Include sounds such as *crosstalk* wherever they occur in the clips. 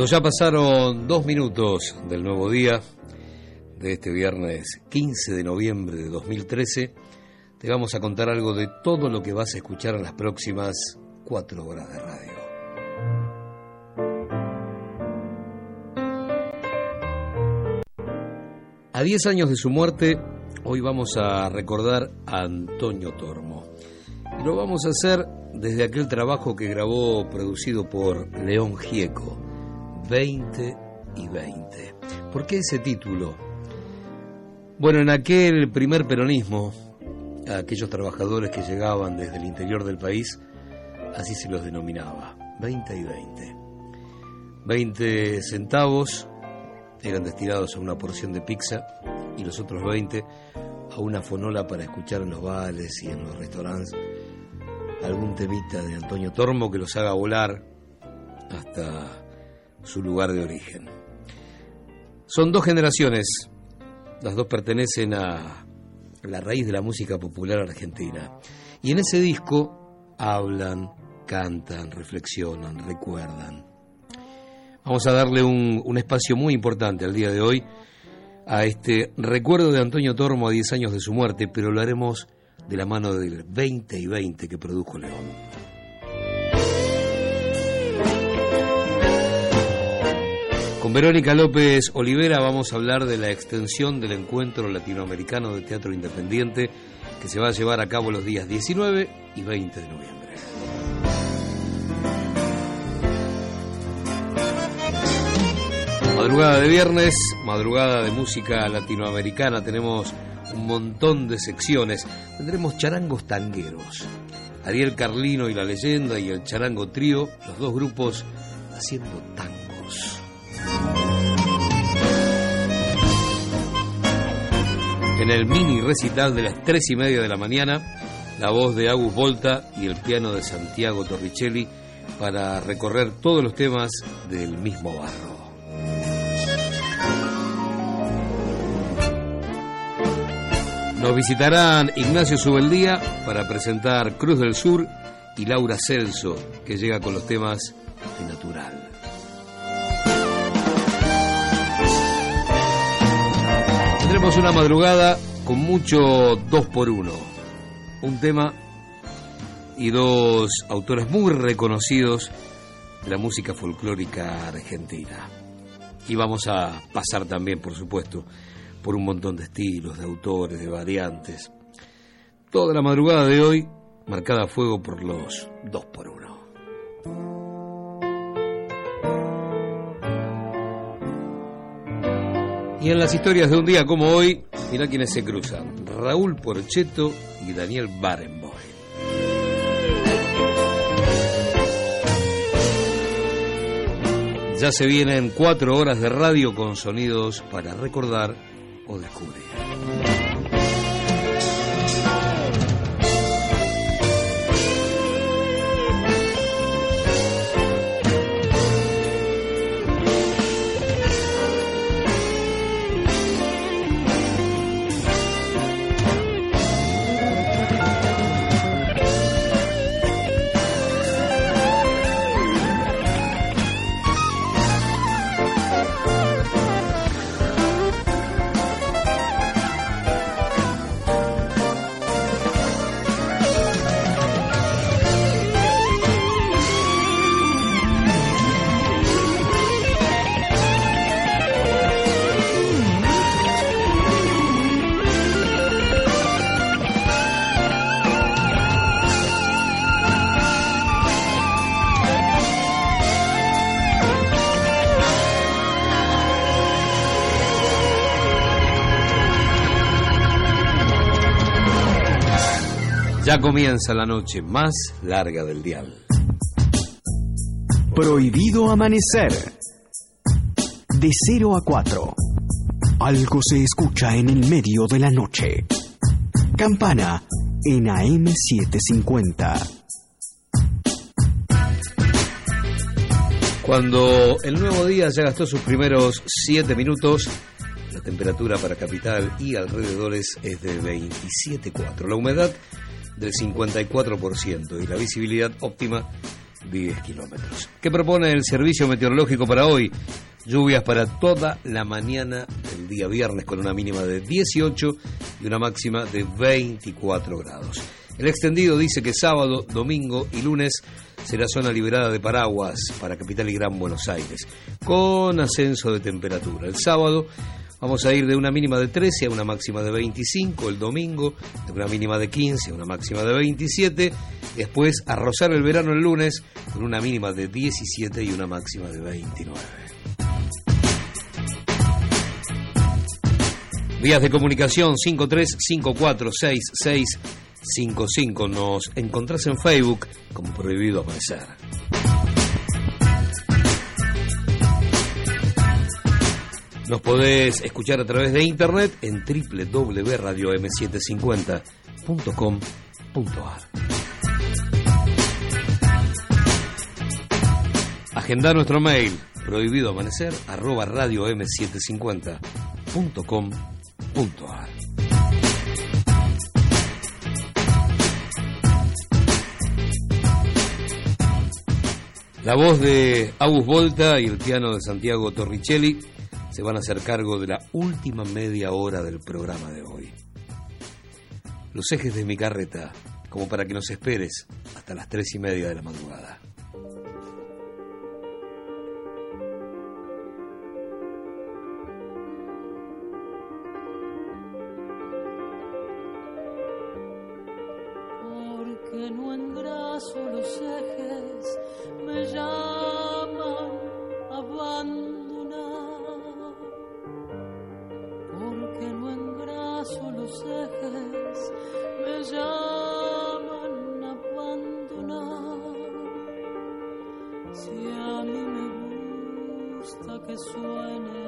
Cuando ya pasaron dos minutos del nuevo día, de este viernes 15 de noviembre de 2013, te vamos a contar algo de todo lo que vas a escuchar en las próximas cuatro horas de radio. A 10 años de su muerte, hoy vamos a recordar a Antonio Tormo. Lo vamos a hacer desde aquel trabajo que grabó producido por León Gieco, 20 y 20. ¿Por qué ese título? Bueno, en aquel primer peronismo, aquellos trabajadores que llegaban desde el interior del país, así se los denominaba, 20 y 20. 20 centavos eran destinados a una porción de pizza y los otros 20 a una fonola para escuchar en los bares y en los restaurantes algún temita de Antonio Tormo que los haga volar hasta su lugar de origen. Son dos generaciones, las dos pertenecen a la raíz de la música popular argentina. Y en ese disco hablan, cantan, reflexionan, recuerdan. Vamos a darle un, un, espacio muy importante al día de hoy a este recuerdo de Antonio Tormo a 10 años de su muerte, pero lo haremos de la mano del 20 y 20 que produjo León. Con Verónica López Olivera vamos a hablar de la extensión del encuentro latinoamericano de teatro independiente que se va a llevar a cabo los días 19 y 20 de noviembre. Madrugada de viernes, madrugada de música latinoamericana, tenemos un montón de secciones. Tendremos charangos tangueros. Ariel Carlino y la leyenda y el charango trío, los dos grupos haciendo tangos. En el mini recital de las tres y media de la mañana, la voz de Agus Volta y el piano de Santiago Torricelli para recorrer todos los temas del mismo barro. Nos visitarán Ignacio Subeldía para presentar Cruz del Sur y Laura Celso, que llega con los temas de Natural. Tendremos una madrugada con mucho dos por uno. Un tema y dos autores muy reconocidos de la música folclórica argentina. Y vamos a pasar también, por supuesto, por un montón de estilos, de autores, de variantes. Toda la madrugada de hoy marcada a fuego por los dos por uno. Y en las historias de un día como hoy, mira quienes se cruzan. Raúl Porcheto y Daniel Barenboim. Ya se vienen cuatro horas de radio con sonidos para recordar o descubrir. Ya comienza la noche más larga del dial. Prohibido amanecer. De 0 a 4. Algo se escucha en el medio de la noche. Campana en AM750. Cuando el nuevo día ya gastó sus primeros 7 minutos, la temperatura para capital y alrededores es de 27,4. La humedad del 54% y la visibilidad óptima 10 kilómetros. ¿Qué propone el servicio meteorológico para hoy? Lluvias para toda la mañana del día viernes con una mínima de 18 y una máxima de 24 grados. El extendido dice que sábado, domingo y lunes será zona liberada de paraguas para Capital y Gran Buenos Aires, con ascenso de temperatura. El sábado vamos a ir de una mínima de 13 a una máxima de 25, el domingo de una mínima de 15 a una máxima de 27, después a rozar el verano el lunes con una mínima de 17 y una máxima de 29. Vías de comunicación 53546655. Nos encontrás en Facebook como Prohibido Amanecer. Nos podés escuchar a través de internet en www.radiom750.com.ar. Agenda nuestro mail prohibidoamanecer arroba radiom750.com.ar. La voz de Agus Volta y el piano de Santiago Torricelli se van a hacer cargo de la última media hora del programa de hoy. Los ejes de mi carreta, como para que nos esperes hasta las tres y media de la madrugada. Porque no engraso los ejes, me llaman a los ejes, me llaman a abandonar. Si a mí me gusta que suene,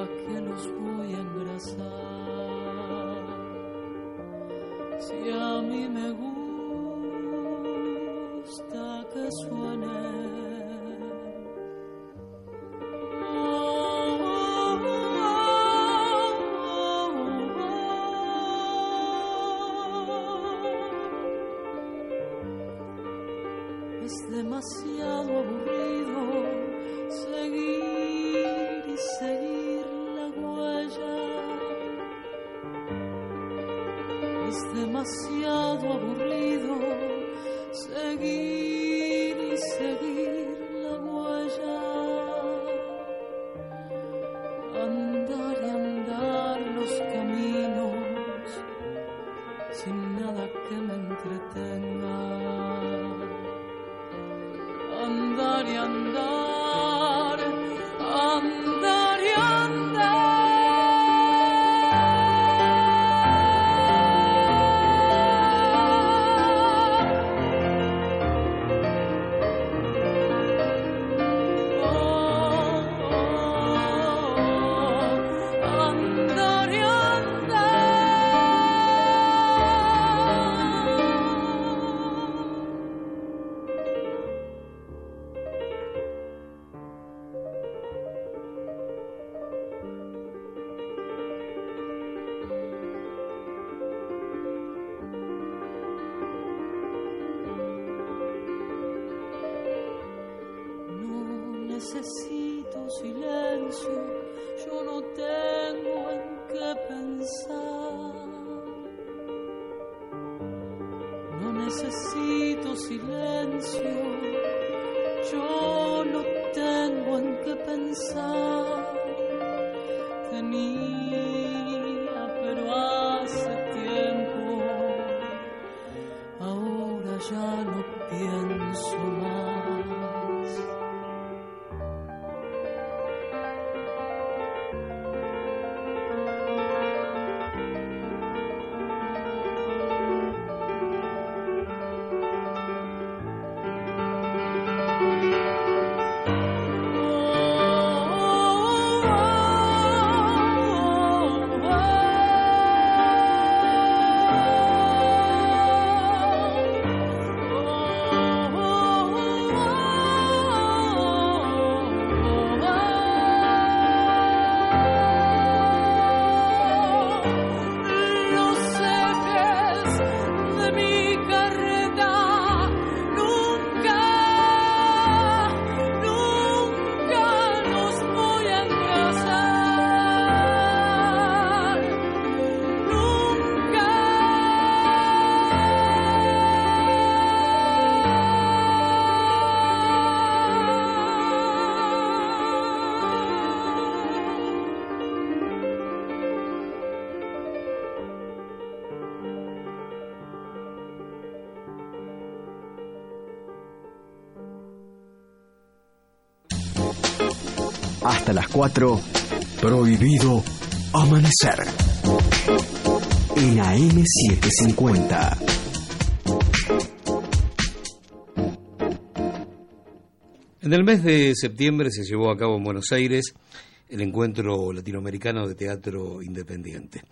¿a qué los voy a engrasar? Si a mí me Es Hasta las 4, prohibido amanecer. En AM750. En el mes de septiembre se llevó a cabo en Buenos Aires el encuentro latinoamericano de teatro independiente.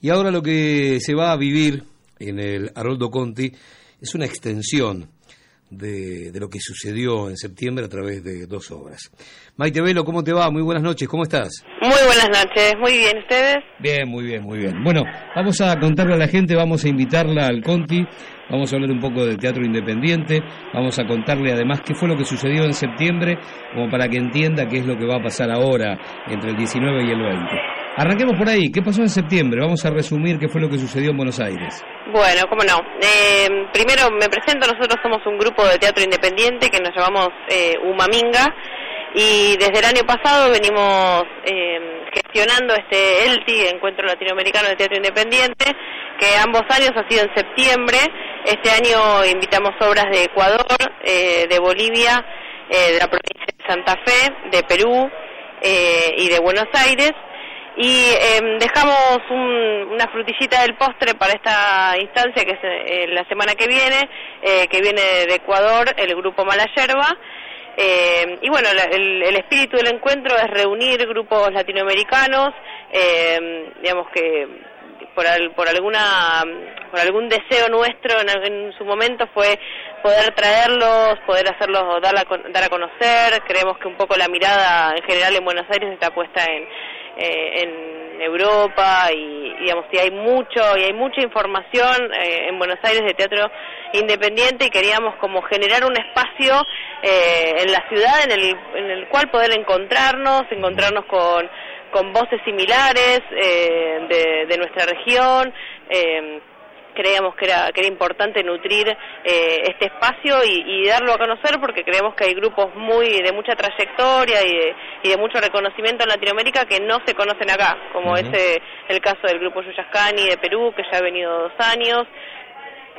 Y ahora lo que se va a vivir en el Haroldo Conti es una extensión de, de, lo que sucedió en septiembre a través de dos obras. Maite Velo, ¿cómo te va? Muy buenas noches, ¿cómo estás? Muy buenas noches, muy bien, ¿ustedes? Bien, muy bien, muy bien. Bueno, vamos a contarle a la gente, vamos a invitarla al Conti, vamos a hablar un poco del teatro independiente, vamos a contarle además qué fue lo que sucedió en septiembre, como para que entienda qué es lo que va a pasar ahora entre el 19 y el 20. Arranquemos por ahí. ¿Qué pasó en septiembre? Vamos a resumir qué fue lo que sucedió en Buenos Aires. Bueno, cómo no. Eh, primero me presento. Nosotros somos un grupo de teatro independiente que nos llamamos eh, Umaminga y desde el año pasado venimos eh, gestionando este ELTI, Encuentro Latinoamericano de Teatro Independiente, que ambos años ha sido en septiembre. Este año invitamos obras de Ecuador, eh, de Bolivia, eh, de la provincia de Santa Fe, de Perú y de Buenos Aires y eh, dejamos un, una frutillita del postre para esta instancia que es eh, la semana que viene, eh, que viene de Ecuador, el grupo Mala Yerba. y bueno, la, el, el, espíritu del encuentro es reunir grupos latinoamericanos, digamos que por, al, por alguna por algún deseo nuestro en, en, su momento fue poder traerlos, poder hacerlos dar a, dar a conocer. Creemos que un poco la mirada en general en Buenos Aires está puesta en eh, en Europa y digamos y hay mucho y hay mucha información eh, en Buenos Aires de teatro independiente y queríamos como generar un espacio eh, en la ciudad en el, en el cual poder encontrarnos encontrarnos con con voces similares eh, de, de, nuestra región eh, creíamos que era, que era importante nutrir eh, este espacio y, y, darlo a conocer porque creemos que hay grupos muy de mucha trayectoria y de, y de mucho reconocimiento en Latinoamérica que no se conocen acá, como uh -huh. es el caso del grupo Yuyascani de Perú, que ya ha venido dos años,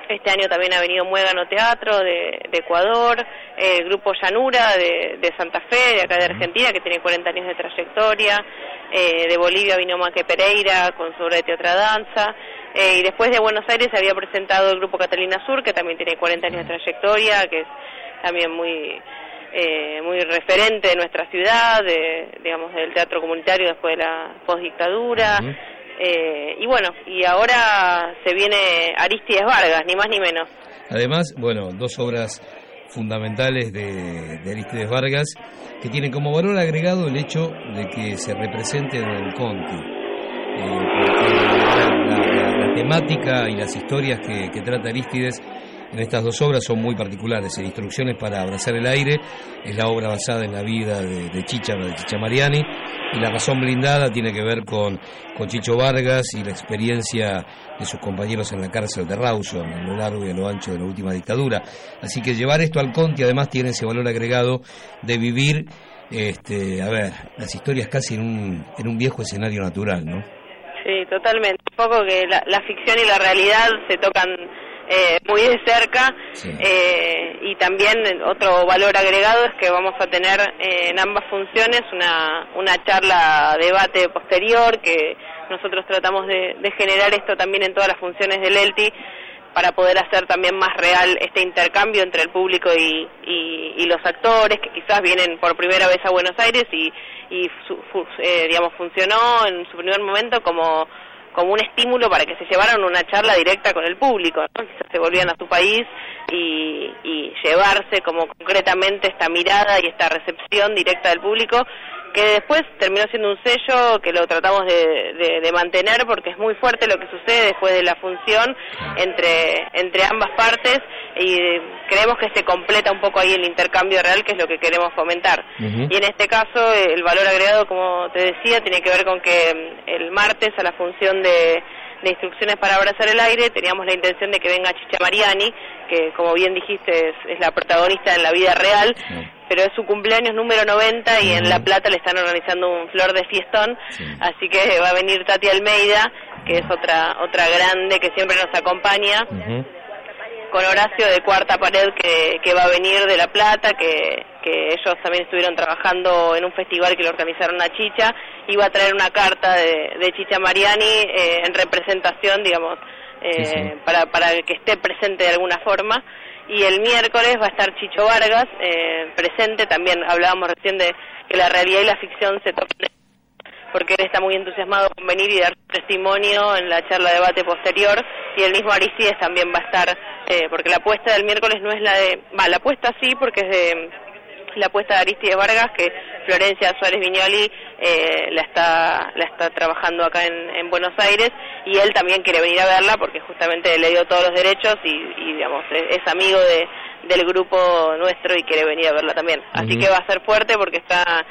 este año también ha venido Muégano Teatro de, de Ecuador, eh, el grupo Llanura de, de, Santa Fe, de acá de Argentina, que tiene 40 años de trayectoria, eh, de Bolivia vino Maque Pereira con su obra de teatro danza, eh, y después de Buenos Aires se había presentado el grupo Catalina Sur, que también tiene 40 años de trayectoria, que es también muy eh, muy referente de nuestra ciudad, de, digamos del teatro comunitario después de la postdictadura. Uh -huh. Eh, y bueno, y ahora se viene Aristides Vargas, ni más ni menos. Además, bueno, dos obras fundamentales de, de Aristides Vargas que tienen como valor agregado el hecho de que se represente en el Conti. Eh, porque la, la, la, temática y las historias que, trata Aristides en estas dos obras son muy particulares. Instrucciones para abrazar el aire es la obra basada en la vida de, de Chicha, de Chicha Mariani, y La razón blindada tiene que ver con, con Chicho Vargas y la experiencia de sus compañeros en la cárcel de Rawson, a lo largo y a lo ancho de la última dictadura. Así que llevar esto al Conti además tiene ese valor agregado de vivir, este, a ver, las historias casi en un, en un viejo escenario natural, ¿no? Sí, totalmente. Poco que la, la ficción y la realidad se tocan eh, muy de cerca sí. eh, y también otro valor agregado es que vamos a tener eh, en ambas funciones una, una charla debate posterior que nosotros tratamos de, de, generar esto también en todas las funciones del ELTI para poder hacer también más real este intercambio entre el público y, y, y los actores que quizás vienen por primera vez a Buenos Aires y, y su, fu, eh, digamos funcionó en su primer momento como como un estímulo para que se llevaran una charla directa con el público, ¿no? quizás se volvían a su país y, y llevarse como concretamente esta mirada y esta recepción directa del público que después terminó siendo un sello que lo tratamos de, de, de, mantener porque es muy fuerte lo que sucede después de la función entre, entre ambas partes y creemos que se completa un poco ahí el intercambio real que es lo que queremos fomentar. Uh -huh. Y en este caso el valor agregado, como te decía, tiene que ver con que el martes a la función de de instrucciones para abrazar el aire, teníamos la intención de que venga Chicha Mariani, que como bien dijiste es, es la protagonista en la vida real, sí. pero es su cumpleaños número 90 y uh -huh. en La Plata le están organizando un flor de fiestón, sí. así que va a venir Tati Almeida, que es otra otra grande que siempre nos acompaña. Uh -huh con Horacio de Cuarta Pared que, que va a venir de La Plata, que, que ellos también estuvieron trabajando en un festival que lo organizaron a Chicha, iba a traer una carta de, Chicha Mariani eh, en representación, digamos, eh, Para, para que esté presente de alguna forma. Y el miércoles va a estar Chicho Vargas eh, presente, también hablábamos recién de que la realidad y la ficción se tocan porque él está muy entusiasmado con venir y dar testimonio en la charla de debate posterior. Y el mismo Aristides también va a estar, eh, porque la apuesta del miércoles no es la de, va, la apuesta sí porque es de la apuesta de Aristides Vargas que Florencia Suárez Viñoli eh, la está la está trabajando acá en, Buenos Aires y él también quiere venir a verla porque justamente le dio todos los derechos y, digamos es, amigo de, del grupo nuestro y quiere venir a verla también. Así que va a ser fuerte porque está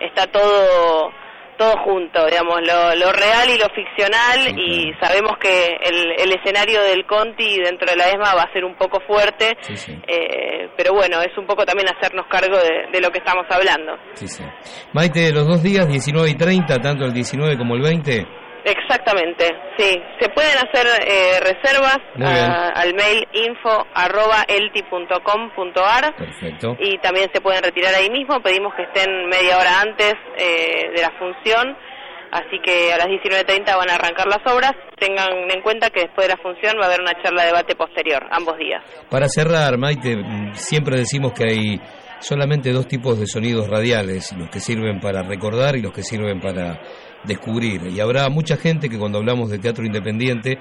está todo todo junto, digamos, lo, real y lo ficcional y sabemos que el, escenario del Conti dentro de la ESMA va a ser un poco fuerte, eh, pero bueno, es un poco también hacernos cargo de, de, lo que estamos hablando. Maite, los dos días, 19 y 30, tanto el 19 como el 20, Exactamente, sí. Se pueden hacer eh, reservas al mail info arroba Perfecto. Y también se pueden retirar ahí mismo. Pedimos que estén media hora antes eh, de la función. Así que a las 19.30 van a arrancar las obras. Tengan en cuenta que después de la función va a haber una charla de debate posterior, ambos días. Para cerrar, Maite, siempre decimos que hay solamente dos tipos de sonidos radiales, los que sirven para recordar y los que sirven para descubrir. Y habrá mucha gente que cuando hablamos de teatro independiente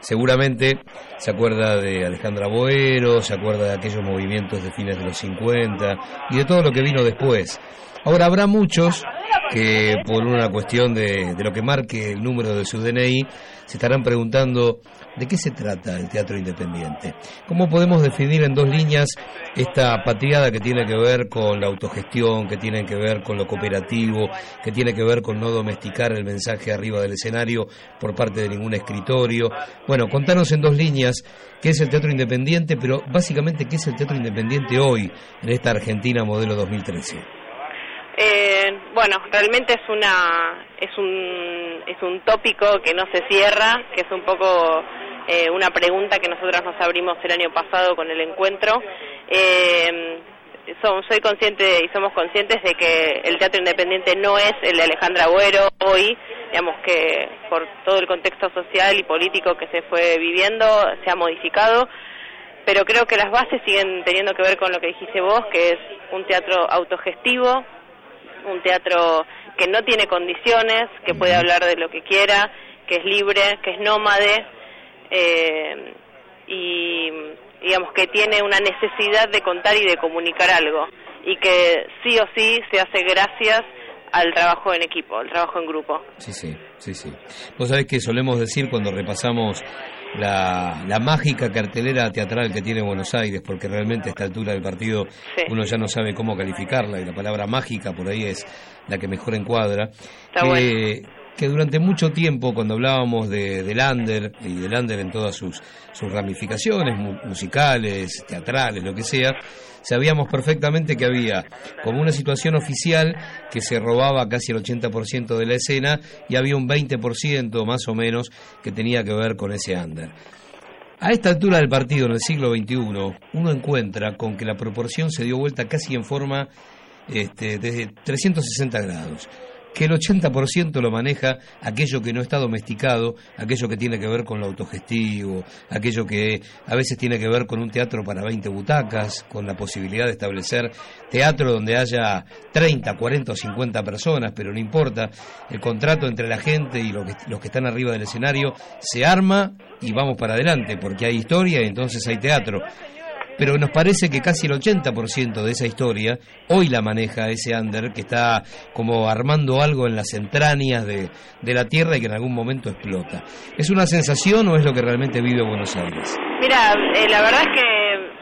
seguramente se acuerda de Alejandra Boero, se acuerda de aquellos movimientos de fines de los 50 y de todo lo que vino después. Ahora habrá muchos que por una cuestión de, de, lo que marque el número de su DNI se estarán preguntando de qué se trata el teatro independiente. ¿Cómo podemos definir en dos líneas esta patriada que tiene que ver con la autogestión, que tiene que ver con lo cooperativo, que tiene que ver con no domesticar el mensaje arriba del escenario por parte de ningún escritorio? Bueno, contanos en dos líneas qué es el teatro independiente, pero básicamente qué es el teatro independiente hoy en esta Argentina modelo 2013. Eh, bueno, realmente es una es un es un tópico que no se cierra, que es un poco eh, una pregunta que nosotros nos abrimos el año pasado con el encuentro. Eh, soy consciente y somos conscientes de que el teatro independiente no es el de Alejandra Agüero hoy, digamos que por todo el contexto social y político que se fue viviendo se ha modificado, pero creo que las bases siguen teniendo que ver con lo que dijiste vos, que es un teatro autogestivo, un teatro que no tiene condiciones, que puede hablar de lo que quiera, que es libre, que es nómade eh, y digamos que tiene una necesidad de contar y de comunicar algo y que sí o sí se hace gracias al trabajo en equipo, al trabajo en grupo. Sí, sí, sí, sí. Vos sabés que solemos decir cuando repasamos la, la, mágica cartelera teatral que tiene Buenos Aires, porque realmente a esta altura del partido uno ya no sabe cómo calificarla y la palabra mágica por ahí es la que mejor encuadra. Que durante mucho tiempo, cuando hablábamos de, del under y del under en todas sus, sus ramificaciones musicales, teatrales, lo que sea, sabíamos perfectamente que había como una situación oficial que se robaba casi el 80% de la escena y había un 20% más o menos que tenía que ver con ese under. A esta altura del partido, en el siglo XXI, uno encuentra con que la proporción se dio vuelta casi en forma este, desde 360 grados que el 80% lo maneja aquello que no está domesticado, aquello que tiene que ver con lo autogestivo, aquello que a veces tiene que ver con un teatro para 20 butacas, con la posibilidad de establecer teatro donde haya 30, 40 o 50 personas, pero no importa, el contrato entre la gente y los que, los que están arriba del escenario se arma y vamos para adelante, porque hay historia y entonces hay teatro pero nos parece que casi el 80% de esa historia hoy la maneja ese under que está como armando algo en las entrañas de, la tierra y que en algún momento explota. ¿Es una sensación o es lo que realmente vive Buenos Aires? Mira, eh, la verdad es que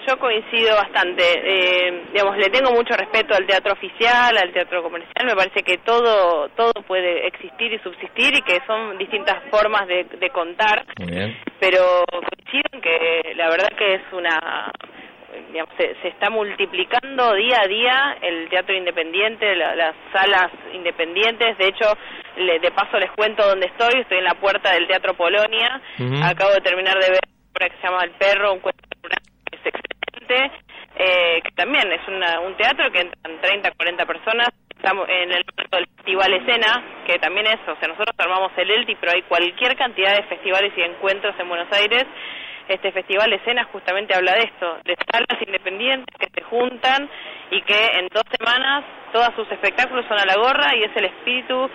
yo coincido bastante. Eh, digamos, le tengo mucho respeto al teatro oficial, al teatro comercial. Me parece que todo todo puede existir y subsistir y que son distintas formas de, de contar. Pero coincido en que la verdad que es una se, está multiplicando día a día el teatro independiente, las salas independientes. De hecho, le, de paso les cuento dónde estoy. Estoy en la puerta del Teatro Polonia. Acabo de terminar de ver una que se llama El Perro, un cuento que es excelente. eh, que también es una, un teatro que entran 30, 40 personas. Estamos en el del Festival Escena, que también es, o sea, nosotros armamos el ELTI, pero hay cualquier cantidad de festivales y encuentros en Buenos Aires. Este Festival Escena justamente habla de esto, de salas independientes que se juntan y que en dos semanas todos sus espectáculos son a la gorra y es el espíritu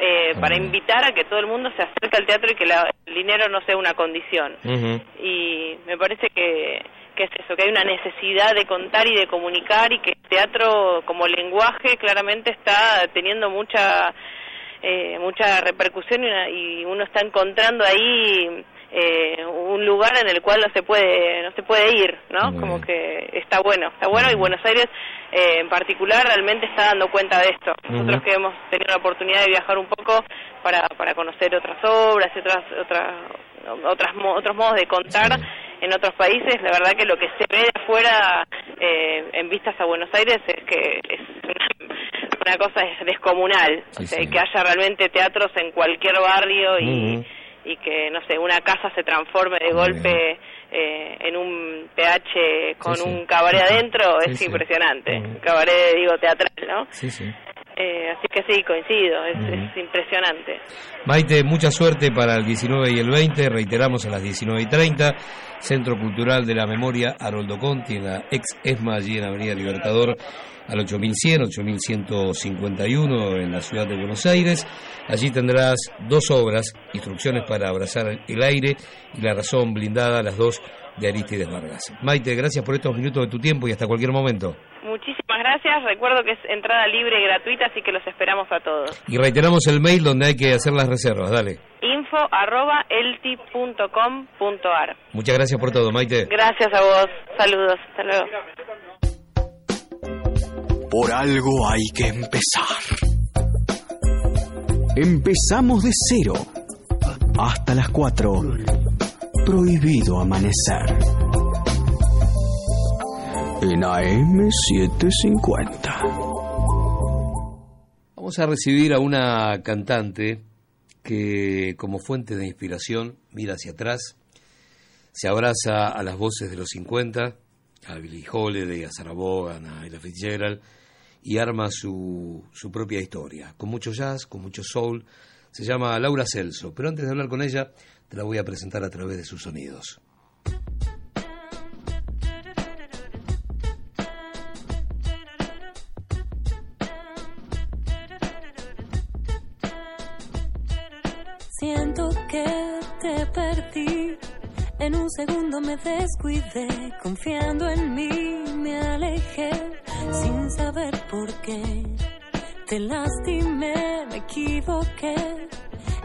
eh, para invitar a que todo el mundo se acerque al teatro y que el dinero no sea una condición. Y me parece que que es eso, que hay una necesidad de contar y de comunicar y que el teatro como lenguaje claramente está teniendo mucha eh, mucha repercusión y, uno está encontrando ahí eh, un lugar en el cual no se puede no se puede ir no como que está bueno está bueno y Buenos Aires eh, en particular realmente está dando cuenta de esto. Nosotros que hemos tenido la oportunidad de viajar un poco para para conocer otras obras y otras otras otras otros modos de contar en otros países, la verdad que lo que se ve de afuera eh, en vistas a Buenos Aires es que es una, cosa descomunal, que haya realmente teatros en cualquier barrio y, y que, no sé, una casa se transforme de golpe eh, en un PH con un cabaret adentro, es impresionante, un cabaret, digo, teatral, ¿no? Sí, sí. Eh, así que sí, coincido, es, impresionante. Maite, mucha suerte para el 19 y el 20, reiteramos a las 19 y 30, Centro Cultural de la Memoria Haroldo Conti, en la ex ESMA, allí en Avenida Libertador, al 8100, 8151, en la ciudad de Buenos Aires. Allí tendrás dos obras, Instrucciones para abrazar el aire y La razón blindada, las dos de Aristides Vargas. Maite, gracias por estos minutos de tu tiempo y hasta cualquier momento. Muchísimas gracias. Recuerdo que es entrada libre y gratuita, así que los esperamos a todos. Y reiteramos el mail donde hay que hacer las reservas. Dale. Info arroba elti.com.ar. Muchas gracias por todo, Maite. Gracias a vos. Saludos. Hasta luego. Por algo hay que empezar. Empezamos de cero. Hasta las cuatro. Prohibido amanecer en AM750. Vamos a recibir a una cantante que como fuente de inspiración mira hacia atrás, se abraza a las voces de los 50, a Billy Holiday, a Sarah Vaughan, a Ella Fitzgerald, y arma su, su propia historia, con mucho jazz, con mucho soul. Se llama Laura Celso, pero antes de hablar con ella, te la voy a presentar a través de sus sonidos. Que te perdí. En un segundo me descuidé, confiando en mí, me alejé sin saber por qué. Te lastimé, me equivoqué,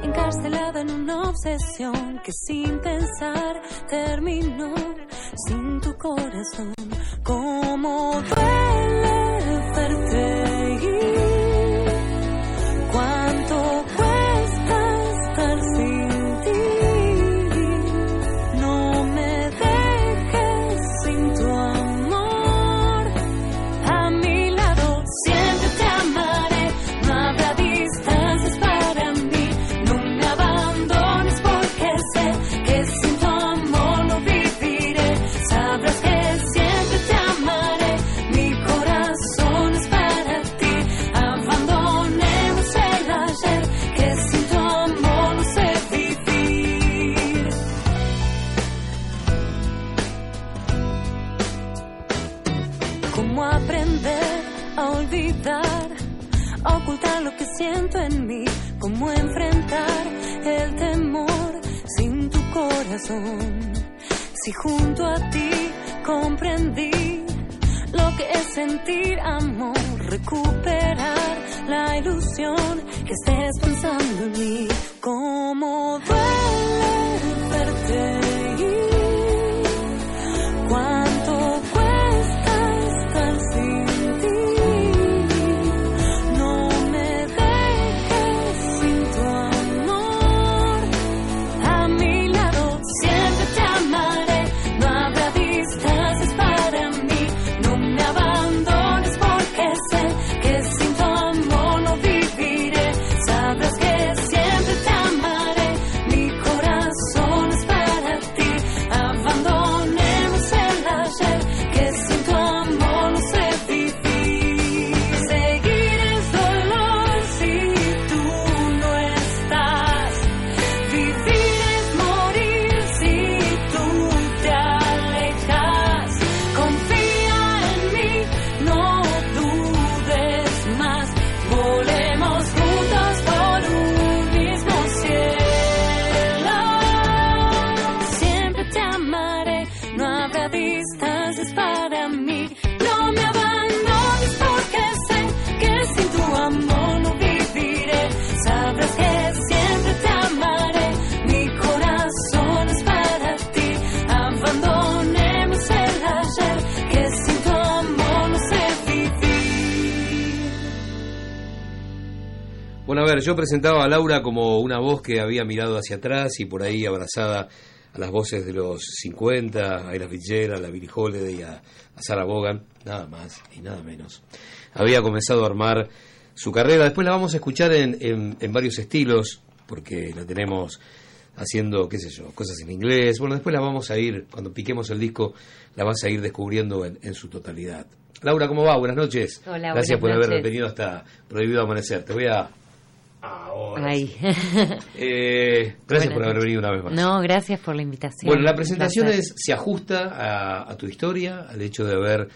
encarcelada en una obsesión que sin pensar terminó sin tu corazón. Como duele verte siento en mí, cómo enfrentar el temor sin tu corazón. Si junto a ti comprendí lo que es sentir amor, recuperar la ilusión que estés pensando en mí, cómo duele verte. Yo presentaba a Laura como una voz que había mirado hacia atrás y por ahí abrazada a las voces de los 50, a Ella Fitzgerald, a Billie Holiday, a, a Sarah Vaughan, nada más y nada menos. Había comenzado a armar su carrera, después la vamos a escuchar en, en, en varios estilos, porque la tenemos haciendo, qué sé yo, cosas en inglés. Bueno, después la vamos a ir, cuando piquemos el disco, la vas a ir descubriendo en, en su totalidad. Laura, ¿cómo va? Buenas noches. Hola, Gracias buenas por haber venido hasta Prohibido Amanecer. Te voy a... Ahora Ay. *laughs* Eh, gracias Buenas por haber venido una vez más. No, gracias por la invitación. Bueno, la presentación es, se ajusta a, a tu historia, al hecho de haber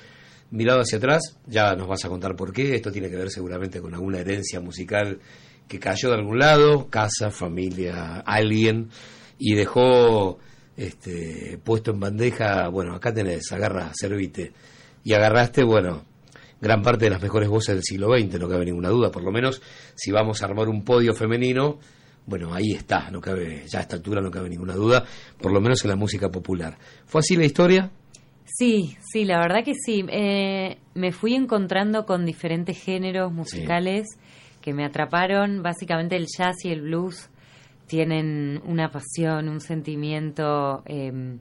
mirado hacia atrás. Ya nos vas a contar por qué. Esto tiene que ver seguramente con alguna herencia musical que cayó de algún lado, casa, familia, alguien, y dejó este, puesto en bandeja, bueno, acá tenés, agarra, servite. Y agarraste, bueno, gran parte de las mejores voces del siglo XX, no cabe ninguna duda, por lo menos si vamos a armar un podio femenino, bueno, ahí está, no cabe, ya a esta altura no cabe ninguna duda, por lo menos en la música popular. ¿Fue así la historia? Sí, sí, la verdad que sí. Eh, me fui encontrando con diferentes géneros musicales que me atraparon. Básicamente el jazz y el blues tienen una pasión, un sentimiento eh,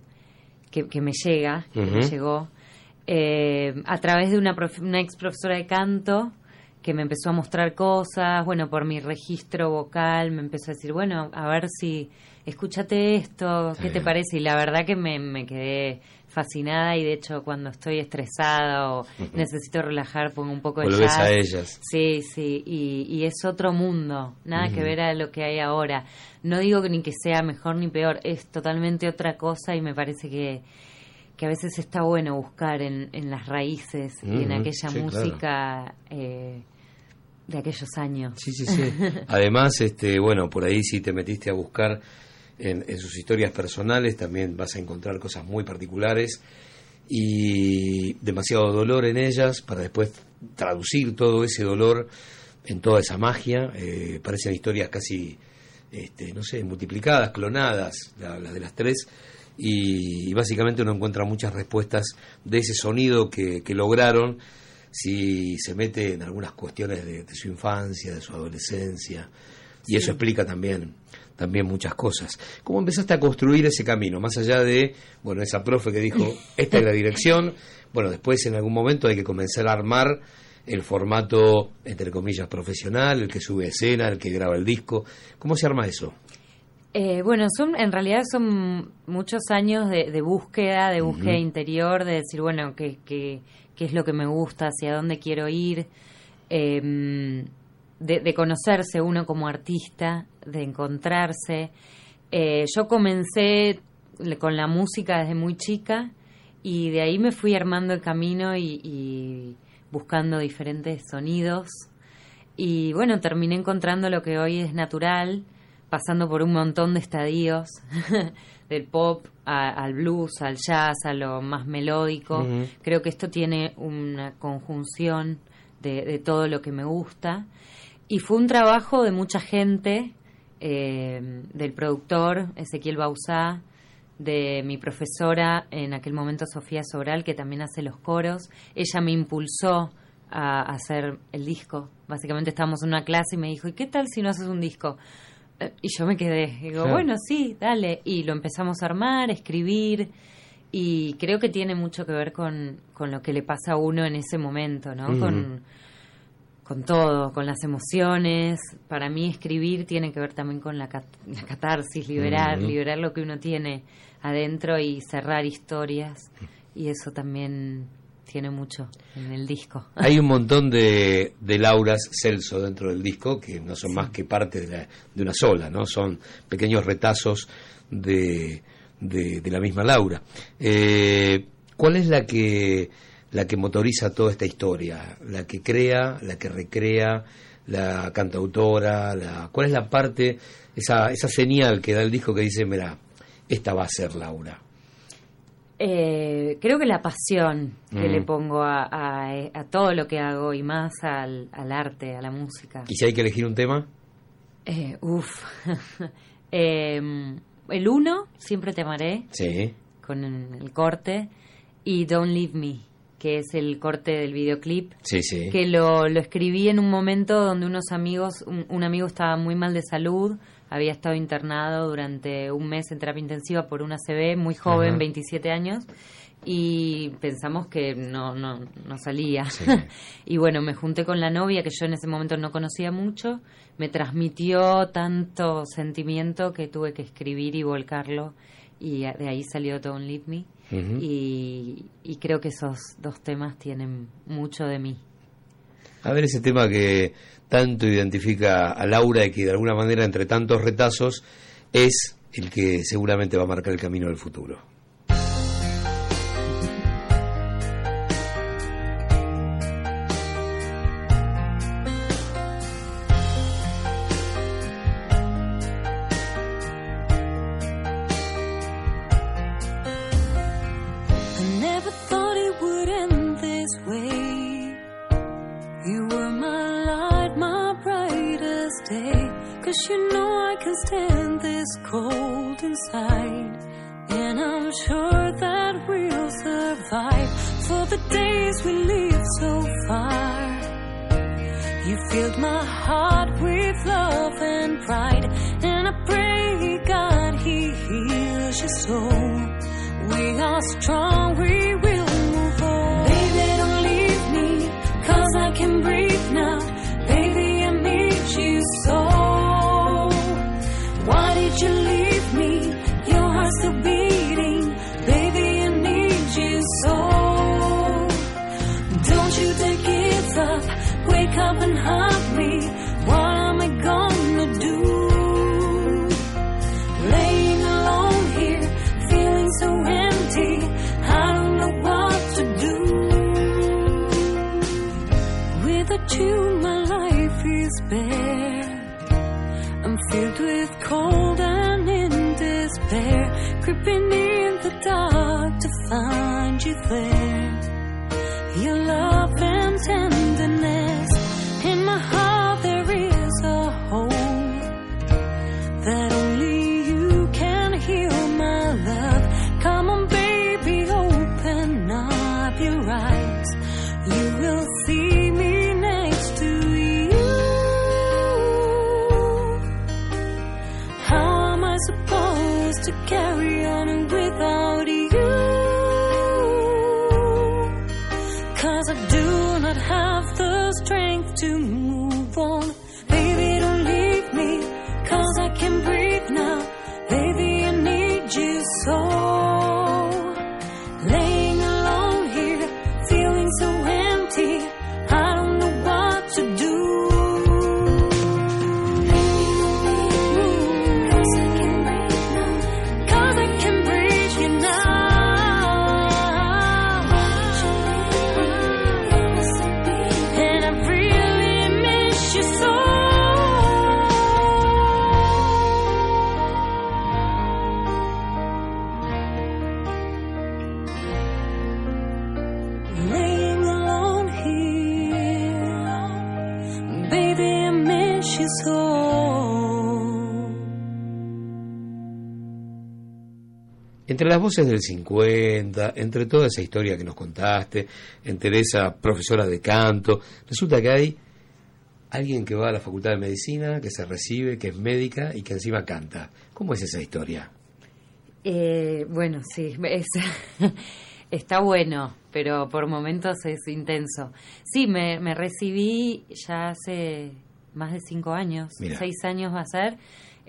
que, que me llega, que me llegó, eh, a través de una, prof- una ex profesora de canto que me empezó a mostrar cosas, bueno, por mi registro vocal, me empezó a decir, bueno, a ver si, escúchate esto, ¿qué te parece? Y la verdad que me, me quedé fascinada y de hecho cuando estoy estresada o necesito relajar pongo un poco de jazz. a ellas. Sí, sí, y, y es otro mundo, nada que Ujú. ver a lo que hay ahora. No digo que ni que sea mejor ni peor, es totalmente otra cosa y me parece que, que a veces está bueno buscar en, en las raíces y en aquella sí, música eh, de aquellos años. Sí, sí, sí. *laughs* Además, este, bueno, por ahí si te metiste a buscar en, en sus historias personales, también vas a encontrar cosas muy particulares y demasiado dolor en ellas para después traducir todo ese dolor en toda esa magia. Eh, parecen historias casi, este, no sé, multiplicadas, clonadas, la- las de las tres. Y, y básicamente uno encuentra muchas respuestas de ese sonido que, que lograron si se mete en algunas cuestiones de, de su infancia, de su adolescencia, y eso explica también, también muchas cosas. ¿Cómo empezaste a construir ese camino? Más allá de, bueno, esa profe que dijo, *laughs* esta es la dirección, bueno, después en algún momento hay que comenzar a armar el formato, entre comillas, profesional, el que sube a escena, el que graba el disco. ¿Cómo se arma eso? Eh, bueno, son en realidad son muchos años de, de búsqueda, de búsqueda interior, de decir, bueno, qué, qué, qué es lo que me gusta, hacia dónde quiero ir, eh, de, de conocerse uno como artista, de encontrarse. Eh, yo comencé con la música desde muy chica y de ahí me fui armando el camino y, y buscando diferentes sonidos. Y bueno, terminé encontrando lo que hoy es natural, pasando por un montón de estadios, *laughs* del pop a- al blues, al jazz, a lo más melódico. Creo que esto tiene una conjunción de, de todo lo que me gusta. Y fue un trabajo de mucha gente, eh, del productor Ezequiel Bausá, de mi profesora en aquel momento Sofía Sobral, que también hace los coros. Ella me impulsó a hacer el disco. Básicamente estábamos en una clase y me dijo, ¿y qué tal si no haces un disco? Y yo me quedé, digo, Claro. bueno, sí, dale. Y lo empezamos a armar, a escribir, y creo que tiene mucho que ver con, con lo que le pasa a uno en ese momento, ¿no? Con, con todo, con las emociones. Para mí escribir tiene que ver también con la, cat- la catarsis, liberar, liberar lo que uno tiene adentro y cerrar historias. Y eso también tiene mucho en el disco. *laughs* Hay un montón de, de Lauras Celso dentro del disco que no son más que parte de, la- de una sola, ¿no? Son pequeños retazos de, de, de la misma Laura. Eh, ¿Cuál es la que la que motoriza toda esta historia? La que crea, la que recrea, la cantautora, la, ¿cuál es la parte, esa, esa señal que da el disco que dice, mira, esta va a ser Laura? Eh, creo que la pasión que Mm. le pongo a, a- a todo lo que hago y más al, al arte, a la música. ¿Y si hay que elegir un tema? Eh, uf. *laughs* Em, el uno, siempre te amaré, Sí. con el corte, y Don't Leave Me. que es el corte del videoclip, Sí, sí. que lo, lo escribí en un momento donde unos amigos, un, un amigo estaba muy mal de salud, había estado internado durante un mes en terapia intensiva por una CB, muy joven, Ajá. 27 años, y pensamos que no, no, no salía. Sí. *laughs* y bueno, me junté con la novia que yo en ese momento no conocía mucho, me transmitió tanto sentimiento que tuve que escribir y volcarlo, y de ahí salió Don't Leave Me. Y, y creo que esos dos temas tienen mucho de mí. A ver ese tema que tanto identifica a Laura y que de alguna manera entre tantos retazos es el que seguramente va a marcar el camino del futuro. Entre las voces del 50, entre toda esa historia que nos contaste, entre esa profesora de canto, resulta que hay alguien que va a la Facultad de Medicina, que se recibe, que es médica y que encima canta. ¿Cómo es esa historia? Eh, bueno, sí, es- *laughs* está bueno, pero por momentos es intenso. Sí, me, me recibí ya hace más de cinco años, Mira. seis años va a ser.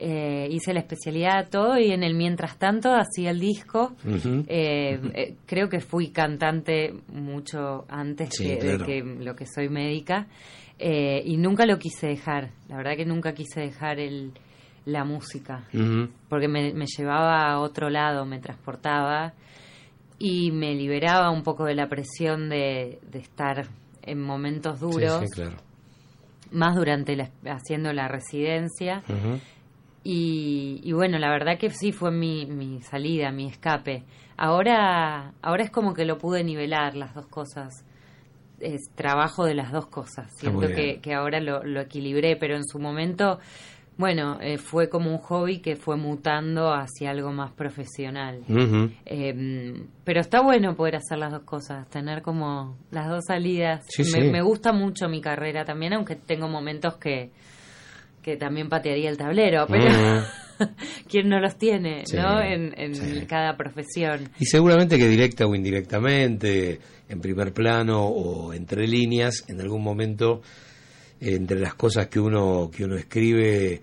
Eh, hice la especialidad, todo, y en el mientras tanto hacía el disco. Eh, eh, creo que fui cantante mucho antes Sí, que, claro. de que lo que soy médica eh, y nunca lo quise dejar. La verdad que nunca quise dejar el, la música porque me, me llevaba a otro lado, me transportaba y me liberaba un poco de la presión de, de estar en momentos duros, Sí, sí, claro. más durante la, haciendo la residencia. Y, y bueno, la verdad que sí fue mi, mi salida, mi escape. Ahora, ahora es como que lo pude nivelar las dos cosas. Es trabajo de las dos cosas. Siento que, que ahora lo, lo equilibré, pero en su momento bueno, eh, fue como un hobby que fue mutando hacia algo más profesional. Eh, pero está bueno poder hacer las dos cosas, tener como las dos salidas. Sí, me, sí. me gusta mucho mi carrera también, aunque tengo momentos que, que también patearía el tablero, pero *laughs* ¿quién no los tiene, Sí, no? En, en sí. cada profesión. Y seguramente que directa o indirectamente, en primer plano o entre líneas, en algún momento, entre las cosas que uno, que uno escribe,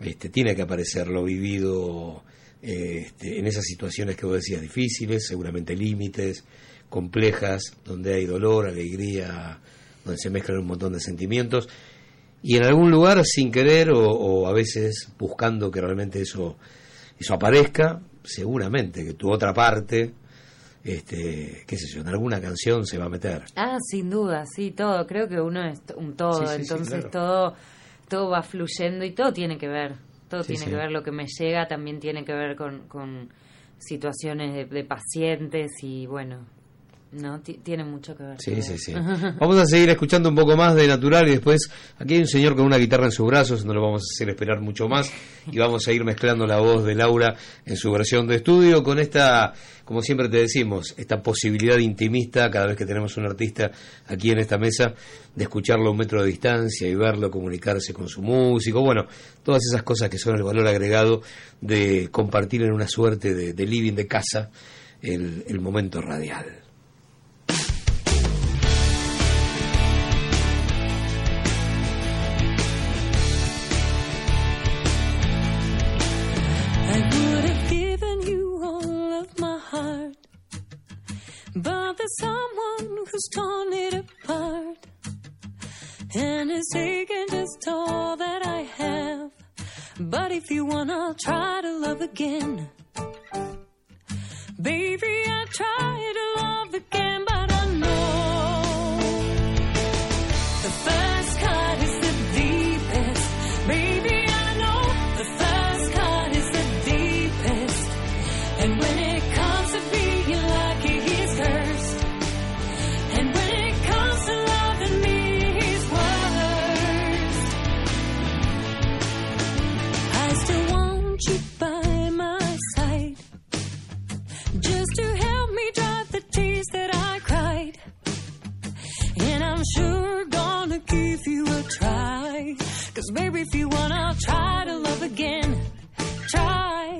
este, tiene que aparecer lo vivido este, en esas situaciones que vos decías difíciles, seguramente límites, complejas, donde hay dolor, alegría, donde se mezclan un montón de sentimientos. Y en algún lugar, sin querer o, o a veces buscando que realmente eso, eso aparezca, seguramente que tu otra parte, este, qué sé yo, en alguna canción se va a meter. Ah, sin duda, sí, todo. Creo que uno es un todo, Sí, sí, sí, entonces claro. todo, todo va fluyendo y todo tiene que ver. Todo tiene que ver, lo que me llega también tiene que ver con, con situaciones de, de pacientes y bueno, no Ti- tiene mucho que ver. Sí, sí, sí. Vamos a seguir escuchando un poco más de Natural y después aquí hay un señor con una guitarra en sus brazos, no lo vamos a hacer esperar mucho más y vamos a ir mezclando la voz de Laura en su versión de estudio con esta, como siempre te decimos, esta posibilidad intimista cada vez que tenemos un artista aquí en esta mesa de escucharlo a un metro de distancia y verlo comunicarse con su músico, bueno, todas esas cosas que son el valor agregado de compartir en una suerte de, de living de casa el, el momento radial. Someone who's torn it apart and has taken just all that I have. But if you want, I'll try to love again. Baby, I try to love again, but sure gonna give you a try. Cause baby, if you I'll try to love again. Try.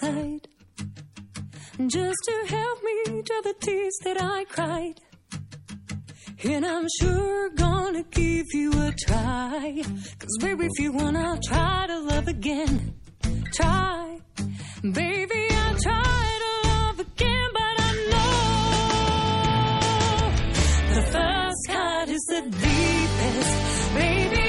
Side. Just to help me dry the tears that I cried. And I'm sure gonna give you a try. Cause baby, if you want, I'll try to love again. Try. Baby, I'll try to love again, but I know the first cut is the deepest. Baby,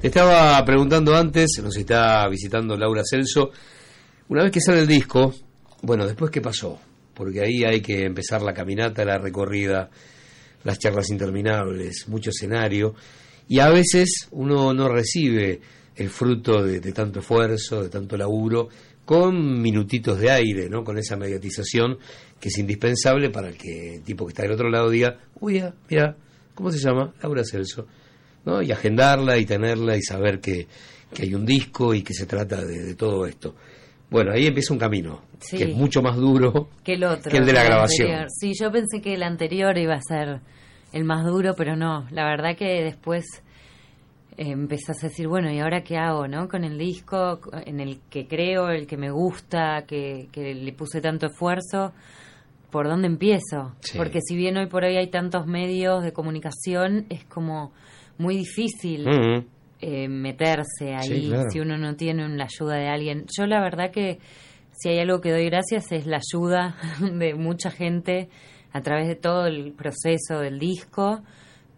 Te estaba preguntando antes, nos está visitando Laura Celso, una vez que sale el disco, bueno, después qué pasó, porque ahí hay que empezar la caminata, la recorrida, las charlas interminables, mucho escenario, y a veces uno no recibe el fruto de, tanto esfuerzo, de tanto laburo, con minutitos de aire, ¿no? Con esa mediatización que es indispensable para que el tipo que está del otro lado diga, uy, ah, mira, ¿cómo se llama? Laura Celso. ¿No? Y agendarla y tenerla y saber que, que hay un disco y que se trata de, de todo esto. Bueno, ahí empieza un camino, Sí. que es mucho más duro que el otro. que el de la el grabación. anterior. Sí, yo pensé que el anterior iba a ser el más duro, pero no. La verdad que después eh, empezás a decir, bueno, ¿y ahora qué hago, no? Con el disco en el que creo, el que me gusta, que, que le puse tanto esfuerzo, ¿por dónde empiezo? Sí. Porque si bien hoy por hoy hay tantos medios de comunicación, es como muy difícil Mm, eh, meterse ahí Sí, claro. si uno no tiene la ayuda de alguien. Yo la verdad que si hay algo que doy gracias es la ayuda *laughs* de mucha gente a través de todo el proceso del disco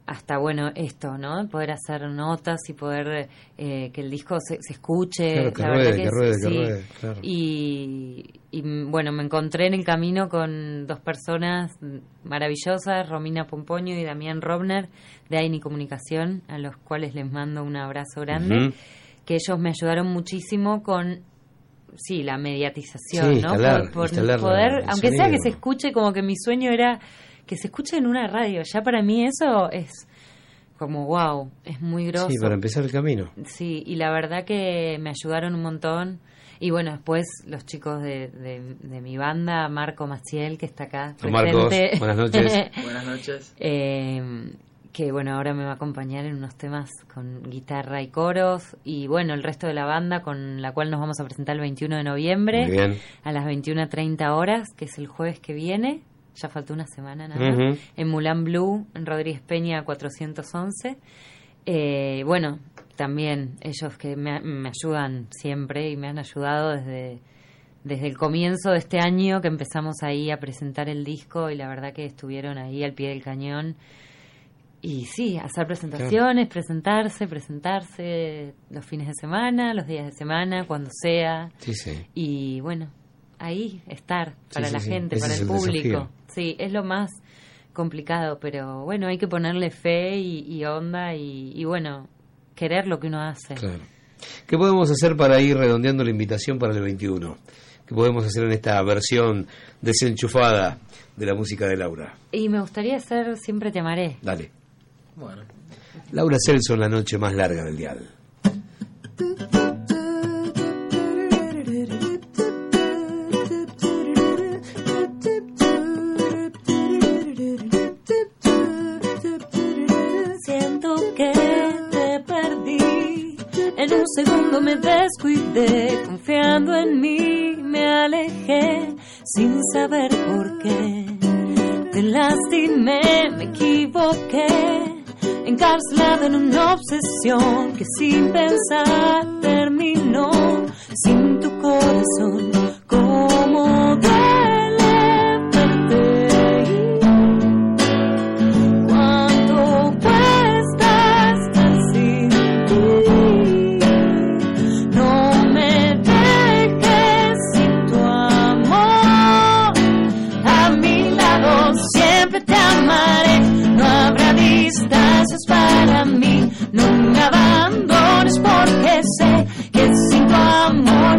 hasta bueno esto, ¿no? Poder hacer notas y poder eh, que el disco se, se escuche. Claro, que La ruede, verdad que es- ruede, que sí. ruede, claro. Y, y, mm, bueno, me encontré en el camino con dos personas maravillosas, Romina Pompoño y Damián Robner, de AINI Comunicación, a los cuales les mando un abrazo grande, que ellos me ayudaron muchísimo con, sí, la mediatización, Sí, ¿no? por, por poder, aunque sea que se escuche, como que mi sueño era que se escuche en una radio. Ya para mí eso es como, wow, es muy grosso. Sí, para empezar el camino. Sí, y la verdad que me ayudaron un montón. Y bueno, después los chicos de, de, de mi banda, Marco Maciel, que está acá. Marcos, presente. buenas noches. *laughs* Buenas noches. Eh, que bueno, ahora me va a acompañar en unos temas con guitarra y coros. Y bueno, el resto de la banda con la cual nos vamos a presentar el 21 de noviembre Muy bien. a las 21.30 horas, que es el jueves que viene. Ya faltó una semana nada más. En Mulan Blue, en Rodríguez Peña 411. Eh, bueno, también ellos que me, me ayudan siempre y me han ayudado desde, desde el comienzo de este año que empezamos ahí a presentar el disco y la verdad que estuvieron ahí al pie del cañón. Y sí, hacer presentaciones, presentarse, presentarse los fines de semana, los días de semana, cuando sea. Sí, sí. Y bueno, ahí estar para sí, la gente, Ese para el el público. desafío. Sí, es lo más complicado, pero bueno, hay que ponerle fe y, y onda y, y bueno, querer lo que uno hace. Claro. ¿Qué podemos hacer para ir redondeando la invitación para el 21? ¿Qué podemos hacer en esta versión desenchufada de la música de Laura? Y me gustaría hacer Siempre te amaré. Dale. Bueno, Laura Celso en la noche más larga del dial. *laughs* segundo me descuidé, confiando en mí, me alejé sin saber por qué. Te lastimé, me equivoqué, encarcelado en una obsesión que sin pensar terminó sin tu corazón.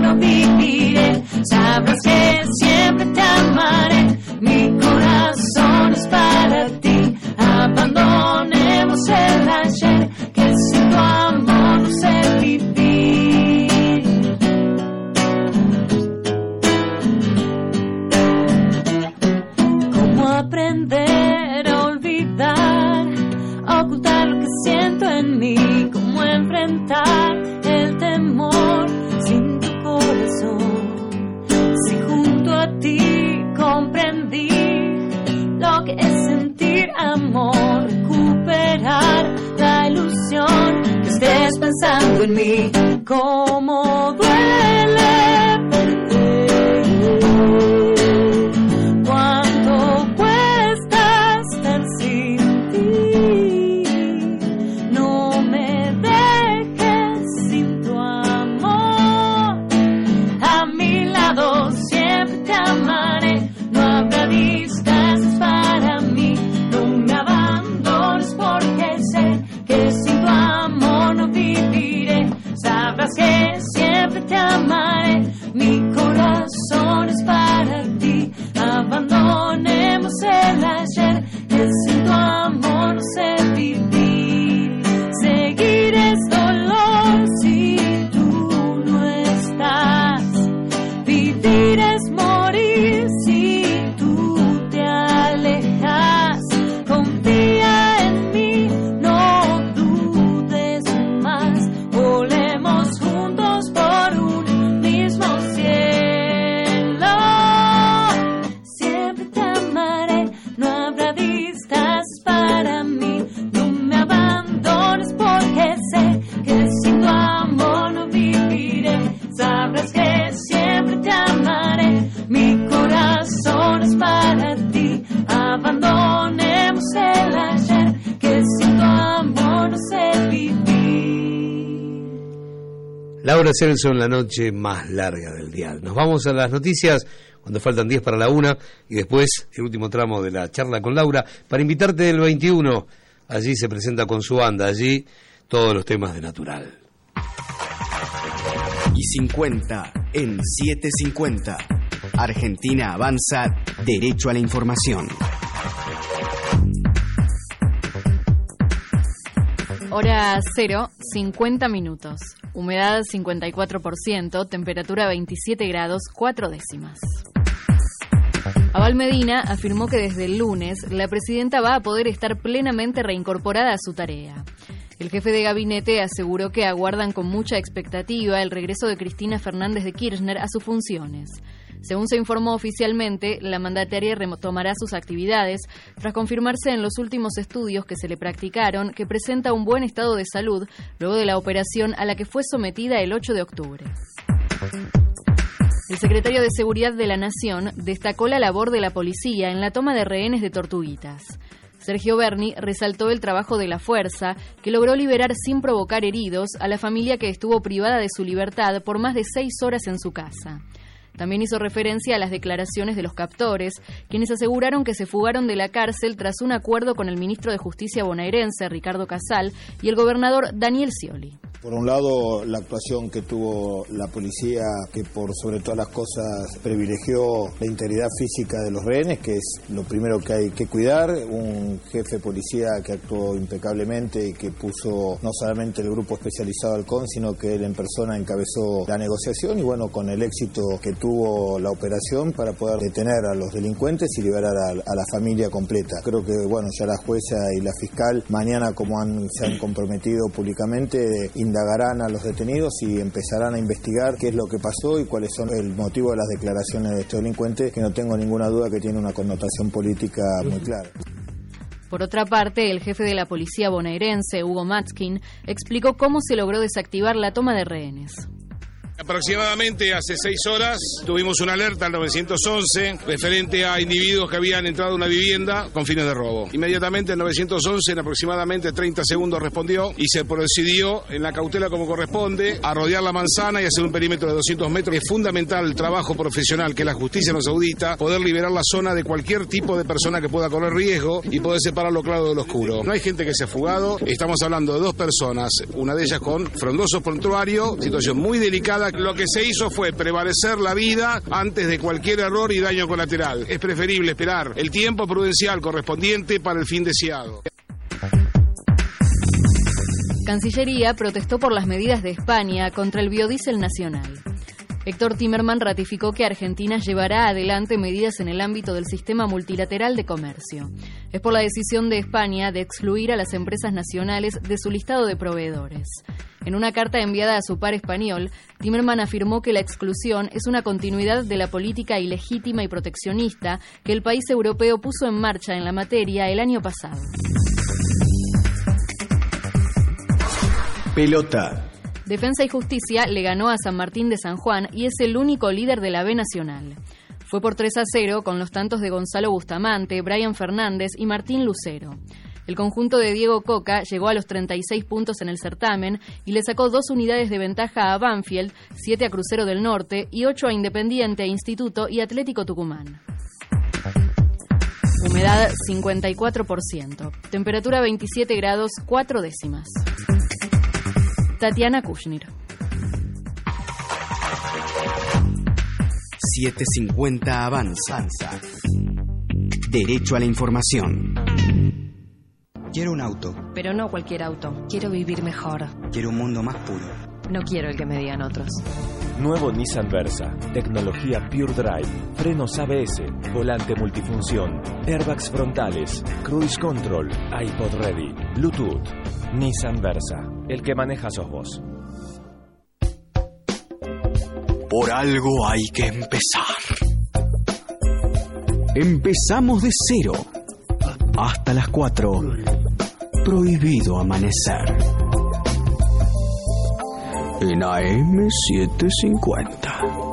No viviré. Sabrás que siempre te amaré. Mi corazón es para ti. Abandonemos el ayer. Recuperar la ilusión que estés pensando en mí. ¿Cómo duele Laura Celso en la noche más larga del día. Nos vamos a las noticias cuando faltan 10 para la una y después el último tramo de la charla con Laura para invitarte el 21. Allí se presenta con su banda, allí todos los temas de natural. Y 50 en 750. Argentina avanza derecho a la información. Hora 0, 50 minutos. Humedad 54%, temperatura 27 grados, 4 décimas. Abal Medina afirmó que desde el lunes la presidenta va a poder estar plenamente reincorporada a su tarea. El jefe de gabinete aseguró que aguardan con mucha expectativa el regreso de Cristina Fernández de Kirchner a sus funciones. Según se informó oficialmente, la mandataria retomará sus actividades tras confirmarse en los últimos estudios que se le practicaron que presenta un buen estado de salud luego de la operación a la que fue sometida el 8 de octubre. El secretario de Seguridad de la Nación destacó la labor de la policía en la toma de rehenes de tortuguitas. Sergio Berni resaltó el trabajo de la fuerza, que logró liberar sin provocar heridos a la familia que estuvo privada de su libertad por más de seis horas en su casa. También hizo referencia a las declaraciones de los captores, quienes aseguraron que se fugaron de la cárcel tras un acuerdo con el ministro de Justicia bonaerense, Ricardo Casal, y el gobernador Daniel Scioli. Por un lado, la actuación que tuvo la policía, que por sobre todas las cosas privilegió la integridad física de los rehenes, que es lo primero que hay que cuidar. Un jefe policía que actuó impecablemente y que puso no solamente el grupo especializado Halcón, sino que él en persona encabezó la negociación y bueno, con el éxito que tuvo la operación para poder detener a los delincuentes y liberar a, la familia completa. Creo que bueno, ya la jueza y la fiscal mañana, como han, se han comprometido públicamente, indagarán a los detenidos y empezarán a investigar qué es lo que pasó y cuáles son el motivo de las declaraciones de estos delincuentes, que no tengo ninguna duda que tiene una connotación política muy clara. Por otra parte, el jefe de la policía bonaerense, Hugo Matskin, explicó cómo se logró desactivar la toma de rehenes. Aproximadamente hace seis horas tuvimos una alerta al 911 referente a individuos que habían entrado a una vivienda con fines de robo. Inmediatamente el 911 en aproximadamente 30 segundos respondió y se procedió en la cautela como corresponde a rodear la manzana y hacer un perímetro de 200 metros. Es fundamental el trabajo profesional que la justicia nos audita, poder liberar la zona de cualquier tipo de persona que pueda correr riesgo y poder separar lo claro de lo oscuro. No hay gente que se ha fugado, estamos hablando de dos personas, una de ellas con frondoso prontuario, situación muy delicada lo que se hizo fue prevalecer la vida antes de cualquier error y daño colateral. Es preferible esperar el tiempo prudencial correspondiente para el fin deseado. Cancillería protestó por las medidas de España contra el biodiesel nacional. Héctor Timerman ratificó que Argentina llevará adelante medidas en el ámbito del sistema multilateral de comercio. Es por la decisión de España de excluir a las empresas nacionales de su listado de proveedores. En una carta enviada a su par español, Timerman afirmó que la exclusión es una continuidad de la política ilegítima y proteccionista que el país europeo puso en marcha en la materia el año pasado. Pelota. Defensa y Justicia le ganó a San Martín de San Juan y es el único líder de la B Nacional. Fue por 3 a 0 con los tantos de Gonzalo Bustamante, Brian Fernández y Martín Lucero. El conjunto de Diego Coca llegó a los 36 puntos en el certamen y le sacó dos unidades de ventaja a Banfield, 7 a Crucero del Norte y 8 a Independiente, Instituto y Atlético Tucumán. Humedad 54%. Temperatura 27 grados 4 décimas. Tatiana Kushnir. 750 avanza. Derecho a la información. Quiero un auto. Pero no cualquier auto. Quiero vivir mejor. Quiero un mundo más puro. No quiero el que me digan otros. Nuevo Nissan Versa. Tecnología Pure Drive. Frenos ABS. Volante multifunción. Airbags frontales. Cruise Control. iPod Ready. Bluetooth. Nissan Versa. El que maneja sos vos. Por algo hay que empezar. Empezamos de cero. Hasta las 4. Prohibido amanecer. En AM750.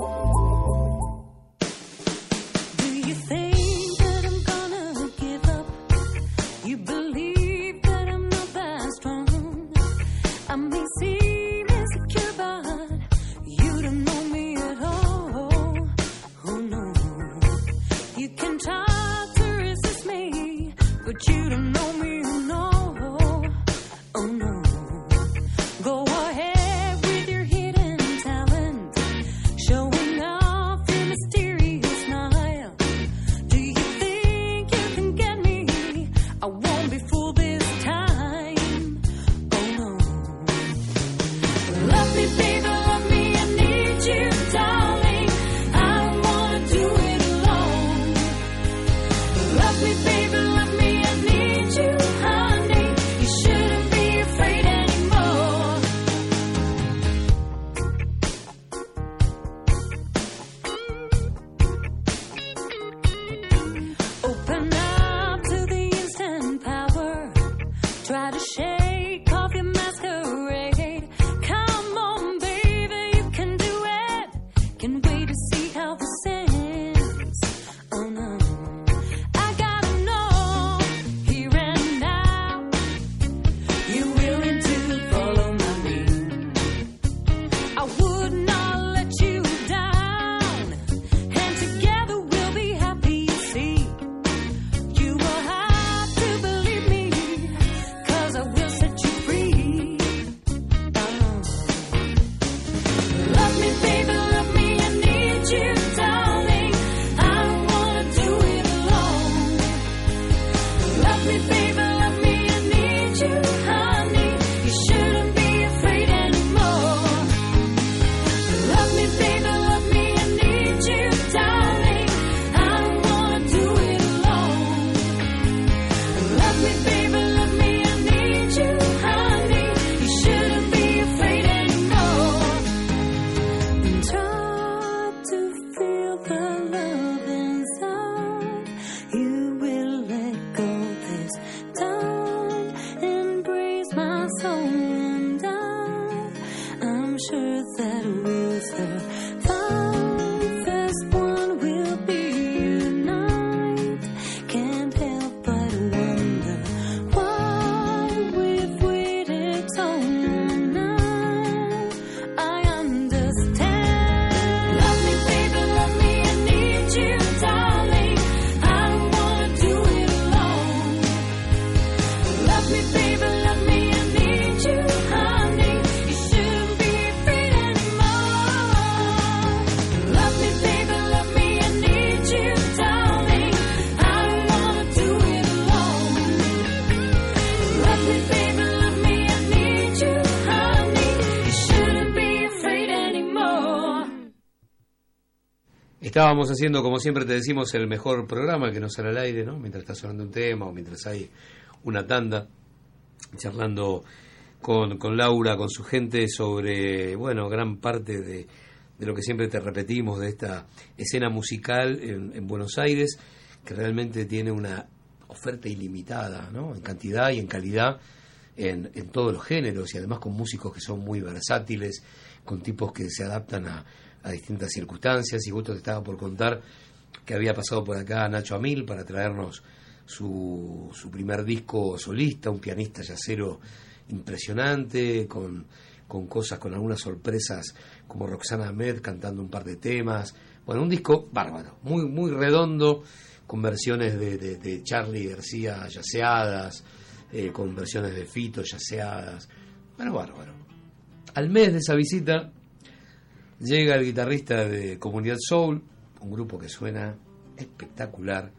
Estábamos haciendo, como siempre te decimos, el mejor programa que nos sale al aire, ¿no? Mientras está sonando un tema o mientras hay una tanda, charlando con, con Laura, con su gente, sobre, bueno, gran parte de, de lo que siempre te repetimos de esta escena musical en, en Buenos Aires, que realmente tiene una oferta ilimitada, ¿no? En cantidad y en calidad, en, en todos los géneros, y además con músicos que son muy versátiles, con tipos que se adaptan a, a distintas circunstancias, y justo te estaba por contar que había pasado por acá Nacho Amil para traernos su, su primer disco solista, un pianista yacero impresionante, con, con cosas, con algunas sorpresas, como Roxana Ahmed cantando un par de temas. Bueno, un disco bárbaro, muy, muy redondo, con versiones de, Charlie García yaceadas, eh, con versiones de Fito yaceadas. Bueno, bárbaro. Al mes de esa visita llega el guitarrista de Comunidad Soul, un grupo que suena espectacular,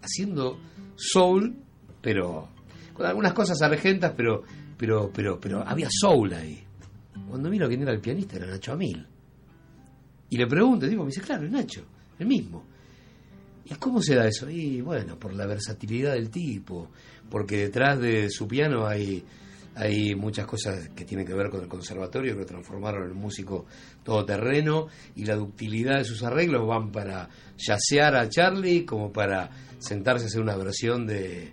haciendo soul, pero con algunas cosas argentas, pero pero pero pero había soul ahí. Cuando miro quién era el pianista era Nacho Amil. Y le pregunto, digo, me dice, claro, es Nacho, el mismo. ¿Y cómo se da eso? Y bueno, por la versatilidad del tipo, porque detrás de su piano hay, hay muchas cosas que tienen que ver con el conservatorio, que lo transformaron en un músico todoterreno, y la ductilidad de sus arreglos van para yacear a Charlie como para sentarse a hacer una versión de,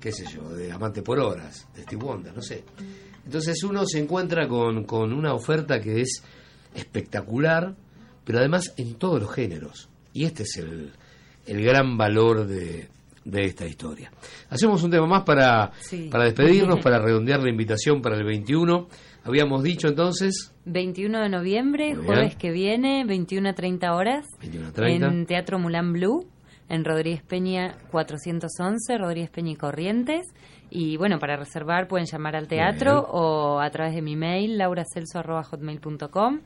qué sé yo, de Amante por Horas, de Steve Wonder, no sé. Entonces uno se encuentra con, con una oferta que es espectacular, pero además en todos los géneros. Y este es el, el gran valor de, de esta historia. Hacemos un tema más para, Sí. para despedirnos, *laughs* para redondear la invitación para el 21. Habíamos dicho entonces, 21 de noviembre, jueves que viene, 21 a 30 horas, 21 a 30. en Teatro Mulan Blue, en Rodríguez Peña 411, Rodríguez Peña y Corrientes. Y bueno, para reservar pueden llamar al teatro bien. o a través de mi mail, lauracelso.hotmail.com.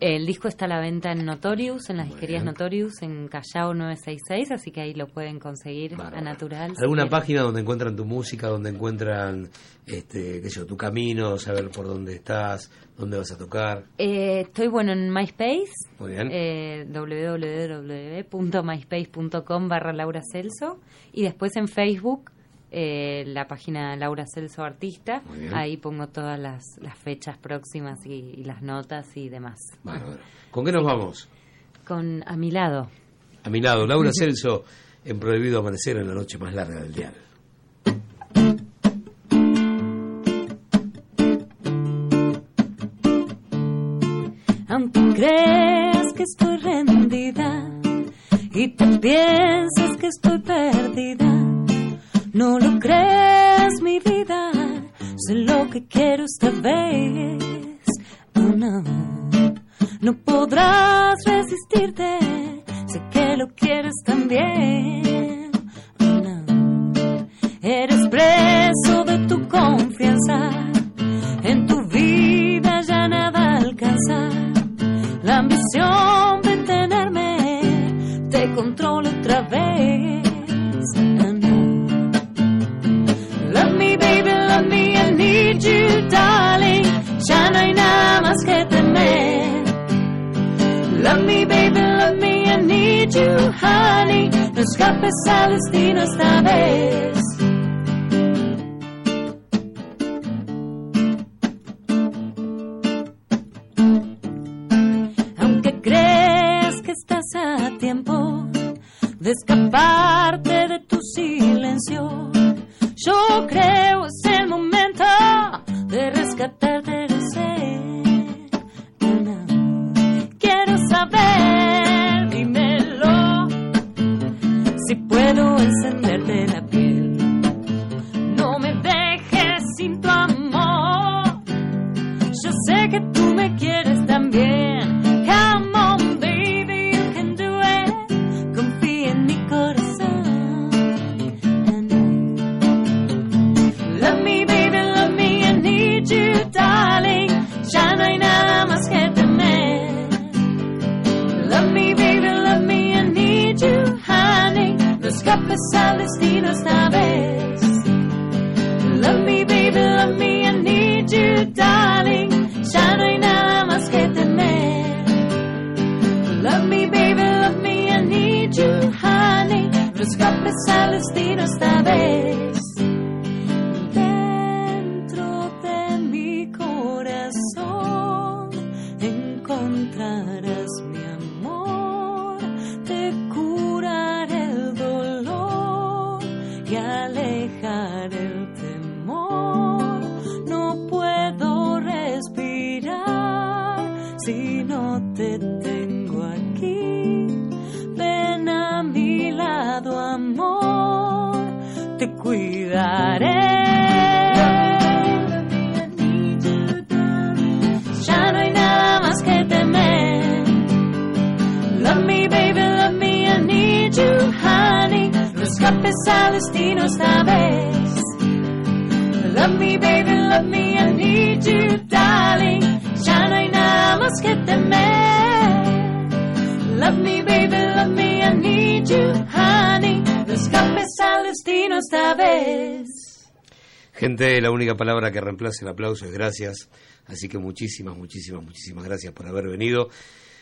El disco está a la venta en Notorious, en las disquerías bien. Notorious, en Callao 966, así que ahí lo pueden conseguir a natural. ¿Alguna página donde encuentran tu música, donde encuentran este, qué sé yo, tu camino, saber por dónde estás, dónde vas a tocar? Eh, estoy bueno en MySpace, Muy bien. eh, www.myspace.com barra Laura Celso y después en Facebook eh, la página Laura Celso Artista, ahí pongo todas las, las fechas próximas y, y las notas y demás. Bárbaro. ¿Con qué nos vamos? Con A mi lado. A mi lado, Laura *laughs* Celso, en Prohibido Amanecer en la noche más larga del dial. Aunque creas que estoy rendida y te piensas que estoy perdida, no lo creas mi vida, sé lo que quiero esta vez. Oh no, no podrás resistirte, sé que lo quieres también. Oh no, eres preso de tu confianza, en tu vida ya nada alcanza. La ambición need you, darling. Ya no hay nada más que temer. Love me, baby, love me, I need you, honey. No escapes al destino esta vez. Aunque creas que estás a tiempo de escaparte de tu silencio, yo creo es el momento de rescatarte del ser. Quiero saber, dímelo, si puedo encenderte Ya no hay nada más que temer. Love me, baby, love me, I need you, honey. No escapes al destino esta vez. Love me, baby, love me, I need you, darling. Ya no hay nada más que temer. Love me, baby, love me, I need you, honey. No escapes al destino esta vez. Vez. Love me, baby, love me, I need you, darling. Ya no hay nada más que temer. Love me, baby, love me, I need you, honey. Escapes al destino esta vez. Gente, la única palabra que reemplaza el aplauso es gracias. Así que muchísimas, muchísimas, muchísimas gracias por haber venido.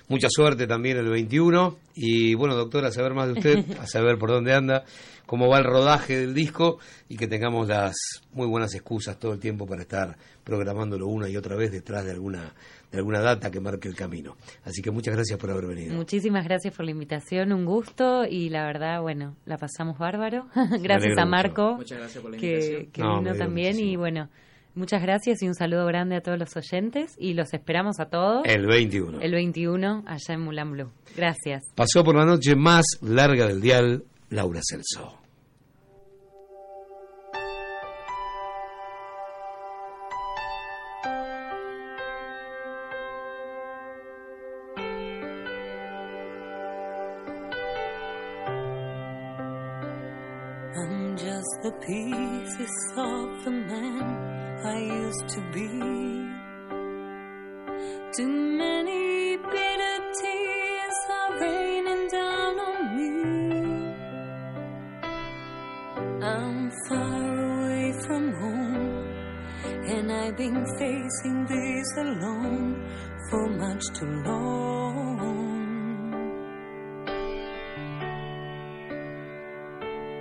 Mucha suerte también el 21. Y bueno, doctora, a saber más de usted, *laughs* a saber por dónde anda, cómo va el rodaje del disco y que tengamos las muy buenas excusas todo el tiempo para estar programándolo una y otra vez detrás de alguna, de alguna data que marque el camino. Así que muchas gracias por haber venido. Muchísimas gracias por la invitación, un gusto y la verdad, bueno, la pasamos bárbaro. *laughs* gracias a. Marco Muchas gracias por la que, No, vino también y bueno, muchas gracias y un saludo grande a todos los oyentes y los esperamos a todos El 21. el 21 allá en Mulan Blue. Gracias. Pasó por la noche más larga del dial, Laura Celso. Pieces of the man I used to be. Too many bitter tears are raining down on me. I'm far away from home, and I've been facing this alone for much too long.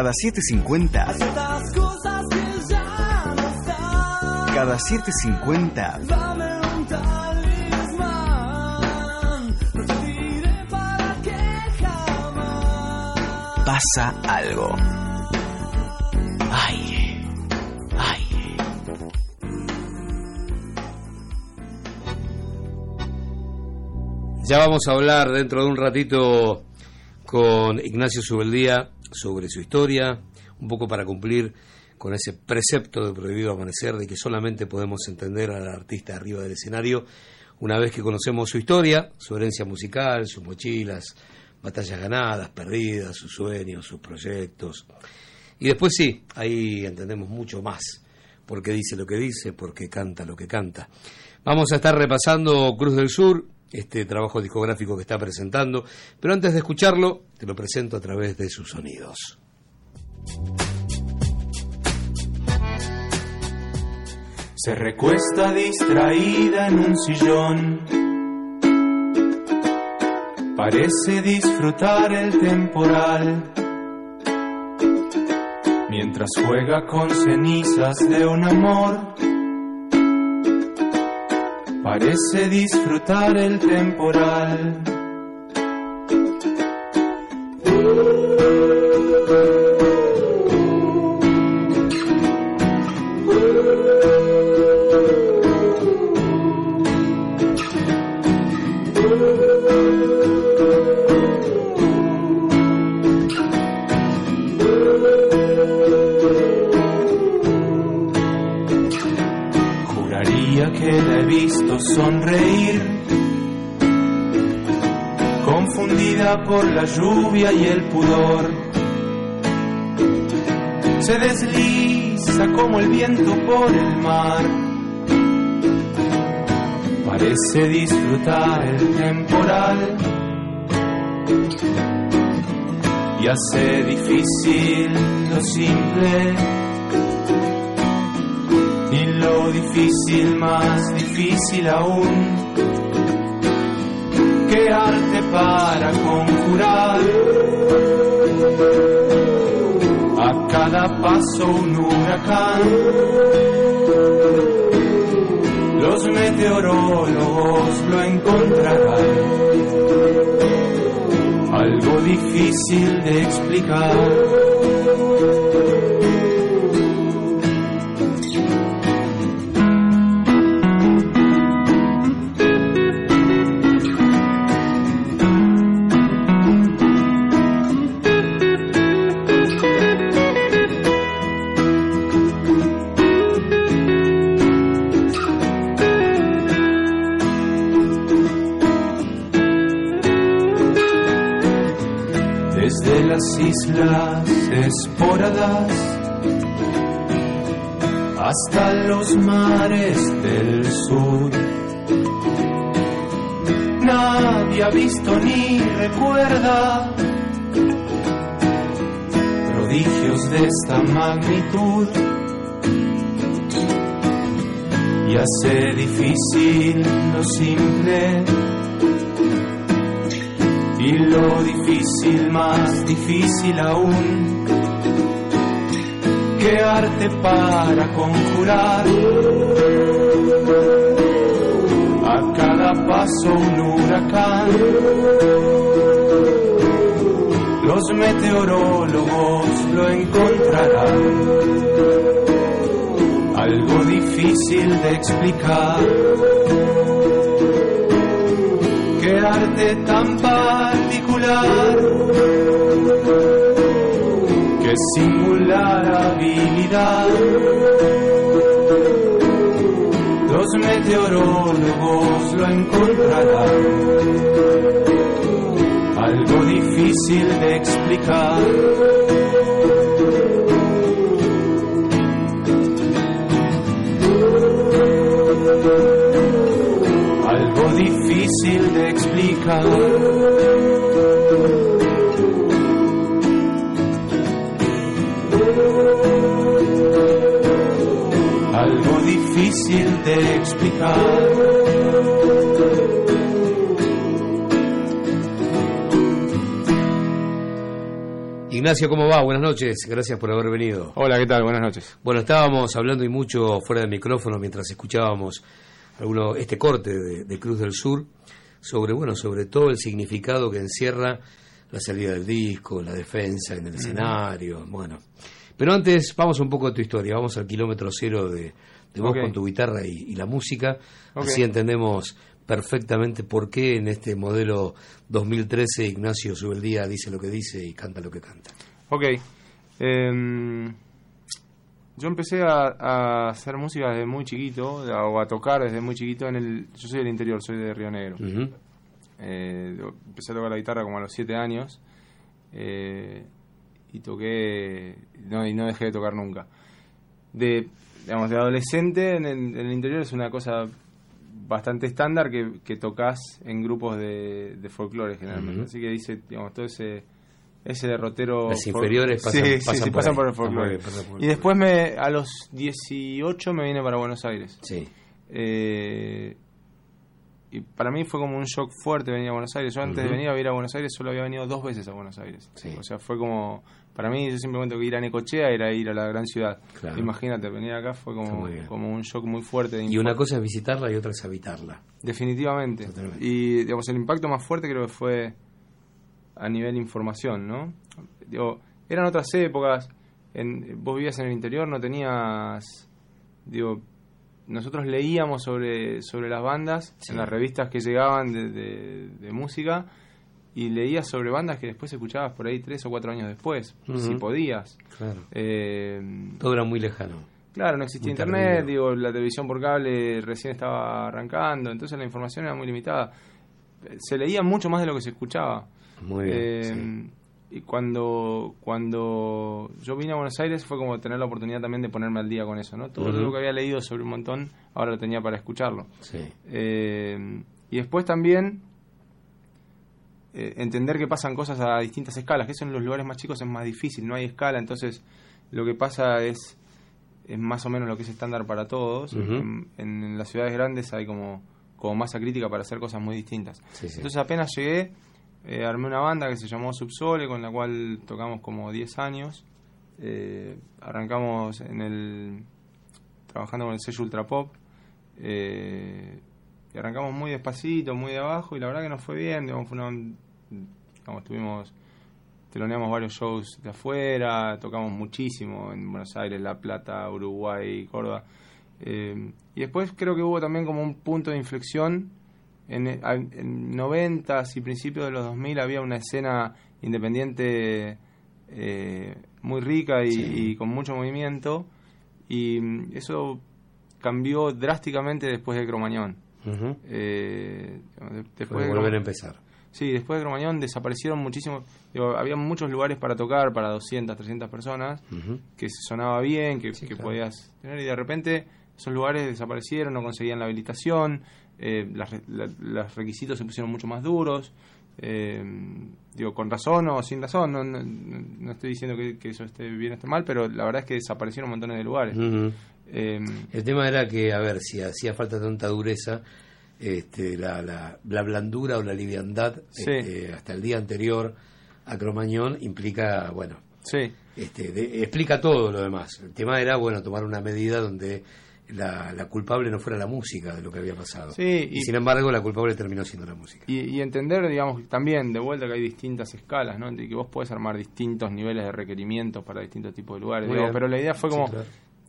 Cada 7.50. Cada 7.50. Pasa algo. Ya vamos a hablar dentro de un ratito con Ignacio Subeldía sobre su historia, un poco para cumplir con ese precepto de prohibido amanecer de que solamente podemos entender al artista arriba del escenario una vez que conocemos su historia, su herencia musical, sus mochilas, batallas ganadas, perdidas, sus sueños, sus proyectos. Y después sí, ahí entendemos mucho más, porque dice lo que dice, porque canta lo que canta. Vamos a estar repasando Cruz del Sur, este trabajo discográfico que está presentando, pero antes de escucharlo, te lo presento a través de sus sonidos. Se recuesta distraída en un sillón. Parece disfrutar el temporal mientras juega con cenizas de un amor. Parece disfrutar el temporal. Sonreír, confundida por la lluvia y el pudor. Se desliza como el viento por el mar. Parece disfrutar el temporal y hace difícil lo simple y lo difícil más difícil aún que arte para conjurar. A cada paso un huracán los meteorólogos lo encontrarán. Algo difícil de explicar esta magnitud. Y hace difícil lo simple. Y lo difícil más difícil aún. Que arte para conjurar. A cada paso un huracán los meteorólogos lo encontrarán. Algo difícil de explicar. Qué arte tan particular, qué singular habilidad. Los meteorólogos lo encontrarán, algo difícil de explicar. algo difícil de explicar. Algo difícil de explicar. Ignacio, ¿cómo va? Buenas noches, gracias por haber venido. Hola, ¿qué tal? Buenas noches. Bueno, estábamos hablando y mucho fuera del micrófono mientras escuchábamos alguno, este corte de, de Cruz del Sur sobre, bueno, sobre todo el significado que encierra la salida del disco, la defensa en el escenario, bueno. Pero antes, vamos un poco a tu historia, vamos al kilómetro cero de, de vos con tu guitarra y, y la música, Ok. así entendemos perfectamente por qué en este modelo 2013 Ignacio sube el día, dice lo que dice y canta lo que canta. Ok. em, yo empecé a, a hacer música desde muy chiquito, o a tocar desde muy chiquito en el... Yo soy del interior, soy de Río Negro. Eh, empecé a tocar la guitarra como a los 7 años. eh, y toqué... No, y no dejé de tocar nunca. De, digamos, de adolescente en el, en el interior es una cosa bastante estándar que, que tocas en grupos de, de folclore generalmente. Ujú. Así que dice, digamos, todo ese ese derrotero Las inferiores pasan- sí, pasan sí, sí, por pasan por el folclore y después me a los 18 me vine para Buenos Aires Sí. Eh, y para mí fue como un shock fuerte venir a Buenos Aires. Yo antes de venir a ir a Buenos Aires solo había venido dos veces a Buenos Aires. O sea, fue como, para mí yo siempre cuento que ir a Necochea era ir a la gran ciudad. Claro. Imagínate, venir acá fue como, como un shock muy fuerte. de Y una cosa es visitarla y otra es habitarla. Definitivamente. Y digamos, el impacto más fuerte creo que fue a nivel información, ¿no? Digo, eran otras épocas, en, vos vivías en el interior, no tenías, digo, nosotros leíamos sobre, sobre las bandas en las revistas que llegaban de, de- de música y leías sobre bandas que después escuchabas por ahí tres o cuatro años después, si podías. Claro. Eh, Todo era muy lejano. Claro, no existía Muy internet, tardío. digo, la televisión por cable recién estaba arrancando, entonces la información era muy limitada. Se leía mucho más de lo que se escuchaba. Muy bien, Eh, Y cuando, cuando yo vine a Buenos Aires fue como tener la oportunidad también de ponerme al día con eso, ¿no? Todo lo que había leído sobre un montón, ahora lo tenía para escucharlo. Sí. Eh, y después también eh, entender que pasan cosas a distintas escalas, que eso en los lugares más chicos es más difícil, no hay escala, entonces lo que pasa es, es más o menos lo que es estándar para todos. En, en las ciudades grandes hay como, como masa crítica para hacer cosas muy distintas. Sí, sí. Entonces apenas llegué, eh, armé una banda que se llamó Subsole, con la cual tocamos como 10 años. Eh, arrancamos en el trabajando con el sello Ultra Pop. Eh, y arrancamos muy despacito, muy de abajo, y la verdad que nos fue bien. Digamos, fue una- tuvimos, teloneamos varios shows de afuera, tocamos muchísimo en Buenos Aires, La Plata, Uruguay, Córdoba. Eh, y después creo que hubo también como un punto de inflexión. En, en 90 y principios de los 2000 había una escena independiente eh, muy rica y, y con mucho movimiento. Y mm, eso cambió drásticamente después de Cromañón. Eh, de- después de volver a empezar. Sí, después de Cromañón desaparecieron muchísimos. digo, había muchos lugares para tocar para 200, 300 personas, Ujú. que se sonaba bien, que, que claro. podías tener, y de repente esos lugares desaparecieron, no conseguían la habilitación, eh, las la- los requisitos se pusieron mucho más duros. eh, digo, con razón o sin razón, no, no, no estoy diciendo que, que eso esté bien o esté mal, pero la verdad es que desaparecieron montones de lugares. Eh, El tema era que, a ver, si hacía falta tanta dureza, este, la, la, la blandura o la liviandad Sí. este, hasta el día anterior a Cromañón implica, bueno, sí. este, de- explica todo lo demás. El tema era, bueno, tomar una medida donde la, la culpable no fuera la música de lo que había pasado. Sí, y, y- sin embargo la culpable terminó siendo la música. Y, y entender, digamos, también de vuelta que hay distintas escalas, ¿no? Que vos podés armar distintos niveles de requerimientos para distintos tipos de lugares. Digamos, pero la idea fue Sí, como, claro.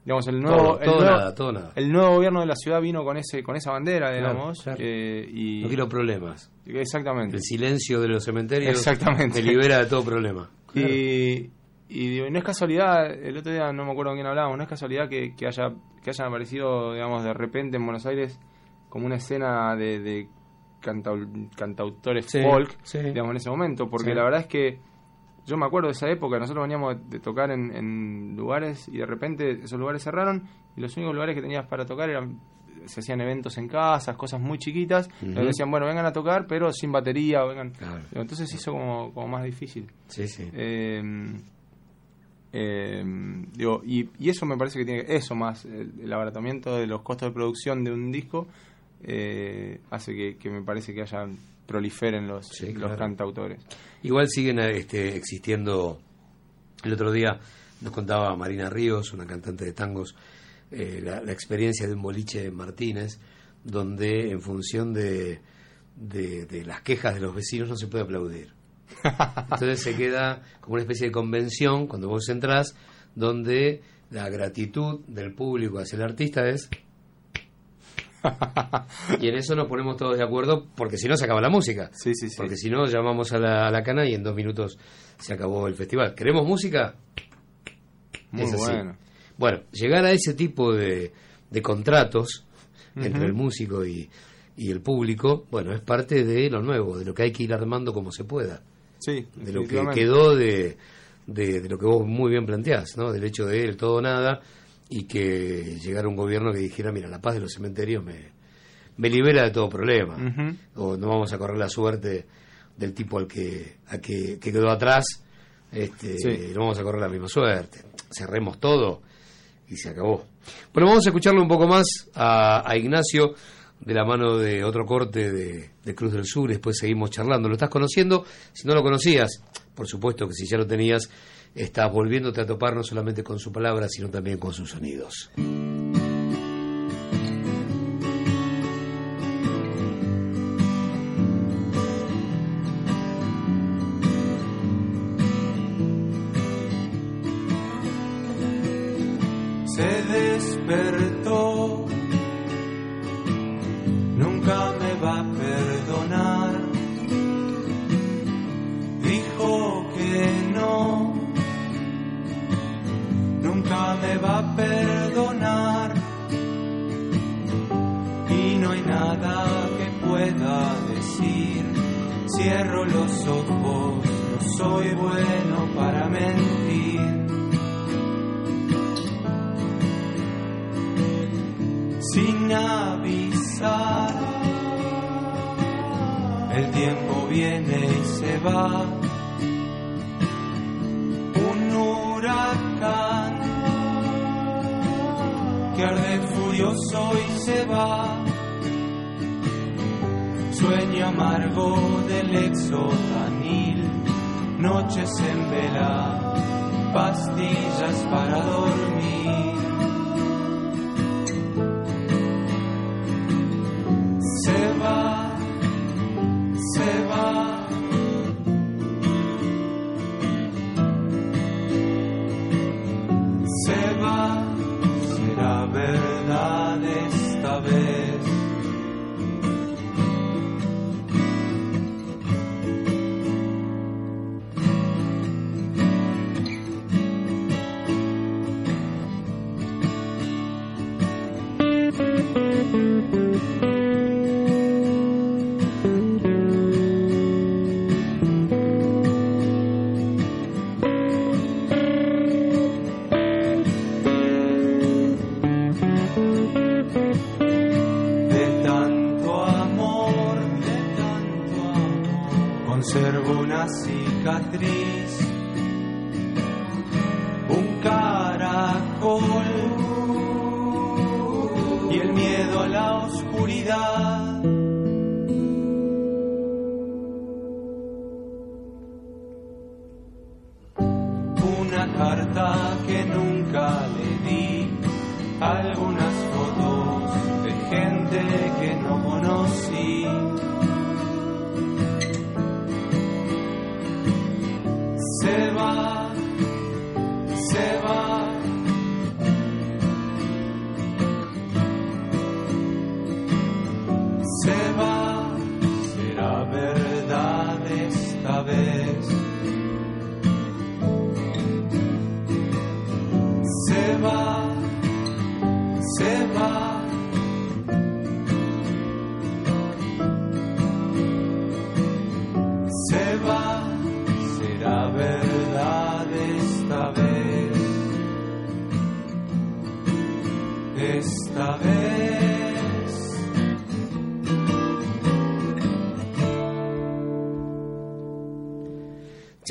digamos, el nuevo, Todo, el, nuevo nada, todo nada. el nuevo gobierno de la ciudad vino con ese con esa bandera, Claro, digamos. claro. eh, y No quiero problemas. Exactamente. El silencio de los cementerios Exactamente. te libera de todo problema. Y, y digo, no es casualidad, el otro día no me acuerdo con quién hablábamos, no es casualidad que, que haya que hayan aparecido, digamos, de repente en Buenos Aires como una escena de, de cantau- cantautores Sí, folk, sí. digamos, en ese momento, porque Sí. la verdad es que yo me acuerdo de esa época, nosotros veníamos de tocar en, en lugares y de repente esos lugares cerraron y los únicos lugares que tenías para tocar eran se hacían eventos en casas, cosas muy chiquitas, Ujú. donde decían, bueno, vengan a tocar, pero sin batería, o vengan. Claro. Entonces se hizo como, como más difícil. Sí, sí. Eh, eh, digo, y, y eso me parece que tiene eso más, el, el abaratamiento de los costos de producción de un disco eh, hace que, que me parece que haya proliferen los, Sí, los cantautores. Igual siguen este, existiendo. El otro día nos contaba Marina Ríos, una cantante de tangos, eh, la, la experiencia de un boliche en Martínez, donde en función de, de, de las quejas de los vecinos no se puede aplaudir. Entonces se queda como una especie de convención cuando vos entrás, donde la gratitud del público hacia el artista es. Y en eso nos ponemos todos de acuerdo, porque si no se acaba la música. Sí, sí, sí. Porque si no, llamamos a la, a la cana y en dos minutos se acabó el festival. ¿Queremos música? Muy Es así. bueno. Bueno, llegar a ese tipo de, de contratos entre el músico y, y el público, bueno, es parte de lo nuevo, de lo que hay que ir armando como se pueda. Sí, De lo que quedó de, de, de lo que vos muy bien planteás, ¿no? Del hecho de el todo nada y que llegara un gobierno que dijera, mira, la paz de los cementerios me, me libera de todo problema. O no vamos a correr la suerte del tipo al que, a que, que quedó atrás, este, Sí. no vamos a correr la misma suerte. Cerremos todo y se acabó. Bueno, vamos a escucharle un poco más a, a Ignacio de la mano de otro corte de, Cruz del Sur, después seguimos charlando. ¿Lo estás conociendo? Si no lo conocías, por supuesto que si ya lo tenías, estás volviéndote a topar no solamente con su palabra, sino también con sus sonidos. se despertó. Va. Un huracán que arde furioso y se va. Sueño amargo del exotanil, noches en vela, pastillas para dormir.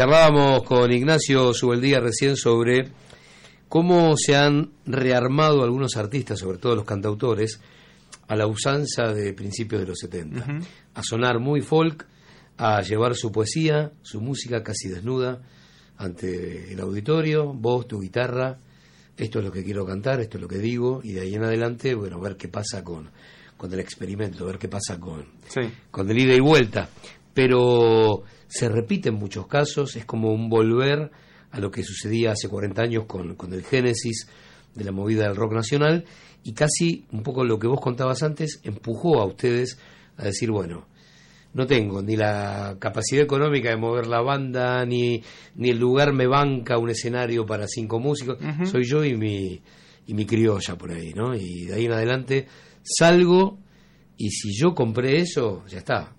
Charlábamos con Ignacio Subeldía recién sobre cómo se han rearmado algunos artistas, sobre todo los cantautores, a la usanza de principios de los 70. Ujú. A sonar muy folk, a llevar su poesía, su música casi desnuda ante el auditorio, voz, tu guitarra, esto es lo que quiero cantar, esto es lo que digo, y de ahí en adelante, bueno, ver qué pasa con, con el experimento, ver qué pasa con, Sí. con el ida y vuelta. Pero se repite en muchos casos, es como un volver a lo que sucedía hace 40 años con, con el génesis de la movida del rock nacional y casi un poco lo que vos contabas antes empujó a ustedes a decir, bueno, no tengo ni la capacidad económica de mover la banda, ni, ni el lugar me banca un escenario para cinco músicos, soy yo y mi, y mi criolla por ahí, ¿no? Y de ahí en adelante salgo y si yo compré eso, ya está,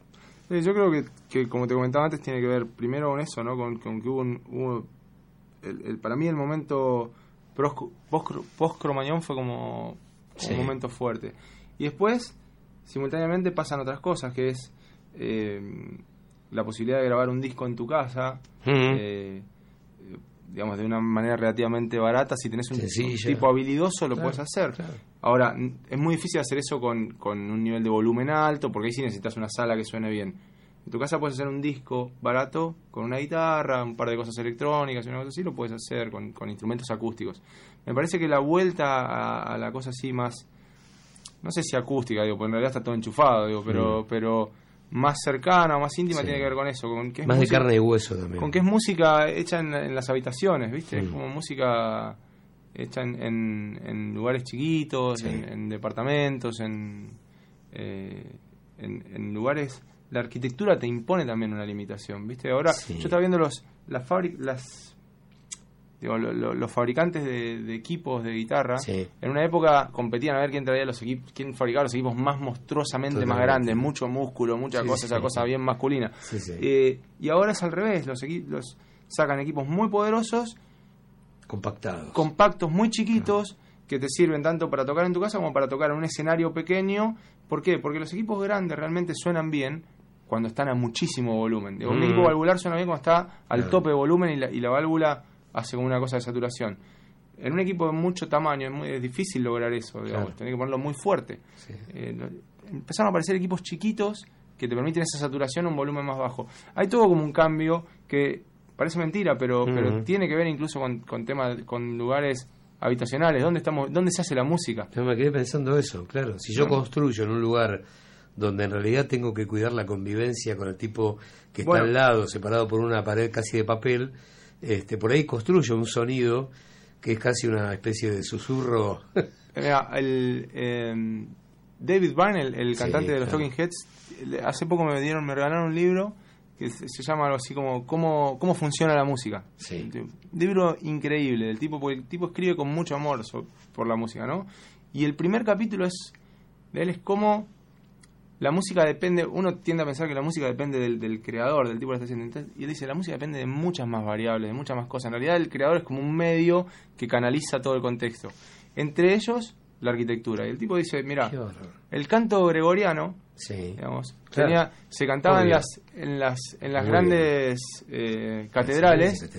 Sí, yo creo que, que, como te comentaba antes, tiene que ver primero con eso, ¿no? Con, con que hubo, un, hubo el, el- para mí el momento pros- post, post Cromañón fue como Sí. un momento fuerte. Y después, simultáneamente pasan otras cosas, que es eh, la posibilidad de grabar un disco en tu casa, eh, digamos, de una manera relativamente barata. Si tenés un, tipo habilidoso, lo Claro, puedes hacer. claro. Ahora, n- es muy difícil hacer eso con, con un nivel de volumen alto, porque ahí sí necesitas una sala que suene bien. En tu casa puedes hacer un disco barato con una guitarra, un par de cosas electrónicas y una cosa así, lo puedes hacer con, con instrumentos acústicos. Me parece que la vuelta a, a la cosa así más, no sé si acústica, digo, porque en realidad está todo enchufado, digo, pero, pero más cercana, más íntima Sí. tiene que ver con eso, con que es Más de música- carne y hueso también. con que es música hecha en, en las habitaciones, ¿viste? Es Mm. como música hecha en, en- en lugares chiquitos, Sí. en, en departamentos, en, eh, en, lugares... La arquitectura te impone también una limitación, ¿viste? Ahora, yo estaba viendo los las fábricas... Las, digo, lo- lo- los fabricantes de, de equipos de guitarra Sí. en una época competían a ver quién traía los equipos quién fabricaba los equipos más monstruosamente más grandes mucho músculo mucha Sí, cosa sí. esa cosa bien masculina eh, y ahora es al revés, los, los sacan equipos muy poderosos, Compactados. compactos, muy chiquitos, que te sirven tanto para tocar en tu casa como para tocar en un escenario pequeño. ¿Por qué? Porque los equipos grandes realmente suenan bien cuando están a muchísimo volumen. Digo, Un Mm. equipo valvular suena bien cuando está al Claro. tope de volumen y la, y la válvula hace como una cosa de saturación. En un equipo de mucho tamaño es muy es difícil lograr eso, digamos, Claro. tenés que ponerlo muy fuerte. Sí. Eh, empezaron a aparecer equipos chiquitos que te permiten esa saturación a un volumen más bajo. Hay todo como un cambio que parece mentira, pero, pero tiene que ver incluso con, con temas, con lugares habitacionales. ¿Dónde estamos? ¿Dónde se hace la música? Yo me quedé pensando eso, claro. Si yo construyo en un lugar donde en realidad tengo que cuidar la convivencia con el tipo que está al lado, separado por una pared casi de papel, este, por ahí construyo un sonido que es casi una especie de susurro. *laughs* Mira, el, eh, David Byrne, el, el Sí, cantante de los claro. Talking Heads, hace poco me dieron, me regalaron un libro que se, se llama algo así como ¿Cómo, cómo funciona la música? Sí. Un libro increíble, del tipo, porque el tipo escribe con mucho amor so- por la música, ¿no? Y el primer capítulo es de él es cómo la música depende, uno tiende a pensar que la música depende del, del creador, del tipo que la está haciendo. Entonces, y él dice, la música depende de muchas más variables, de muchas más cosas. En realidad el creador es como un medio que canaliza todo el contexto. Entre ellos, la arquitectura. Y el tipo dice, mira, el canto gregoriano, Sí. digamos, Claro. tenía, se cantaba en las, en las, en las Muy grandes eh, catedrales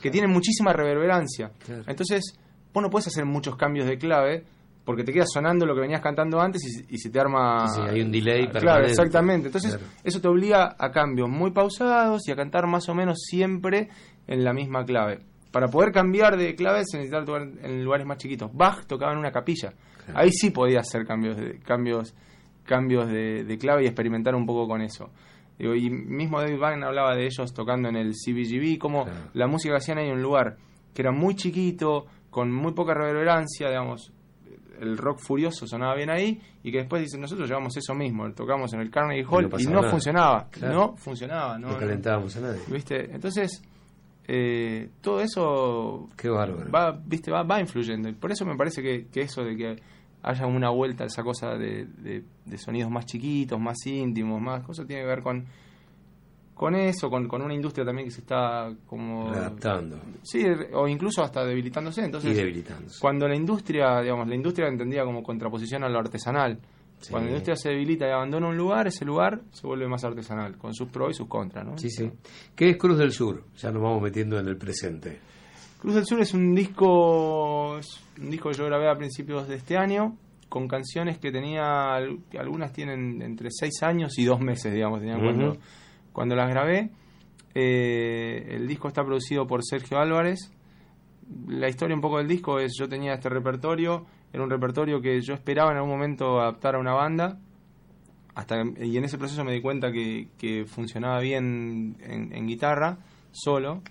que tienen muchísima reverberancia. Claro. Entonces, vos no puedes hacer muchos cambios de clave porque te queda sonando lo que venías cantando antes y, y se te arma... Sí, sí, hay un delay Claro, permanente. exactamente. Entonces, Claro. eso te obliga a cambios muy pausados y a cantar más o menos siempre en la misma clave. Para poder cambiar de clave se necesitaba tocar en lugares más chiquitos. Bach tocaba en una capilla. Claro. Ahí sí podía hacer cambios de, cambios, cambios de, de clave y experimentar un poco con eso. Y mismo David Byrne hablaba de ellos tocando en el CBGB, como Claro. la música que hacían ahí en un lugar que era muy chiquito, con muy poca reverberancia, digamos, el rock furioso sonaba bien ahí, y que después dicen, nosotros llevamos eso mismo, tocamos en el Carnegie Hall no y no, funcionaba, Claro. no funcionaba, no, No calentábamos a nadie. ¿viste? Entonces, eh, todo eso Qué va, viste, va, va influyendo. Y por eso me parece que, que eso de que haya una vuelta a esa cosa de, de- de sonidos más chiquitos, más íntimos, más cosas, tiene que ver con con eso, con, con una industria también que se está como... Adaptando. Sí, o incluso hasta debilitándose. Entonces, Y debilitándose. Cuando la industria, digamos, la industria entendía como contraposición a lo artesanal. Sí. Cuando la industria se debilita y abandona un lugar, ese lugar se vuelve más artesanal, con sus pros y sus contras, ¿no? Sí, sí. ¿Qué es Cruz del Sur? Ya nos vamos metiendo en el presente. Cruz del Sur es un disco, es un disco que yo grabé a principios de este año, con canciones que tenía, algunas tienen entre 6 años y 2 meses, digamos, tenían Ujú. cuando, cuando las grabé. Eh, el disco está producido por Sergio Álvarez. La historia un poco del disco es, yo tenía este repertorio, era un repertorio que yo esperaba en algún momento adaptar a una banda, hasta y en ese proceso me di cuenta que, que funcionaba bien en, en guitarra, solo,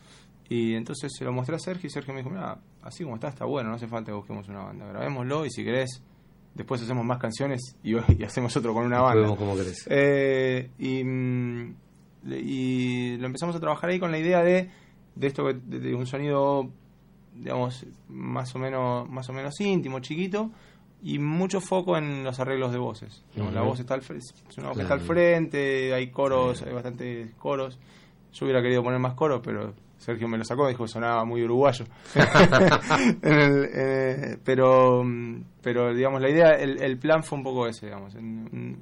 y entonces se lo mostré a Sergio y Sergio me dijo, mira, así como está, está bueno, no hace falta que busquemos una banda, grabémoslo y si querés, después hacemos más canciones y, *laughs* y hacemos otro con una banda. querés. Eh, y, mm, y lo empezamos a trabajar ahí con la idea de, de esto, que- de, de un sonido, digamos, más o menos, más o menos íntimo, chiquito, y mucho foco en los arreglos de voces. Digamos, La voz está al, es una voz que Claro. está al frente, hay coros, hay bastantes coros. Yo hubiera querido poner más coros, pero Sergio me lo sacó, dijo que sonaba muy uruguayo. *laughs* En el, eh, pero, pero digamos, la idea, el, el plan fue un poco ese, digamos.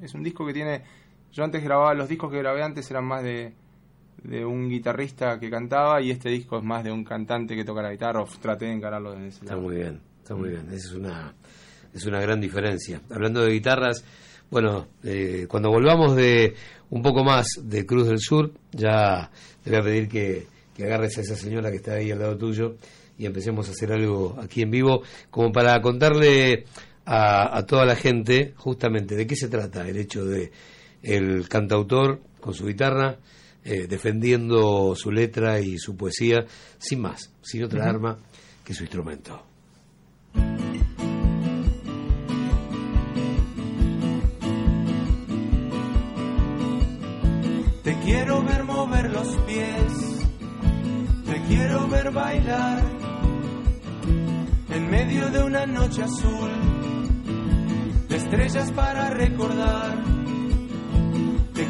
Es un disco que tiene. Yo antes grababa, los discos que grabé antes eran más de, de un guitarrista que cantaba y este disco es más de un cantante que toca la guitarra, o traté de encararlo desde ese Está lado. muy bien, está muy bien. Esa es una, es una gran diferencia. Hablando de guitarras, bueno, eh, cuando volvamos de un poco más de Cruz del Sur, ya te voy a pedir que, que agarres a esa señora que está ahí al lado tuyo y empecemos a hacer algo aquí en vivo, como para contarle a, a toda la gente justamente de qué se trata el hecho de el cantautor con su guitarra eh, defendiendo su letra y su poesía sin más, sin otra arma que su instrumento. Te quiero ver mover los pies, te quiero ver bailar en medio de una noche azul, de estrellas para recordar.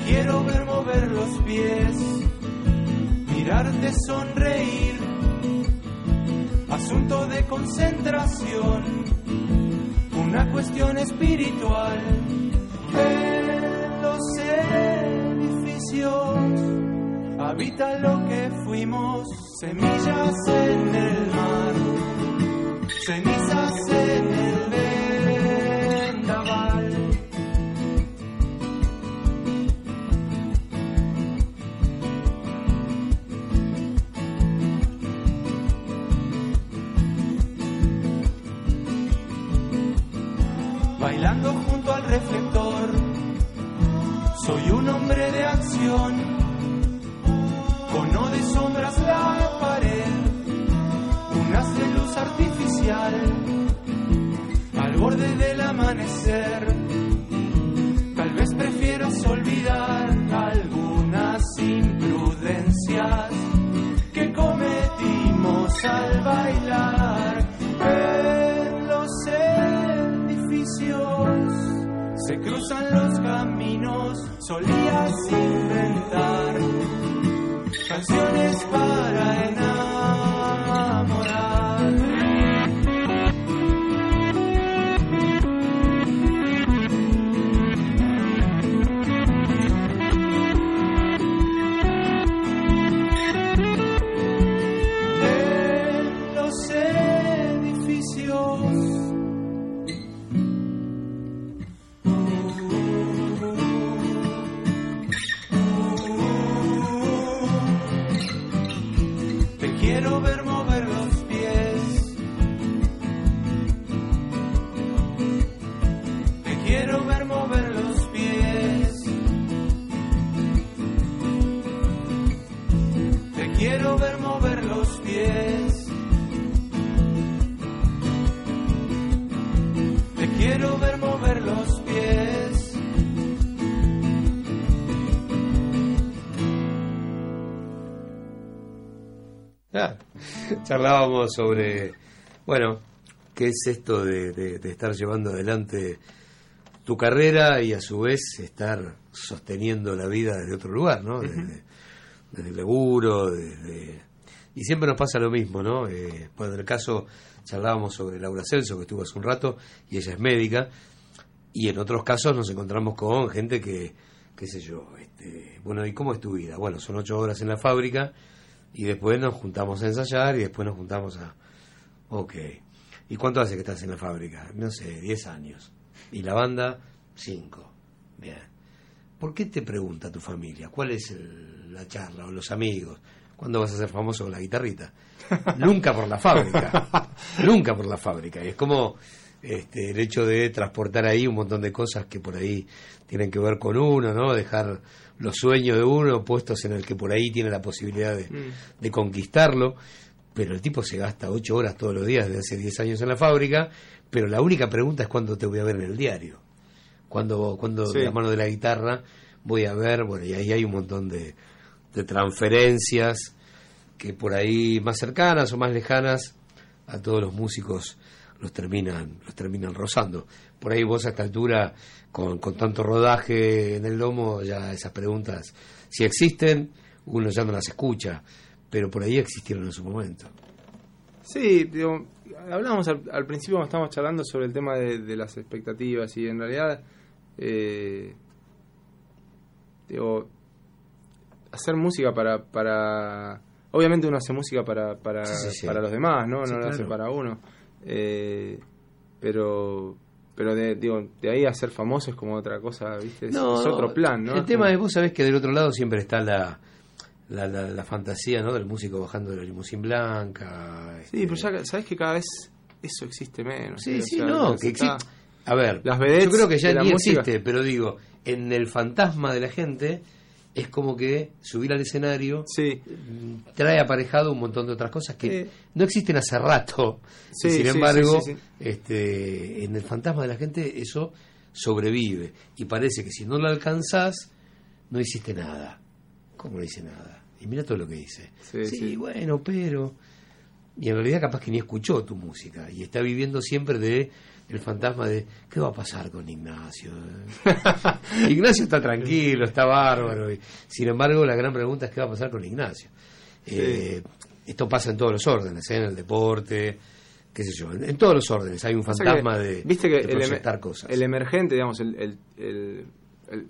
Quiero ver mover los pies, mirarte sonreír, asunto de concentración, una cuestión espiritual. En los edificios habita lo que fuimos, semillas en el mar, cenizas en el soy un hombre de acción, cono de sombras la pared, un haz de luz artificial, al borde del amanecer. Tal vez prefieras olvidar algunas imprudencias que cometimos al bailar en los edificios. Se cruzan los caminos, solías inventar canciones para enamorar. *laughs* Charlábamos sobre, bueno, qué es esto de, de- de estar llevando adelante tu carrera y a su vez estar sosteniendo la vida desde otro lugar, ¿no? Desde, desde el laburo, desde... Y siempre nos pasa lo mismo, ¿no? Eh, bueno, en el caso charlábamos sobre Laura Celso, que estuvo hace un rato, y ella es médica, y en otros casos nos encontramos con gente que, qué sé yo, este, bueno, ¿y cómo es tu vida? Bueno, son ocho horas en la fábrica, y después nos juntamos a ensayar y después nos juntamos a... Ok. ¿Y cuánto hace que estás en la fábrica? No sé, 10 años. ¿Y la banda? 5. Bien. ¿Por qué te pregunta tu familia? ¿Cuál es el- la charla o los amigos? ¿Cuándo vas a ser famoso con la guitarrita? *laughs* Nunca por la fábrica. Nunca por la fábrica. Y es como este, el hecho de transportar ahí un montón de cosas que por ahí tienen que ver con uno, ¿no? Dejar los sueños de uno puestos en el que por ahí tiene la posibilidad de, Mm. de conquistarlo. Pero el tipo se gasta ocho horas todos los días desde hace 10 años en la fábrica, pero la única pregunta es cuándo te voy a ver en el diario. Cuando, cuando Sí. de la mano de la guitarra voy a ver, bueno, y ahí hay un montón de, de transferencias que por ahí más cercanas o más lejanas a todos los músicos los terminan, los terminan rozando. Por ahí vos a esta altura, con, con tanto rodaje en el lomo, ya esas preguntas, si existen, uno ya no las escucha, pero por ahí existieron en su momento. Sí, digo, hablamos al, al principio cuando estábamos charlando sobre el tema de, de las expectativas y en realidad, eh, digo, hacer música para, para... Obviamente uno hace música para, para, Sí, sí, sí. para los demás, ¿no? No lo hace para uno. Eh, pero pero de, digo, de ahí a ser famoso es como otra cosa, ¿viste? Es, No, es otro plan, ¿no? El tema es, vos sabés que del otro lado siempre está la, la, la, la fantasía, ¿no? Del músico bajando de la limusín blanca. Sí, pero ya sabes que cada vez eso existe menos. Sí, ¿eh? O sí, sea, no, que existe. A ver, Las yo creo que ya ni música- existe, pero digo, en el fantasma de la gente es como que subir al escenario trae aparejado un montón de otras cosas que Sí. no existen hace rato. Sí, y sin sí, embargo. Este, en el fantasma de la gente eso sobrevive. Y parece que si no lo alcanzás, no hiciste nada. ¿Cómo no hice nada? Y mira todo lo que hice. Sí. bueno, pero... Y en realidad capaz que ni escuchó tu música y está viviendo siempre de el fantasma de ¿qué va a pasar con Ignacio? *laughs* Ignacio está tranquilo, está bárbaro. Y, sin embargo, la gran pregunta es ¿qué va a pasar con Ignacio? Eh, esto pasa en todos los órdenes, ¿eh? en el deporte, qué sé yo, en, en todos los órdenes hay un fantasma que, de, viste que de el, cosas. el emergente, digamos, el, el- el- el-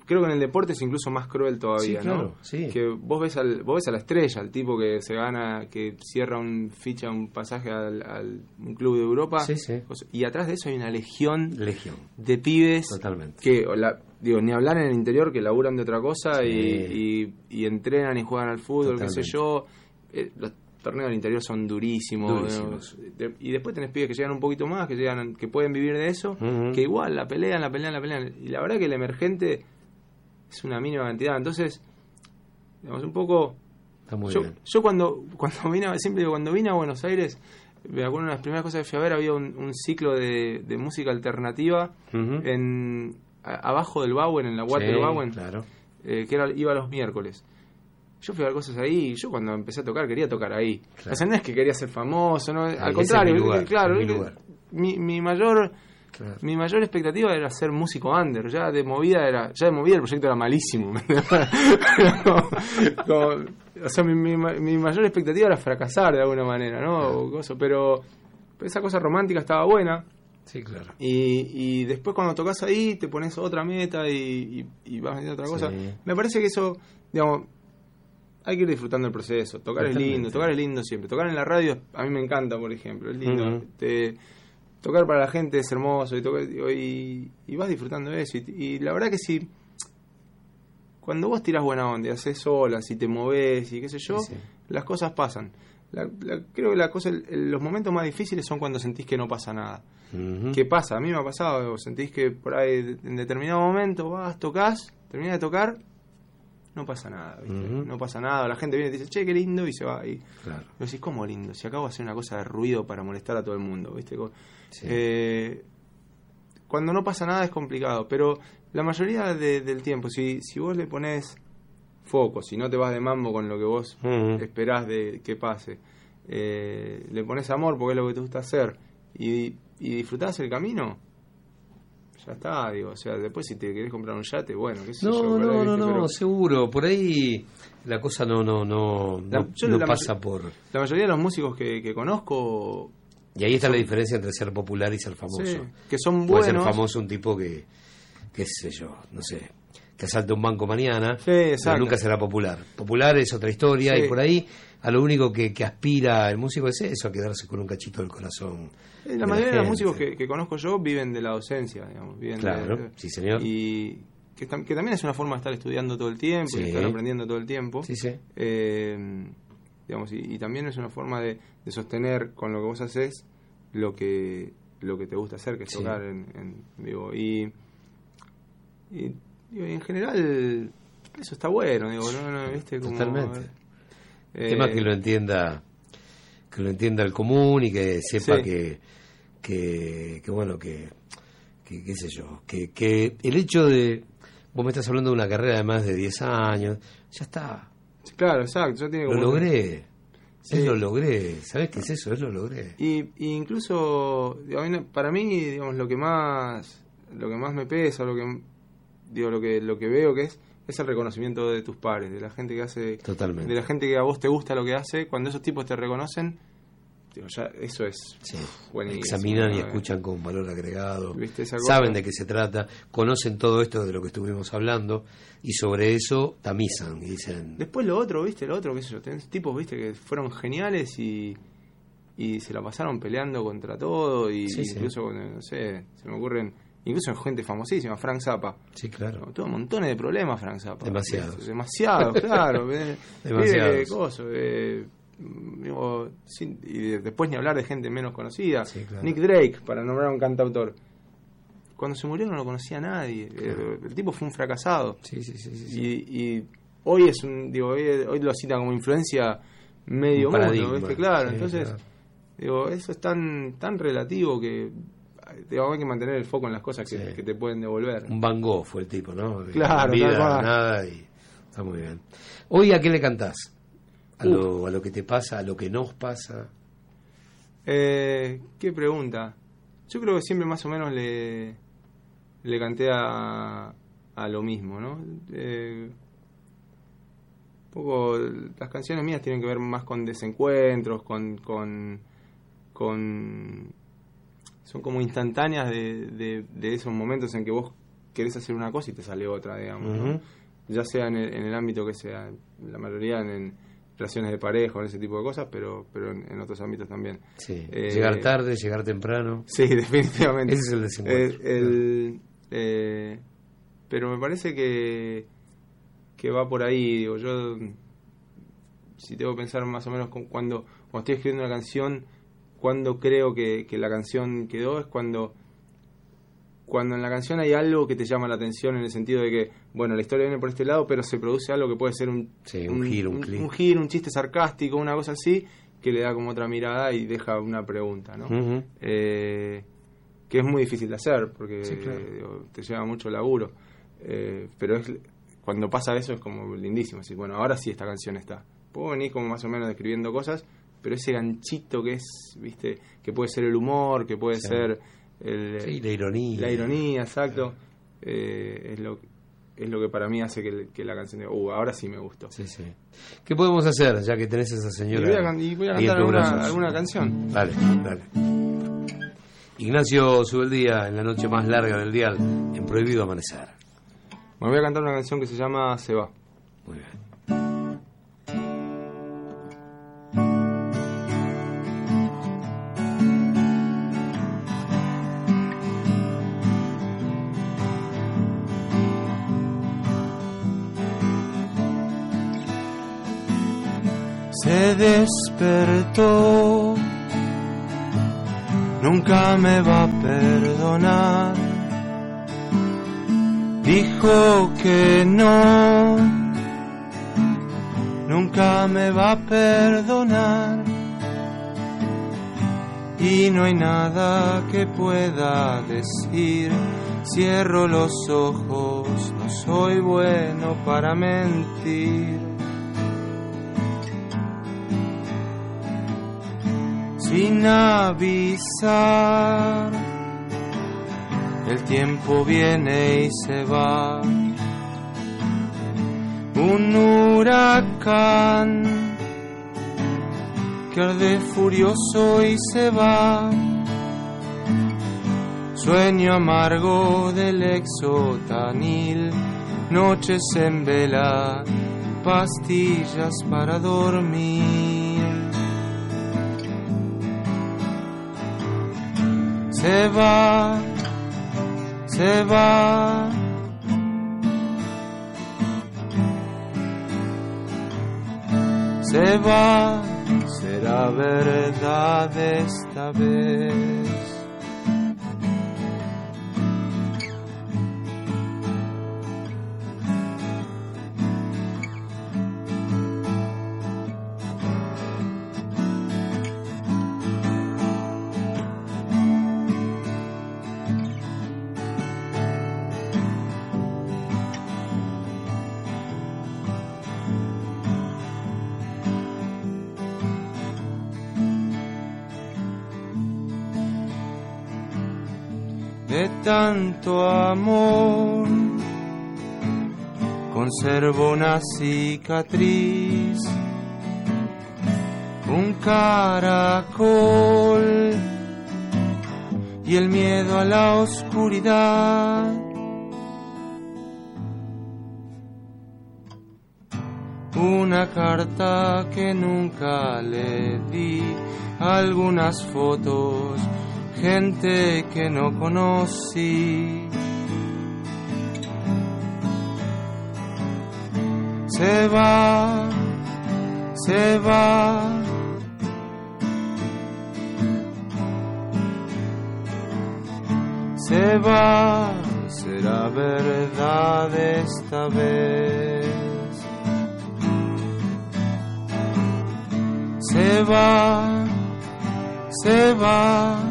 creo que en el deporte es incluso más cruel todavía, Sí, claro, ¿no? sí. Que vos ves al, vos ves a la estrella, al tipo que se gana, que cierra un ficha un pasaje al, al- un club de Europa, Sí, sí. Y atrás de eso hay una legión, Legión. de pibes Totalmente. que la- digo ni hablar en el interior que laburan de otra cosa Sí. y, y- y entrenan y juegan al fútbol, qué sé Totalmente. yo. Eh, los torneos del interior son durísimos. Durísimos. digamos. De- y después tenés pibes que llegan un poquito más, que llegan que pueden vivir de eso, que igual la pelean, la pelean, la pelean. Y la verdad que el emergente es una mínima cantidad. Entonces, digamos, un poco... Está muy yo, bien. yo cuando, *laughs* cuando vine, a- siempre cuando vine a Buenos Aires, me acuerdo una de las primeras cosas que fui a ver, había un, un ciclo de, de música alternativa en a- abajo del Bauen, en la Walter Sí, claro. eh, que era, iba los miércoles. Yo fui a ver cosas ahí, y yo cuando empecé a tocar quería tocar ahí. Claro. O sea, no es que quería ser famoso, no, al contrario, mi lugar, claro, mi lugar. mi, mi mayor Claro. mi mayor expectativa era ser músico under, ya de movida era, ya de movida el proyecto era malísimo. *laughs* Como- como- o sea, mi, mi, mi mayor expectativa era fracasar de alguna manera, ¿no? O cosa, pero esa cosa romántica estaba buena. Sí, claro. Y, y después cuando tocas ahí te pones otra meta y, y- y vas metiendo otra cosa. Sí. Me parece que eso, digamos, hay que ir disfrutando el proceso. Tocar es lindo, tocar es lindo siempre. Tocar en la radio a mí me encanta, por ejemplo, es lindo. Te- tocar para la gente es hermoso y, tocar- y, y vas disfrutando de eso. Y, y la verdad que si cuando vos tirás buena onda y haces olas y te moves y qué sé yo, Sí, sí. las cosas pasan. La- la- creo que la cosa, el- los momentos más difíciles son cuando sentís que no pasa nada. Ujú. ¿Qué pasa? A mí me ha pasado, sentís que por ahí en determinado momento vas, tocas, terminás de tocar, no pasa nada, ¿viste? No pasa nada, la gente viene y dice, che, qué lindo, y se va. Y Claro. decís, ¿cómo lindo? Si acabo de hacer una cosa de ruido para molestar a todo el mundo, ¿viste? Sí. Eh, cuando no pasa nada es complicado, pero la mayoría de- del tiempo, si, si vos le pones foco, si no te vas de mambo con lo que vos Ujú. esperás de que pase, eh, le pones amor porque es lo que te gusta hacer y, y disfrutás el camino, ya está, digo, o sea, después si te querés comprar un yate, bueno, qué sé yo, No, ahí, no, no, no, Pero seguro. Por ahí la cosa no, no, no, La- no, yo no la pasa por. la mayoría de los músicos que, que conozco, Y ahí está son- la diferencia entre ser popular y ser famoso. Sí, que son Puede ser buenos. famoso un tipo que, qué sé yo, no sé, que asalte un banco mañana, Sí, pero nunca será popular. Popular es otra historia Sí. y por ahí a lo único que, que aspira el músico es eso, a quedarse con un cachito del corazón. Eh, La de mayoría de los músicos que, que conozco yo viven de la docencia, digamos. Viven Claro, de- sí, señor. Y que, tam- que también es una forma de estar estudiando todo el tiempo, y Sí. estar aprendiendo todo el tiempo. Sí, sí. Eh, digamos, y, y también es una forma de, de sostener con lo que vos haces lo que lo que te gusta hacer, que es Sí. tocar en, en vivo. Y, y, y en general eso está bueno, digo, no, no, ¿viste? Como, Totalmente. Eh, El tema es que lo entienda que lo entienda el común y que sepa Sí. que, que que bueno que, que qué sé yo que, que el hecho de vos me estás hablando de una carrera de más de 10 años ya está Claro, exacto. Ya tiene lo logré Sí. es lo logré ¿sabes qué es eso? es lo logré Y, y incluso para mí digamos lo que más lo que más me pesa lo que digo lo que lo que veo que es es el reconocimiento de tus pares de la gente que hace Totalmente. de la gente que a vos te gusta lo que hace cuando esos tipos te reconocen ya eso es buenísimo. Examinan y escuchan con valor agregado. ¿Viste esa cosa? Saben de qué se trata, conocen todo esto de lo que estuvimos hablando y sobre eso tamizan y dicen, Después lo otro, ¿viste? Lo otro, qué sé yo, tenés tipos, ¿viste? Que fueron geniales y, y se la pasaron peleando contra todo y Sí, sí. incluso, con, no sé, se me ocurren, incluso gente famosísima, Frank Zappa. Sí, claro. Tuvo montones de problemas Frank Zappa. Demasiados. *laughs* Demasiados, claro. Demasiados. eh, digo, sin- y de- después ni hablar de gente menos conocida. claro. Nick Drake, para nombrar a un cantautor. Cuando se murió no lo conocía nadie. Eh, El tipo fue un fracasado. Sí, sí, sí. sí, Y, y hoy es un, digo, hoy, hoy lo cita como influencia medio Un mundo, ¿viste? Claro, sí, entonces, claro. digo, eso es tan, tan relativo que hay que mantener el foco en las cosas que, que te pueden devolver. un Van Gogh fue el tipo, ¿no? De Claro, vida, cual. nada y está muy bien. Hoy a qué le cantás? A lo, a lo que te pasa, a lo que nos pasa. Eh, ¿Qué pregunta? Yo creo que siempre más o menos le, le canté a, a lo mismo, ¿no? Eh, un poco las canciones mías tienen que ver más con desencuentros, con, con, con son como instantáneas de, de, de esos momentos en que vos querés hacer una cosa y te sale otra, digamos. ¿no? Ya sea en el, en el ámbito que sea, la mayoría en, en relaciones de pareja o en ese tipo de cosas, pero, pero en, en otros ámbitos también. Sí. Eh, Llegar tarde, llegar temprano. Sí, *laughs* definitivamente. Ese es el desencuentro. Eh, el- eh, pero me parece que, que va por ahí. Digo, yo, si tengo que pensar más o menos con- cuando, cuando estoy escribiendo una canción, cuando creo que, que la canción quedó, es cuando cuando en la canción hay algo que te llama la atención en el sentido de que, bueno, la historia viene por este lado, pero se produce algo que puede ser un, un giro, un un, clic. un giro, un chiste sarcástico, una cosa así, que le da como otra mirada y deja una pregunta, ¿no? Eh, que es muy difícil de hacer porque Sí, claro. eh, digo, te lleva mucho laburo. Eh, pero es, cuando pasa eso es como lindísimo. Así, bueno, ahora sí esta canción está. Puedo venir como más o menos describiendo cosas, pero ese ganchito que es, viste, que puede ser el humor, que puede Sí. ser el, Sí, la ironía. La ironía, exacto. Eh, es lo es lo que para mí hace que, que la canción diga, uh, ahora sí me gustó. Sí, sí. ¿Qué podemos hacer ya que tenés a esa señora? Y voy a y voy cantar alguna- alguna canción. Dale, dale. Ignacio Subeldía en la noche más larga del dial en Prohibido Amanecer. Me voy a cantar una canción que se llama Se va. Muy bien. Despertó. Nunca me va a perdonar. Dijo que no. Nunca me va a perdonar. Y no hay nada que pueda decir. Cierro los ojos, no soy bueno para mentir. Sin avisar. El tiempo viene y se va. Un huracán que arde furioso y se va. Sueño amargo del exotanil, noches en vela, pastillas para dormir. Se va, se va. Se va, será verdad esta vez. tanto amor. Conservo una cicatriz, un caracol y el miedo a la oscuridad. Una carta que nunca le di, algunas fotos gente que no conocí. Se va, se va. Se va, será verdad esta vez. Se va, se va.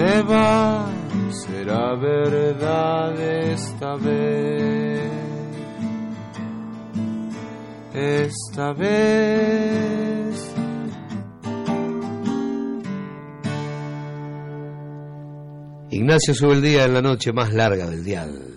se va, será verdad esta vez. Esta vez. Ignacio sube el día en la noche más larga del dial.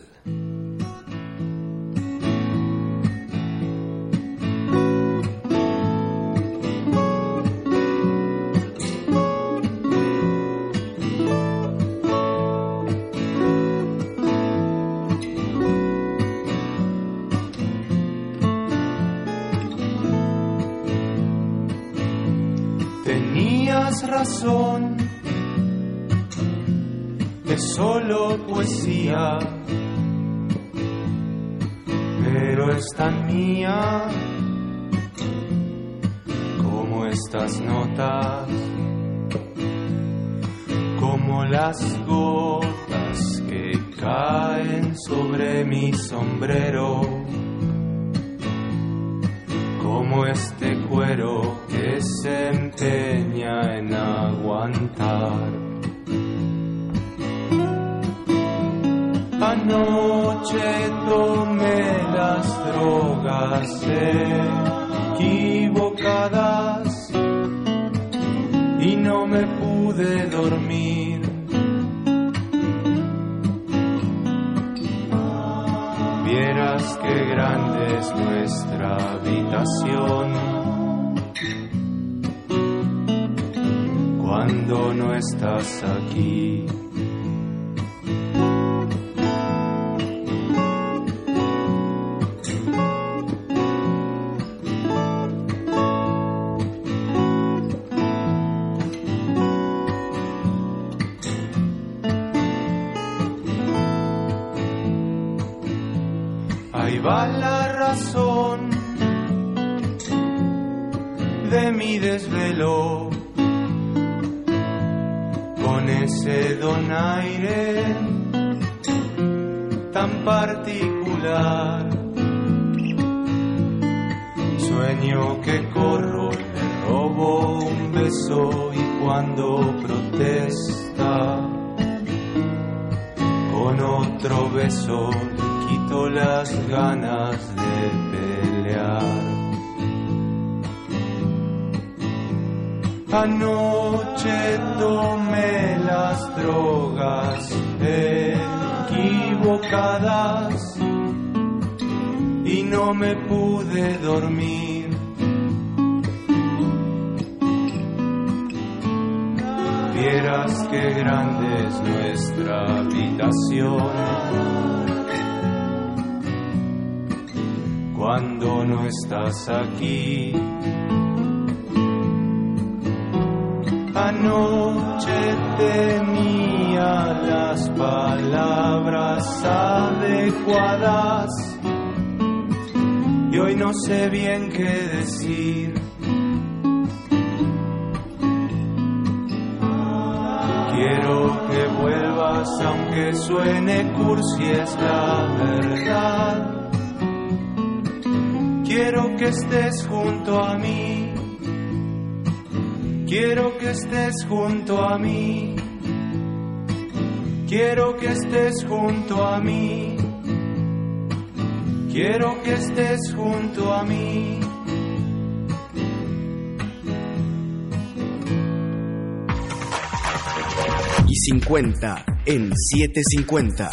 En 750.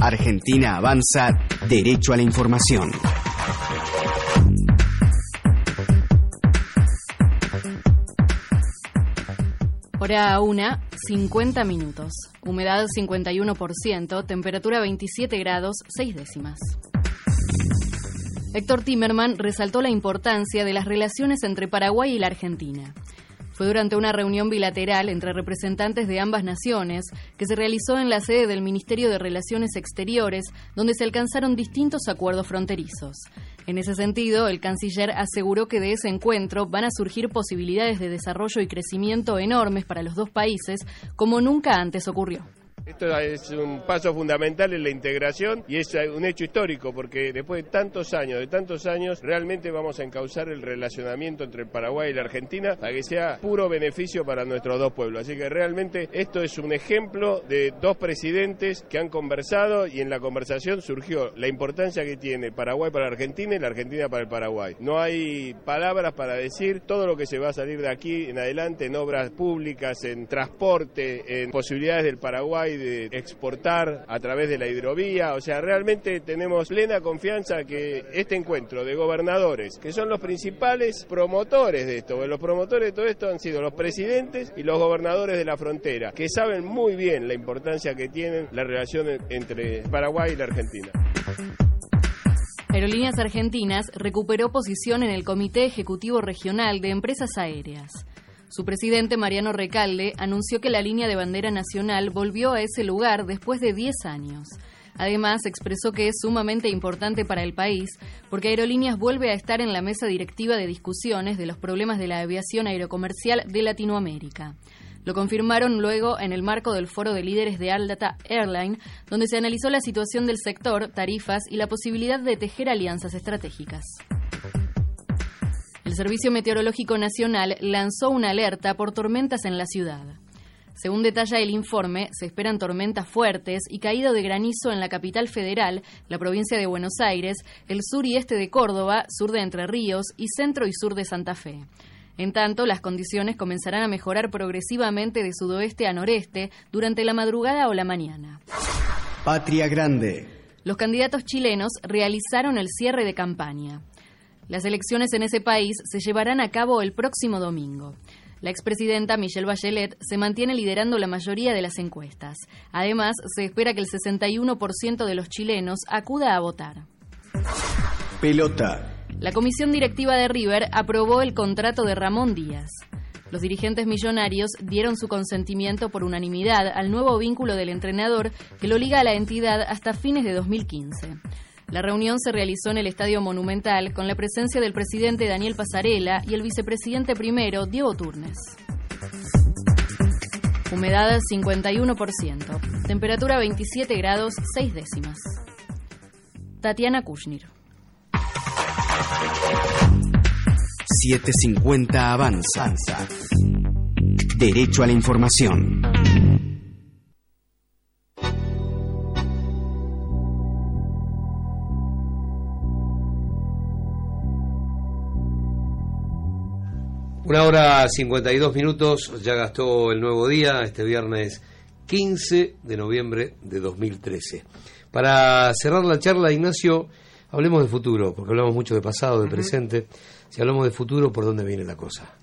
Argentina avanza derecho a la información. Hora 1, 50 minutos. Humedad 51%, temperatura 27 grados 6 décimas. Héctor Timerman resaltó la importancia de las relaciones entre Paraguay y la Argentina. Fue durante una reunión bilateral entre representantes de ambas naciones que se realizó en la sede del Ministerio de Relaciones Exteriores, donde se alcanzaron distintos acuerdos fronterizos. En ese sentido, el canciller aseguró que de ese encuentro van a surgir posibilidades de desarrollo y crecimiento enormes para los dos países, como nunca antes ocurrió. Esto es un paso fundamental en la integración y es un hecho histórico porque después de tantos años, de tantos años, realmente vamos a encauzar el relacionamiento entre el Paraguay y la Argentina para que sea puro beneficio para nuestros dos pueblos. Así que realmente esto es un ejemplo de dos presidentes que han conversado y en la conversación surgió la importancia que tiene Paraguay para la Argentina y la Argentina para el Paraguay. No hay palabras para decir todo lo que se va a salir de aquí en adelante en obras públicas, en transporte, en posibilidades del Paraguay de exportar a través de la hidrovía. O sea, realmente tenemos plena confianza que este encuentro de gobernadores, que son los principales promotores de esto, los promotores de todo esto han sido los presidentes y los gobernadores de la frontera, que saben muy bien la importancia que tienen la relación entre Paraguay y la Argentina. Aerolíneas Argentinas recuperó posición en el Comité Ejecutivo Regional de Empresas Aéreas. Su presidente, Mariano Recalde, anunció que la línea de bandera nacional volvió a ese lugar después de 10 años. Además, expresó que es sumamente importante para el país porque Aerolíneas vuelve a estar en la mesa directiva de discusiones de los problemas de la aviación aerocomercial de Latinoamérica. Lo confirmaron luego en el marco del foro de líderes de Aldata Airline, donde se analizó la situación del sector, tarifas y la posibilidad de tejer alianzas estratégicas. El Servicio Meteorológico Nacional lanzó una alerta por tormentas en la ciudad. Según detalla el informe, se esperan tormentas fuertes y caída de granizo en la capital federal, la provincia de Buenos Aires, el sur y este de Córdoba, sur de Entre Ríos y centro y sur de Santa Fe. En tanto, las condiciones comenzarán a mejorar progresivamente de sudoeste a noreste durante la madrugada o la mañana. Patria Grande. Los candidatos chilenos realizaron el cierre de campaña. Las elecciones en ese país se llevarán a cabo el próximo domingo. La expresidenta Michelle Bachelet se mantiene liderando la mayoría de las encuestas. Además, se espera que el 61% de los chilenos acuda a votar. Pelota. La comisión directiva de River aprobó el contrato de Ramón Díaz. Los dirigentes millonarios dieron su consentimiento por unanimidad al nuevo vínculo del entrenador que lo liga a la entidad hasta fines de 2015. La reunión se realizó en el Estadio Monumental con la presencia del presidente Daniel Pasarela y el vicepresidente primero, Diego Turnes. Humedad 51%. Temperatura 27 grados 6 décimas. Tatiana Kushnir. 750 Avanza. Derecho a la información. Una hora 52 minutos, ya gastó el nuevo día, este viernes 15 de noviembre de 2013. Para cerrar la charla, Ignacio, hablemos de futuro, porque hablamos mucho de pasado, de presente. Si hablamos de futuro, ¿por dónde viene la cosa?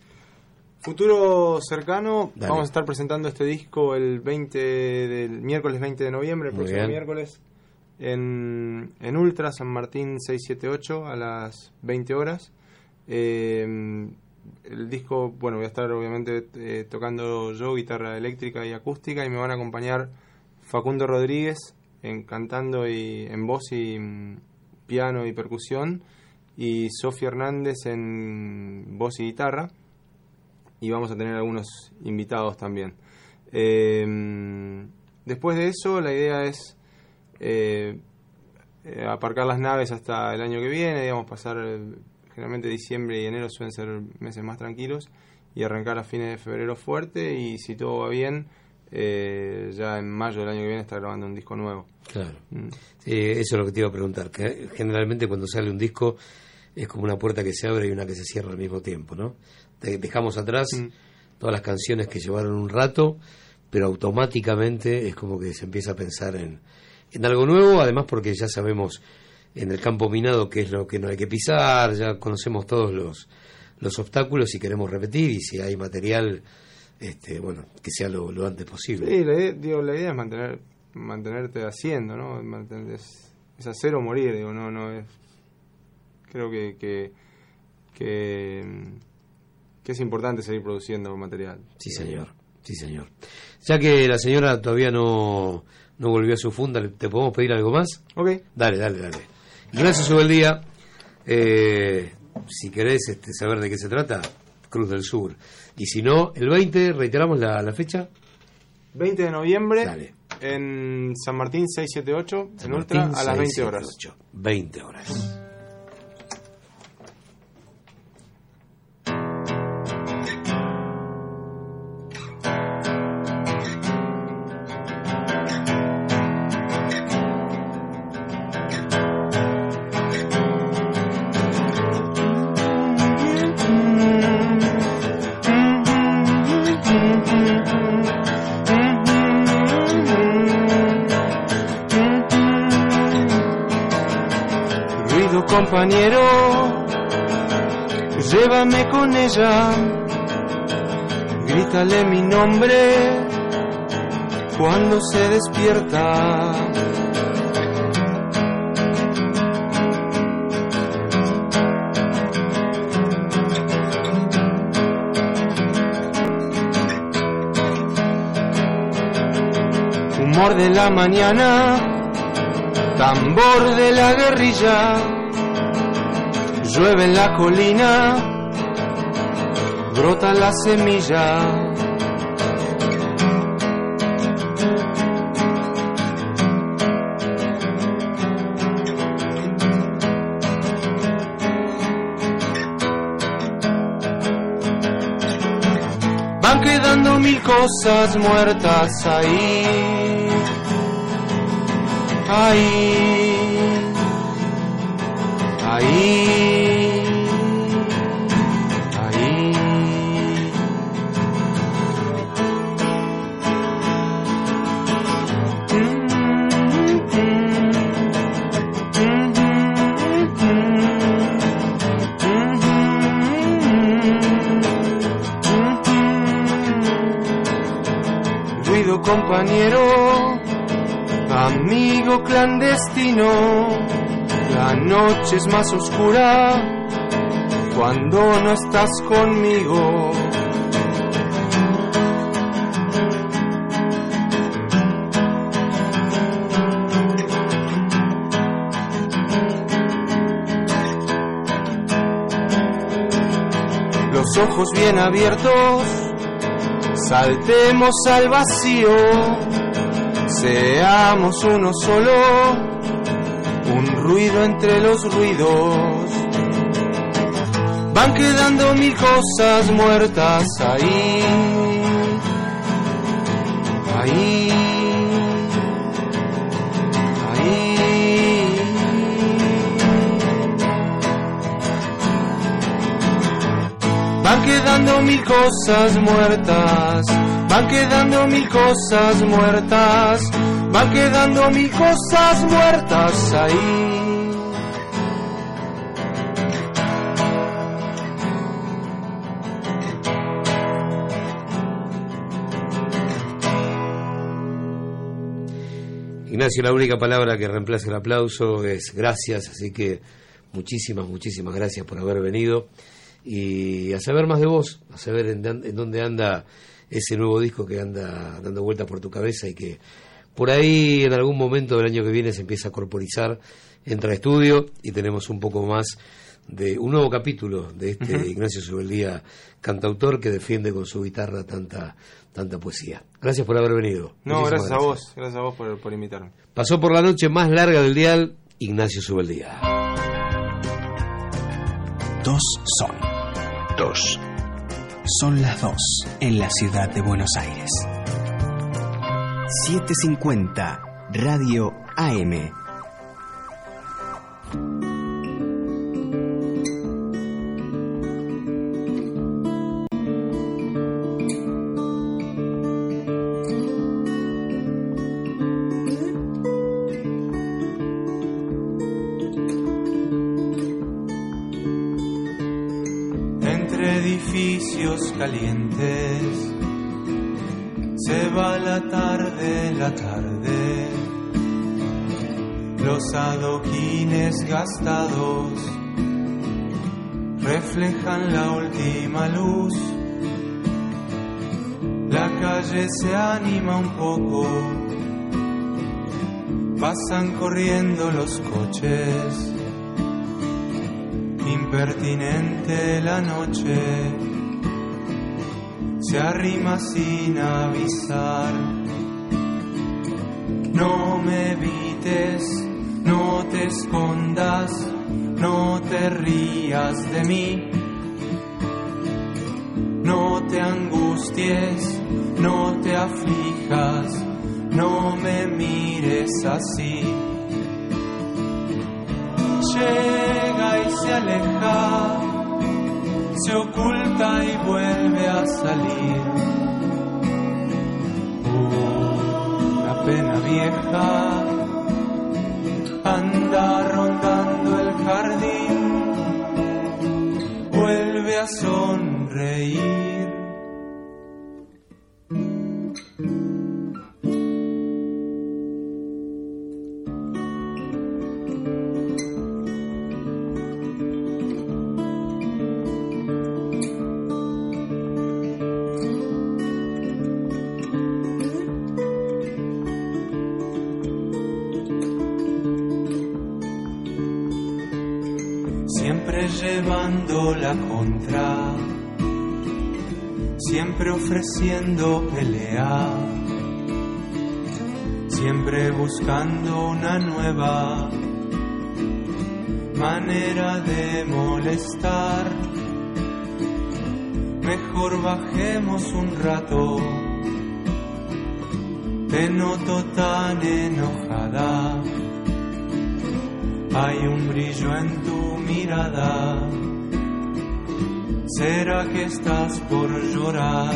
Futuro cercano, Dale. vamos a estar presentando este disco el 20 del miércoles 20 de noviembre, el Muy próximo bien. miércoles, en, en Ultra, San Martín 678 a las 20 horas. Eh, el disco, bueno, voy a estar obviamente eh, tocando yo guitarra eléctrica y acústica y me van a acompañar Facundo Rodríguez en cantando y en voz y mm, piano y percusión y Sofía Hernández en voz y guitarra y vamos a tener algunos invitados también. Eh, después de eso, la idea es eh, aparcar las naves hasta el año que viene, digamos, pasar, generalmente diciembre y enero suelen ser meses más tranquilos, y arrancar a fines de febrero fuerte, y si todo va bien, eh, ya en mayo del año que viene estar grabando un disco nuevo. Claro. Mm. Sí, eso es lo que te iba a preguntar. Que generalmente cuando sale un disco es como una puerta que se abre y una que se cierra al mismo tiempo, ¿no? De- Dejamos atrás todas las canciones que llevaron un rato, pero automáticamente es como que se empieza a pensar en, en algo nuevo, además porque ya sabemos en el campo minado qué es lo que no hay que pisar, ya conocemos todos los, los obstáculos y queremos repetir, y si hay material, este, bueno, que sea lo, lo antes posible. Sí, la idea, digo, la idea es mantener, mantenerte haciendo, ¿no? Mantener- es, es hacer o morir, digo, no, no es... Creo que, que, que, que es importante seguir produciendo material. Sí, señor. Sí, señor. Ya que la señora todavía no, no volvió a su funda, ¿te podemos pedir algo más? Ok. Dale, dale, dale. Ignacio sube el día. Eh, si querés este, saber de qué se trata, Cruz del Sur. Y si no, el 20, reiteramos la, la fecha. 20 de noviembre Dale. en San Martín 678, San en Ultra, Martín, a las 20 horas. 678. 20 horas. Con ella, grítale mi nombre cuando se despierta. Humor de la mañana, tambor de la guerrilla, llueve en la colina, brota la semilla. Van quedando mil cosas muertas ahí, ahí, ahí, amigo clandestino, la noche es más oscura cuando no estás conmigo. Los ojos bien abiertos, saltemos al vacío, seamos uno solo, un ruido entre los ruidos. Van quedando mil cosas muertas ahí, Quedando mil cosas muertas, van quedando mil cosas muertas, van quedando mil cosas muertas ahí. Ignacio, la única palabra que reemplaza el aplauso es gracias, así que muchísimas, muchísimas gracias por haber venido y a saber más de vos, a saber en, en dónde anda ese nuevo disco que anda dando vueltas por tu cabeza y que por ahí en algún momento del año que viene se empieza a corporizar, entra a estudio y tenemos un poco más de un nuevo capítulo de este. Ignacio Subeldía, cantautor que defiende con su guitarra tanta tanta poesía. Gracias por haber venido. No, gracias a vos, gracias a vos por, por invitarme. Pasó por la noche más larga del dial Ignacio Subeldía. Dos son. Dos. Son las dos en la ciudad de Buenos Aires. 750 Radio AM. Pasan corriendo los coches. Impertinente la noche, se arrima sin avisar. No me evites, no te escondas, no te rías de mí. No te angusties, no te aflijas, no me mires así. Llega y se aleja, se oculta y vuelve a salir. Una pena vieja anda rondando el jardín, vuelve a sonreír. Buscando una nueva manera de molestar. Mejor bajemos un rato, te noto tan enojada. Hay un brillo en tu mirada. ¿Será que estás por llorar?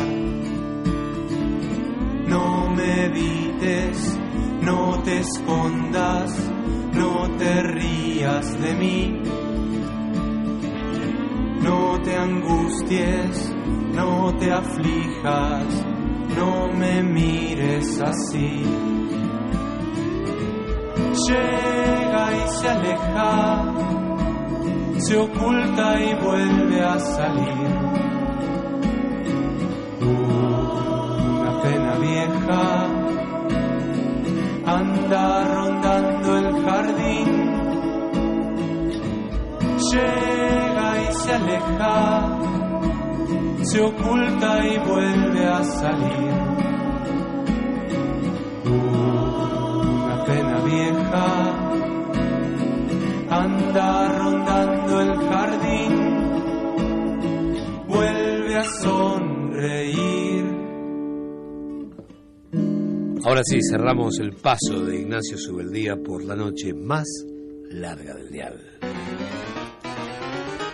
No me evites, no te escondas, no te rías de mí. No te angusties, no te aflijas, no me mires así. Llega y se aleja, se oculta y vuelve a salir. Una pena vieja anda rondando el jardín. Llega y se aleja, se oculta y vuelve a salir. Una pena vieja anda Ahora sí, cerramos el paso de Ignacio Subeldía por la noche más larga del dial.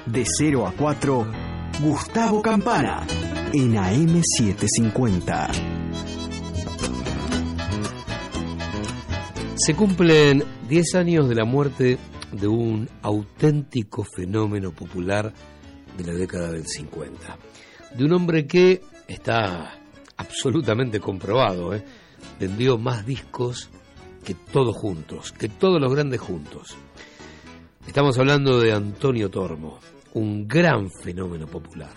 De 0 a 4, Gustavo Campana, en AM750. Se cumplen 10 años de la muerte de un auténtico fenómeno popular de la década del 50. De un hombre que está absolutamente comprobado, ¿eh? Vendió más discos que todos juntos, que todos los grandes juntos. Estamos hablando de Antonio Tormo, un gran fenómeno popular.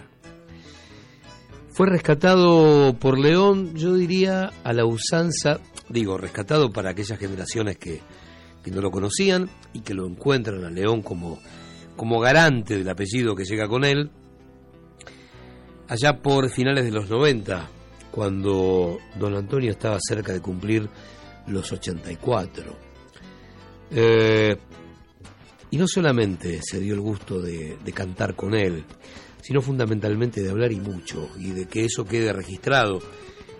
Fue rescatado por León, yo diría, a la usanza, digo, rescatado para aquellas generaciones que, que no lo conocían y que lo encuentran a León como, como garante del apellido que llega con él, allá por finales de los 90, cuando don Antonio estaba cerca de cumplir los 84. Eh, y no solamente se dio el gusto de, de, cantar con él, sino fundamentalmente de hablar y mucho, y de que eso quede registrado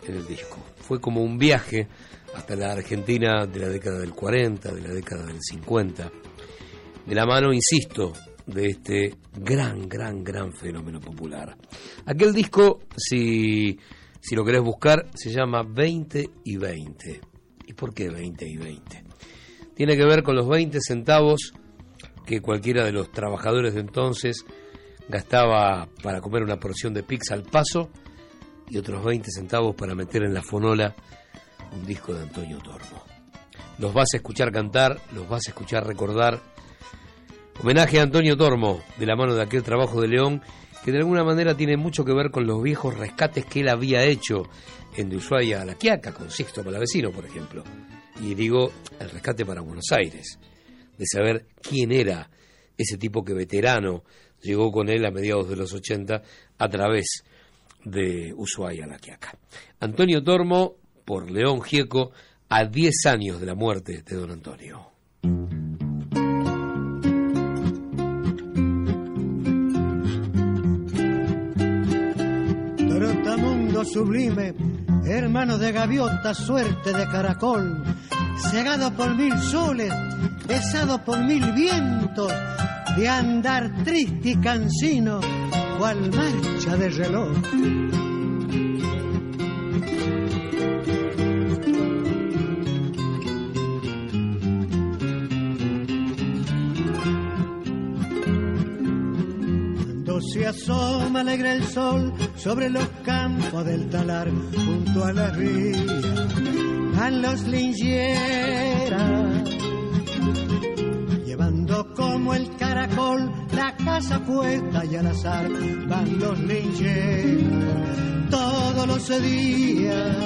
en el disco. Fue como un viaje hasta la Argentina de la década del 40, de la década del 50, de la mano, insisto, de este gran, gran, gran fenómeno popular. Aquel disco, si, si lo querés buscar, se llama 20 y 20. ¿Y por qué 20 y 20? Tiene que ver con los 20 centavos que cualquiera de los trabajadores de entonces gastaba para comer una porción de pizza al paso y otros 20 centavos para meter en la fonola un disco de Antonio Tormo. Los vas a escuchar cantar, los vas a escuchar recordar. Homenaje a Antonio Tormo, de la mano de aquel trabajo de León, que de alguna manera tiene mucho que ver con los viejos rescates que él había hecho en de Ushuaia a La Quiaca, con Sixto Palavecino, por ejemplo. Y digo, el rescate para Buenos Aires, de saber quién era ese tipo que veterano llegó con él a mediados de los 80 a través de Ushuaia a La Quiaca. Antonio Tormo, por León Gieco, a 10 años de la muerte de don Antonio. Sublime, hermano de gaviota, suerte de caracol, cegado por mil soles, besado por mil vientos, de andar triste y cansino, cual marcha de reloj. Se asoma alegre el sol sobre los campos del talar, junto a la ría, van los lingeras llevando como el caracol la casa puesta y al azar van los lingeras todos los días.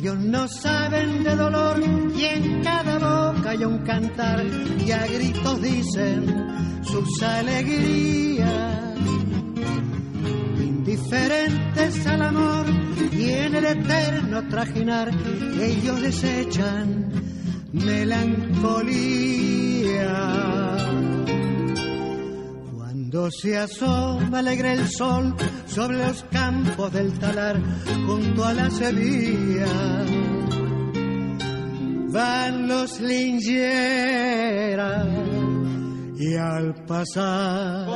Ellos no saben de dolor y en cada boca hay un cantar y a gritos dicen sus alegrías. Indiferentes al amor y en el eterno trajinar, ellos desechan melancolía. Cuando se asoma alegre el sol sobre los campos del talar junto a la Sevilla, van los lingeras y al pasar,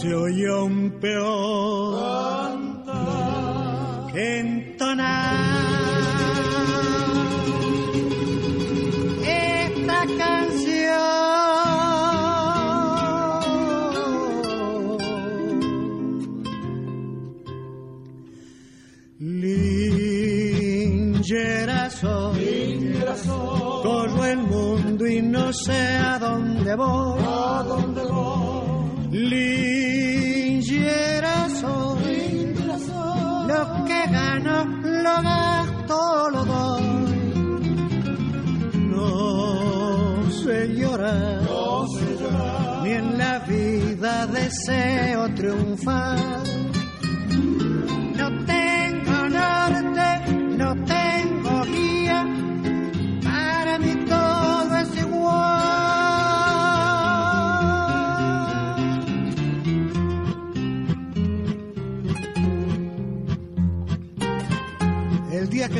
se oye un peor entonar no sé a dónde voy. ¿A dónde voy? Lingera soy, lo que gano lo gasto, lo doy. No sé llorar, ni en la vida deseo triunfar.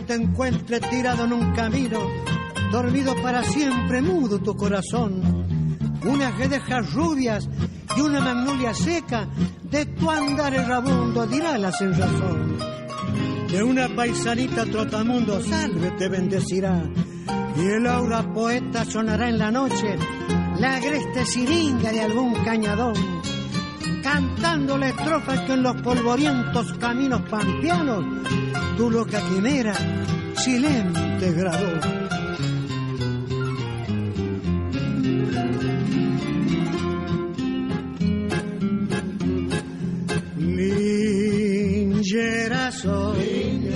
Te encuentre tirado en un camino, dormido para siempre, mudo tu corazón, unas guedejas rubias y una magnolia seca, de tu andar errabundo dirá la sin razón. De una paisanita trotamundo salve te bendecirá, y el aura poeta sonará en la noche, la agreste siringa de algún cañadón, cantando la estrofa que en los polvorientos caminos pampeanos tu loca quimera silente grabó. Lingera soy,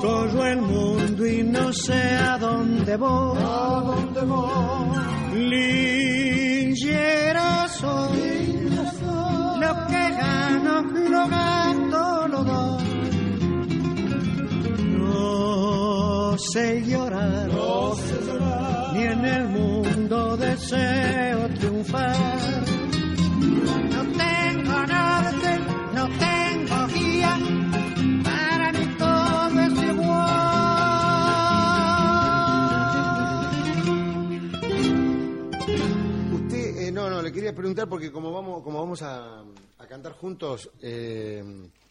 corro el mundo y no sé a dónde voy. ¿A dónde voy? Lingera soy, lo que gano lo gasto, lo doy. No sé llorar, ni en el mundo deseo triunfar. No tengo norte, no tengo guía, para mí todo es igual. Usted, eh, no, no, le quería preguntar porque como vamos, como vamos a, a cantar juntos, eh,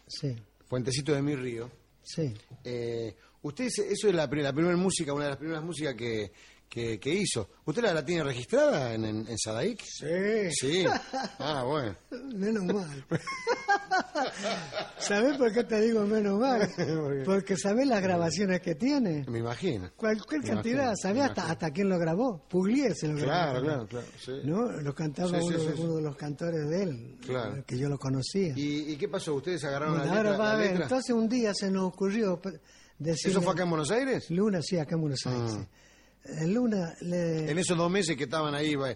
Sí, Fuentecito de mi río. sí. Eh, usted, es- eso es la, la primera música, una de las primeras músicas que, que, que hizo. ¿Usted la, la tiene registrada en, en, en Sadaic? Sí. Sí. Ah, bueno. *laughs* Menos mal. *laughs* ¿Sabés por qué te digo menos mal? *laughs* Porque sabés las grabaciones que tiene. Me imagino. Cualquier Me cantidad. imagino, ¿Sabés hasta, hasta quién lo grabó? Pugliese lo grabó. Claro, claro, claro. sí. ¿No? Lo cantaba Sí, uno, sí, sí. uno de los cantores de él, Claro. que yo lo conocía. ¿Y, y qué pasó? ¿Ustedes agarraron Bueno, la letra? ahora va la a ver, letra? entonces un día se nos ocurrió decirle... ¿Eso fue acá en Buenos Aires? Luna, sí, acá en Buenos Aires. Ah. Sí. Luna le... En esos dos meses que estaban ahí va,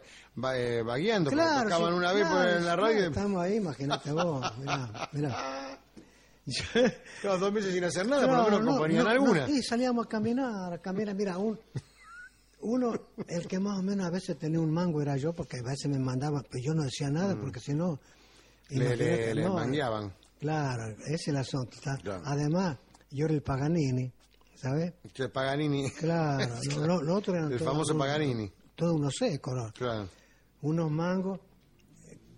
va- eh, vagueando, Claro, tocaban sí, una vez claro, en la radio. y- Estamos ahí, imagínate vos. Mirá, mirá. *laughs* Claro, dos meses sin hacer nada, por Claro, lo menos no, acompañaban no, alguna. no, y salíamos a caminar, a caminar. Mira, un, uno, el que más o menos a veces tenía un mango era yo, porque a veces me mandaban, pero yo no decía nada, porque si no... Mm. Le, le, le mangueaban. Claro, ese es el asunto. Además, yo era el Paganini, ¿sabes? Que Paganini. Claro, lo, lo- lo otro eran El todos famoso unos- Paganini. Todos unos secos, ¿no? Claro. Unos mangos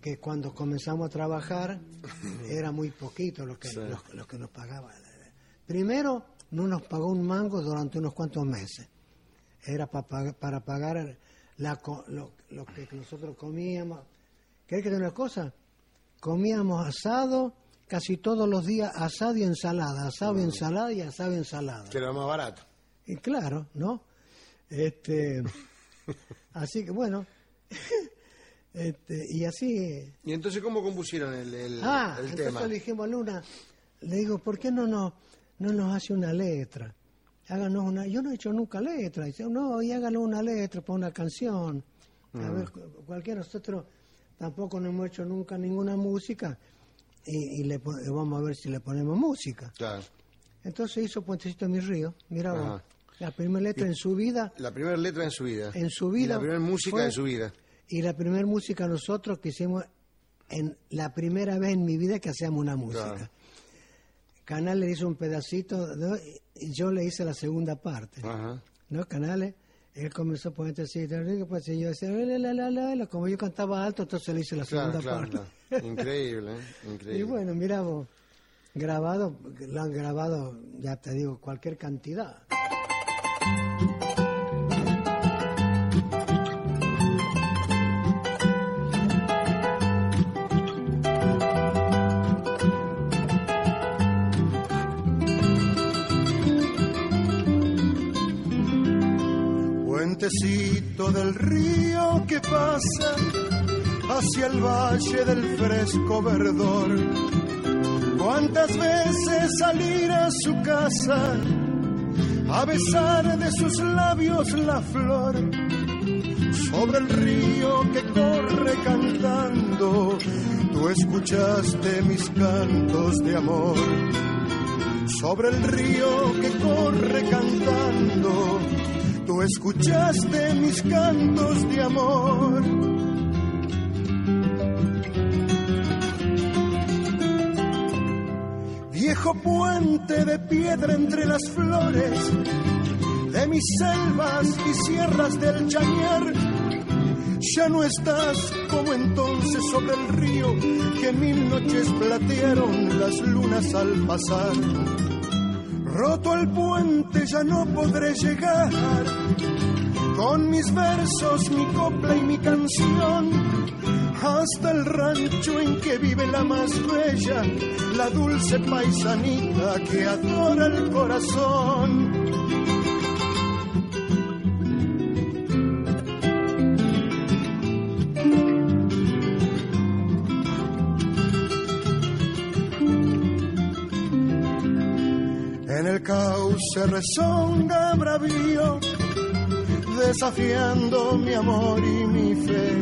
que cuando comenzamos a trabajar *laughs* era muy poquito lo que, Sí. lo, lo que nos pagaban. Primero, no nos pagó un mango durante unos cuantos meses. Era pa- pa- para pagar la, lo, lo que nosotros comíamos. ¿Querés que te una cosa? Comíamos asado casi todos los días, asado y ensalada, asado y ensalada y asado y ensalada. Que era más barato. Y claro, ¿no? Este, *laughs* así que bueno, *laughs* este, y así. ¿Y entonces cómo compusieron el, el, ah, el entonces tema? le dijimos a Luna, le digo, ¿por qué no, no, no nos hace una letra? Háganos una, yo no he hecho nunca letra, dice, no, y háganos una letra para una canción. A Mm. ver, cu- cualquiera, nosotros tampoco no hemos hecho nunca ninguna música y, y le vamos a ver si le ponemos música. Claro. Entonces hizo Puentecito de mi río, mira vos, la primera letra en su vida La primera letra en su vida. En su Y vida la primera música fue- de su vida. y la primera música nosotros que hicimos en la primera vez en mi vida que hacíamos una música. Claro. Canal le hizo un pedacito y yo le hice la segunda parte. Ajá. ¿No? Canales, él comenzó a poner así, pues yo decía, la, la, la, la, como yo cantaba alto, entonces le hice la Claro, segunda claro, parte. claro. Increíble, ¿eh? *laughs* Increíble. Y bueno, mira vos, grabado, lo han grabado, ya te digo, cualquier cantidad. Del río que pasa hacia el valle del fresco verdor. ¿Cuántas veces salir a su casa a besar de sus labios la flor? Sobre el río que corre cantando, tú escuchaste mis cantos de amor. Sobre el río que corre cantando, escuchaste mis cantos de amor. Viejo puente de piedra entre las flores de mis selvas y sierras del Chañar, ya no estás como entonces sobre el río que mil noches platearon las lunas al pasar. Roto el puente ya no podré llegar con mis versos, mi copla y mi canción hasta el rancho en que vive la más bella, la dulce paisanita que adora el corazón. Cauce rezonga bravío, desafiando mi amor y mi fe.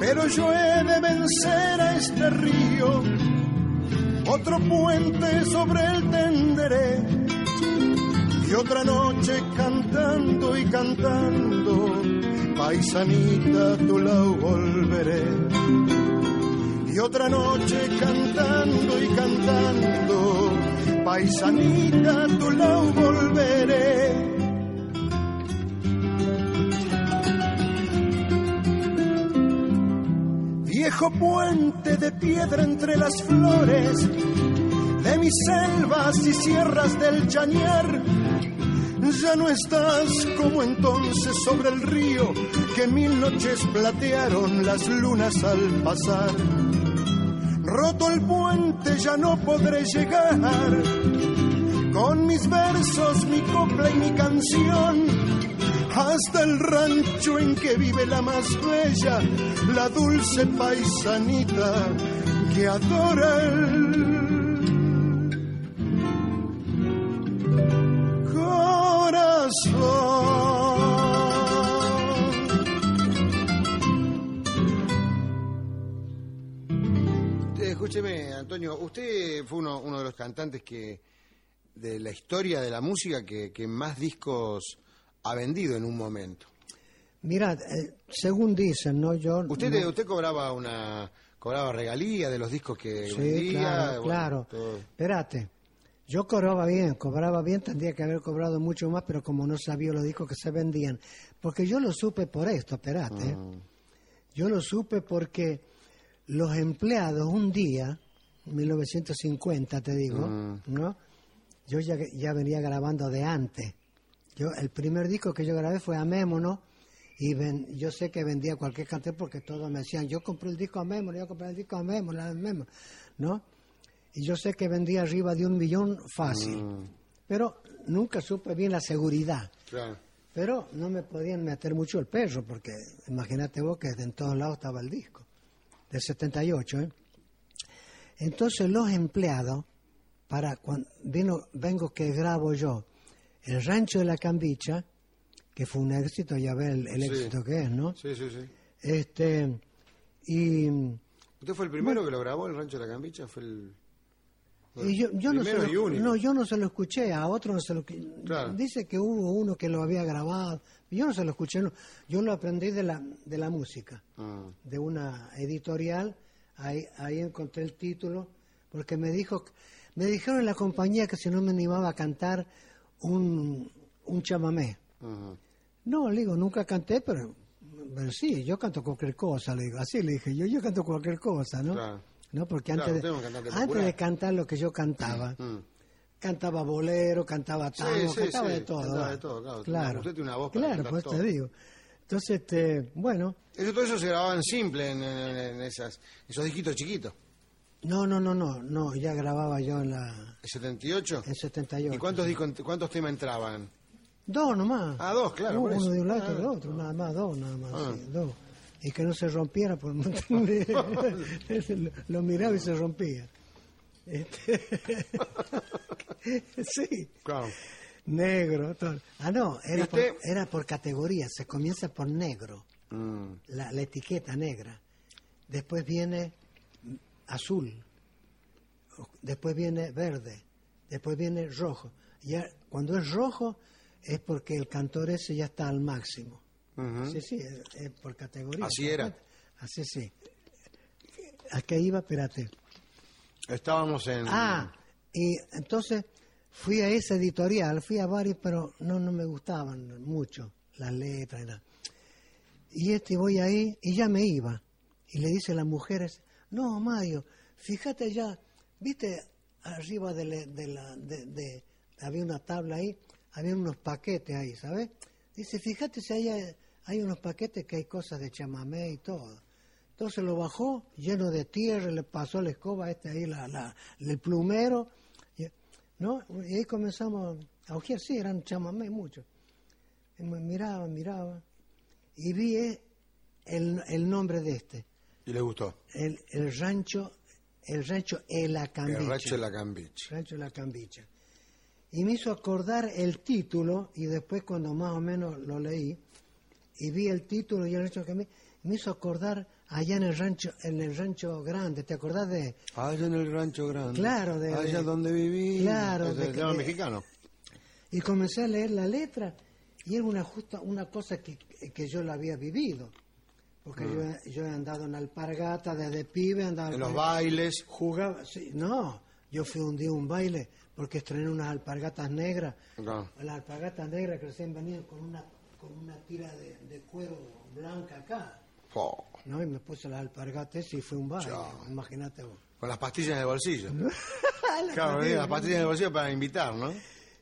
Pero yo he de vencer a este río, otro puente sobre el tenderé. Y otra noche cantando y cantando, paisanita, a tu lado volveré. Y otra noche cantando y cantando, paisanita, tu lado volveré. Viejo puente de piedra entre las flores de mis selvas y sierras del Chañar, Ya no estás como entonces sobre el río que mil noches platearon las lunas al pasar. Roto el puente ya no podré llegar. Con mis versos, mi copla y mi canción hasta el rancho en que vive la más bella, la dulce paisanita que adora el corazón. Escúcheme, Antonio, usted fue uno, uno de los cantantes que de la historia de la música que, que más discos ha vendido en un momento. Mira, eh, según dicen, ¿no? Yo, Usted, no- usted cobraba una cobraba regalía de los discos que Sí, vendía. claro, bueno, claro. todo. Espérate, yo cobraba bien, cobraba bien, tendría que haber cobrado mucho más, pero como no sabía los discos que se vendían, porque yo lo supe por esto, espérate, Mm. yo lo supe porque los empleados un día, 1950 te digo, Mm. ¿no? Yo ya, ya venía grabando de antes. Yo, el primer disco que yo grabé fue Amémonos y ven- yo sé que vendía cualquier cantante porque todos me decían, yo compré el disco Amémonos, yo compré el disco Amémonos, Amémonos, ¿no? Y yo sé que vendía arriba de un millón fácil, Mm. pero nunca supe bien la seguridad. Claro. Pero no me podían meter mucho el perro, porque imagínate vos que en todos lados estaba el disco, del 78, ¿eh? Entonces los empleados, para cuando vino, vengo que grabo yo, el rancho de la cambicha, que fue un éxito, ya ves el, el Sí. éxito que es, ¿no? Sí, sí, sí. Este, y, ¿Usted fue el primero que lo grabó, el Rancho de la Cambicha? Fue el... y yo, yo no, se primero y lo, único. no, yo no se lo escuché, a otro no se lo Claro. Dice que hubo uno que lo había grabado, yo no se lo escuché, no. yo lo aprendí de la, de la música. Ah. de una editorial, ahí, ahí encontré el título, porque me dijo, me dijeron en la compañía que si no me animaba a cantar un, un chamamé. Ajá. No, le digo, nunca canté, pero, pero sí, yo canto cualquier cosa, le digo, así le dije, yo, yo canto cualquier cosa, ¿no? Claro. ¿No? Porque Claro, antes, usted de, antes de cantar lo que yo cantaba, Mm. Cantaba bolero, cantaba Sí, tango, sí, cantaba sí, de todo. cantaba de todo, claro. Claro, Usted tiene una voz para claro, pues todo. te digo. Entonces, este, bueno, Eso, todo eso se grababa en simple, en, en- en esas, esos disquitos chiquitos. no, no, no, no, no, ya grababa yo en la... ¿El 78? En 78. ¿Y cuántos, discos, cuántos temas entraban? Dos nomás. Ah, dos, claro, Uno eso. de un lado y Ah. otro otro, nada más, dos, nada más, Ah. sí, dos. Y que no se rompiera, por *laughs* *laughs* lo, lo miraba y se rompía. Este, *laughs* sí, Claro. negro. todo. Ah, no, ¿Y era por, usted? era por categoría, se comienza por negro, Mm. la, la etiqueta negra. Después viene azul, después viene verde, después viene rojo. Ya, cuando es rojo es porque el cantor ese ya está al máximo. Ujú. Sí, sí, es, es por categoría. Así era. Así sí. ¿A qué iba? Espérate. Estábamos en... Ah, y entonces fui a esa editorial, fui a varios, pero no, no me gustaban mucho las letras y este voy ahí y ya me iba. Y le dice a las mujeres, no, Mario, fíjate ya, viste arriba de, la- de la, de- había una tabla ahí, había unos paquetes ahí, ¿sabes? Dice, fíjate si hay, hay unos paquetes que hay cosas de chamamé y todo. Entonces lo bajó lleno de tierra, le pasó la escoba este ahí, la, la, el plumero, y, ¿no? Y ahí comenzamos a ojear, sí, eran chamamé muchos. Miraba, miraba, y vi eh, el, el nombre de este, ¿Y le gustó? el, el rancho, el rancho El Acambiche. El Rancho de la Cambiche. Rancho La Cambicha. Y me hizo acordar el título, y después cuando más o menos lo leí, y vi el título y el rancho La Cambicha, me hizo acordar allá en el rancho, en el rancho grande, ¿te acordás de? Allá en el Rancho Grande. Claro, de- Allá de- donde viví. Claro, de- de- mexicano. Y comencé a leer la letra, y era una justa, una cosa que, que yo la había vivido. Porque Mm. yo, he- yo he andado en alpargata desde pibe, andaba En los bailes. Jugaba, sí, no, yo fui un día a un baile porque estrené unas alpargatas negras. Las alpargatas negras que recién venían con una, con una tira de, de cuero blanca acá. ¿No? Y me puse las alpargatas y fue un baile, imagínate vos. Con las pastillas en el bolsillo. *laughs* La claro, las pastillas en el bolsillo para invitar, ¿no?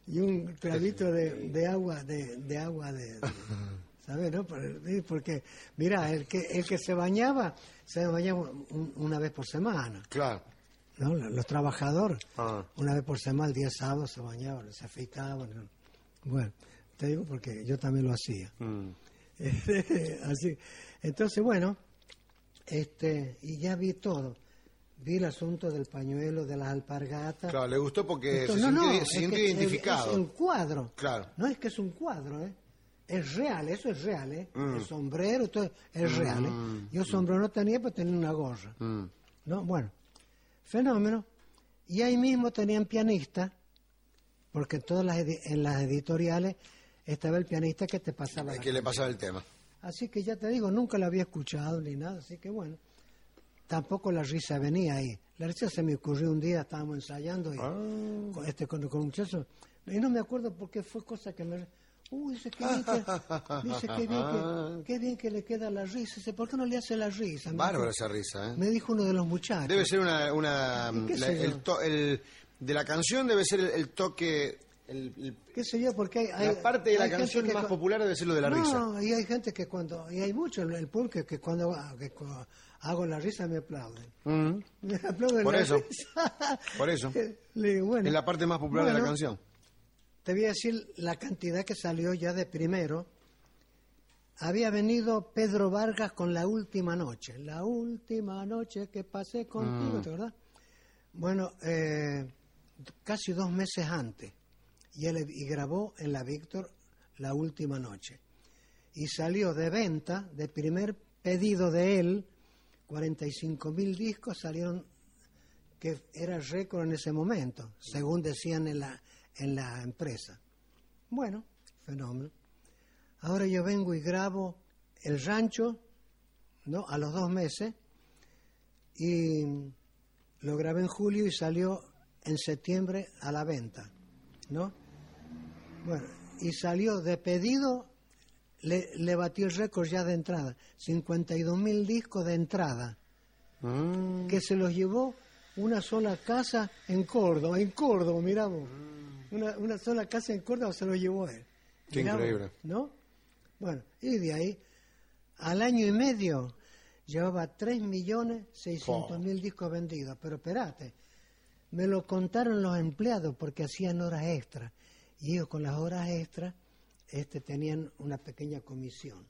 y un trabito de, de agua, de, de agua de, *laughs* ¿sabes? No? Porque, mira, el que, el que se bañaba, se bañaba un- una vez por semana. Claro. ¿no? Los trabajadores, Ah. una vez por semana, el día sábado, se bañaban, se afeitaban. ¿no? Bueno, te digo porque yo también lo hacía. Mm. *laughs* Así. Entonces, bueno, este, y ya vi todo. Vi el asunto del pañuelo, de las alpargatas. Claro, le gustó porque se no, sintió, no, se identificado. Es un cuadro. Claro. No es que es un cuadro, ¿eh? Es real, eso es real, ¿eh? Mm. El sombrero, todo es real, ¿eh? Mm. Yo sombrero no tenía, pero tenía una gorra. Mm. ¿No? Bueno, fenómeno. Y ahí mismo tenían pianista, porque en todas las, en las editoriales estaba el pianista que te pasaba. la que le pasaba el tema. Así que ya te digo, nunca lo había escuchado ni nada, así que bueno, tampoco la risa venía ahí. La risa se me ocurrió un día, estábamos ensayando y, con, este, con, con un muchacho, y no me acuerdo por qué fue cosa que me... Uy, dice que bien que, *laughs* dice, qué bien que, qué bien que le queda la risa. Dice, ¿por qué no le hace la risa? Me Bárbara dijo- esa risa, ¿eh? Me dijo uno de los muchachos. Debe ser una... una ¿Qué la- el to- el- de la canción debe ser el, el toque... El, el- ¿Qué sé yo? Porque hay, hay- la parte de la canción más popular debe ser lo de la no, risa. y hay gente que cuando, y hay mucho el, el público que cuando, que hago la risa me aplauden. Mm. *laughs* Me aplauden Por la eso. risa. *laughs* Por eso. *laughs* Le digo, bueno, es la parte más popular de la canción. Te voy a decir la cantidad que salió ya de primero. Había venido Pedro Vargas con La Última Noche. La última noche que pasé contigo, Mm. ¿te acordás? Bueno, eh, casi dos meses antes. Y grabó en la Víctor La Última Noche. Y salió de venta, de primer pedido de él, 45 mil discos salieron que era récord en ese momento, según decían en la, en la empresa. Bueno, fenómeno. Ahora yo vengo y grabo El Rancho, ¿no? A los dos meses, y lo grabé en julio y salió en septiembre a la venta, ¿no? Bueno, y salió de pedido, le, le batió el récord ya de entrada, 52 mil discos de entrada Mm. que se los llevó una sola casa en Córdoba, en Córdoba, miramos. Una, una sola casa en Córdoba se lo llevó él. Qué increíble. ¿No? Bueno, y de ahí, al año y medio, llevaba 3.600.000 discos vendidos. Pero espérate, me lo contaron los empleados porque hacían horas extras. Y ellos con las horas extras este, tenían una pequeña comisión.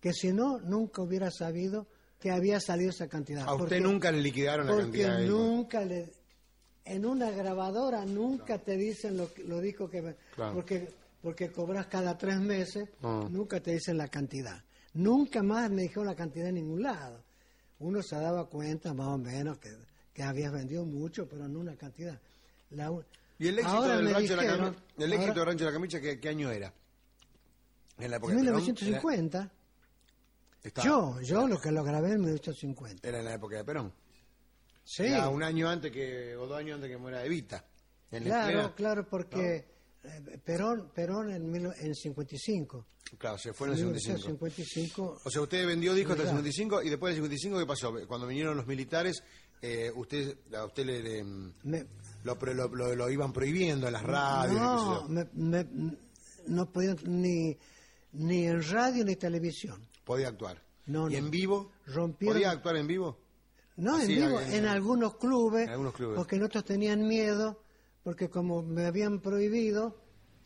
Que si no, nunca hubiera sabido que había salido esa cantidad. A usted Porque- nunca le liquidaron la porque cantidad discos. nunca le en una grabadora nunca te dicen lo, lo discos que Claro. porque porque cobras cada tres meses Ah. nunca te dicen la cantidad nunca más me dijeron la cantidad en ningún lado uno se daba cuenta más o menos que, que habías vendido mucho pero no una cantidad La ¿Y el éxito Ahora del Rancho de la Cami- el éxito ahora- del Rancho de la Camicha, ¿qué, qué año era? En la época en de Perón. 1950 Estaba- yo yo lo que lo grabé en 1950 Era en la época de Perón. sí Era un año antes que, o dos años antes que muera Evita. En la Claro, plena- claro, porque eh, Perón, Perón en, mil- en 55. Claro, se fue en el 55. 55. O sea, usted vendió discos hasta el Claro. 55 y después del 55, ¿qué pasó? Cuando vinieron los militares, eh, usted, a usted le, le- Me- lo, pro- lo- lo- lo iban prohibiendo en las radios. no, me- me- no podían ni, ni en radio ni televisión. Podía actuar. No, ¿Y no. en vivo? Rompieron- ¿Podía actuar en vivo? No, en vivo, en- en, algunos clubes, en algunos clubes. porque otros tenían miedo, porque como me habían prohibido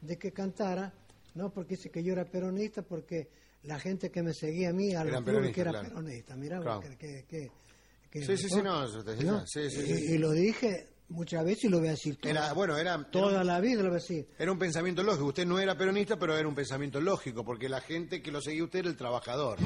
de que cantara, no porque dice que yo era peronista, porque la gente que me seguía a mí, a los clubes, que era claro. peronista, mirá, Claro. que, que- que- Sí, sí, sí, no, eso te- ¿no? sí, sí, y, sí. y lo dije muchas veces y lo voy a decir toda, Era, bueno, era, toda era, un, la vida, lo voy a decir. era un pensamiento lógico. Usted no era peronista, pero era un pensamiento lógico, porque la gente que lo seguía usted era el trabajador.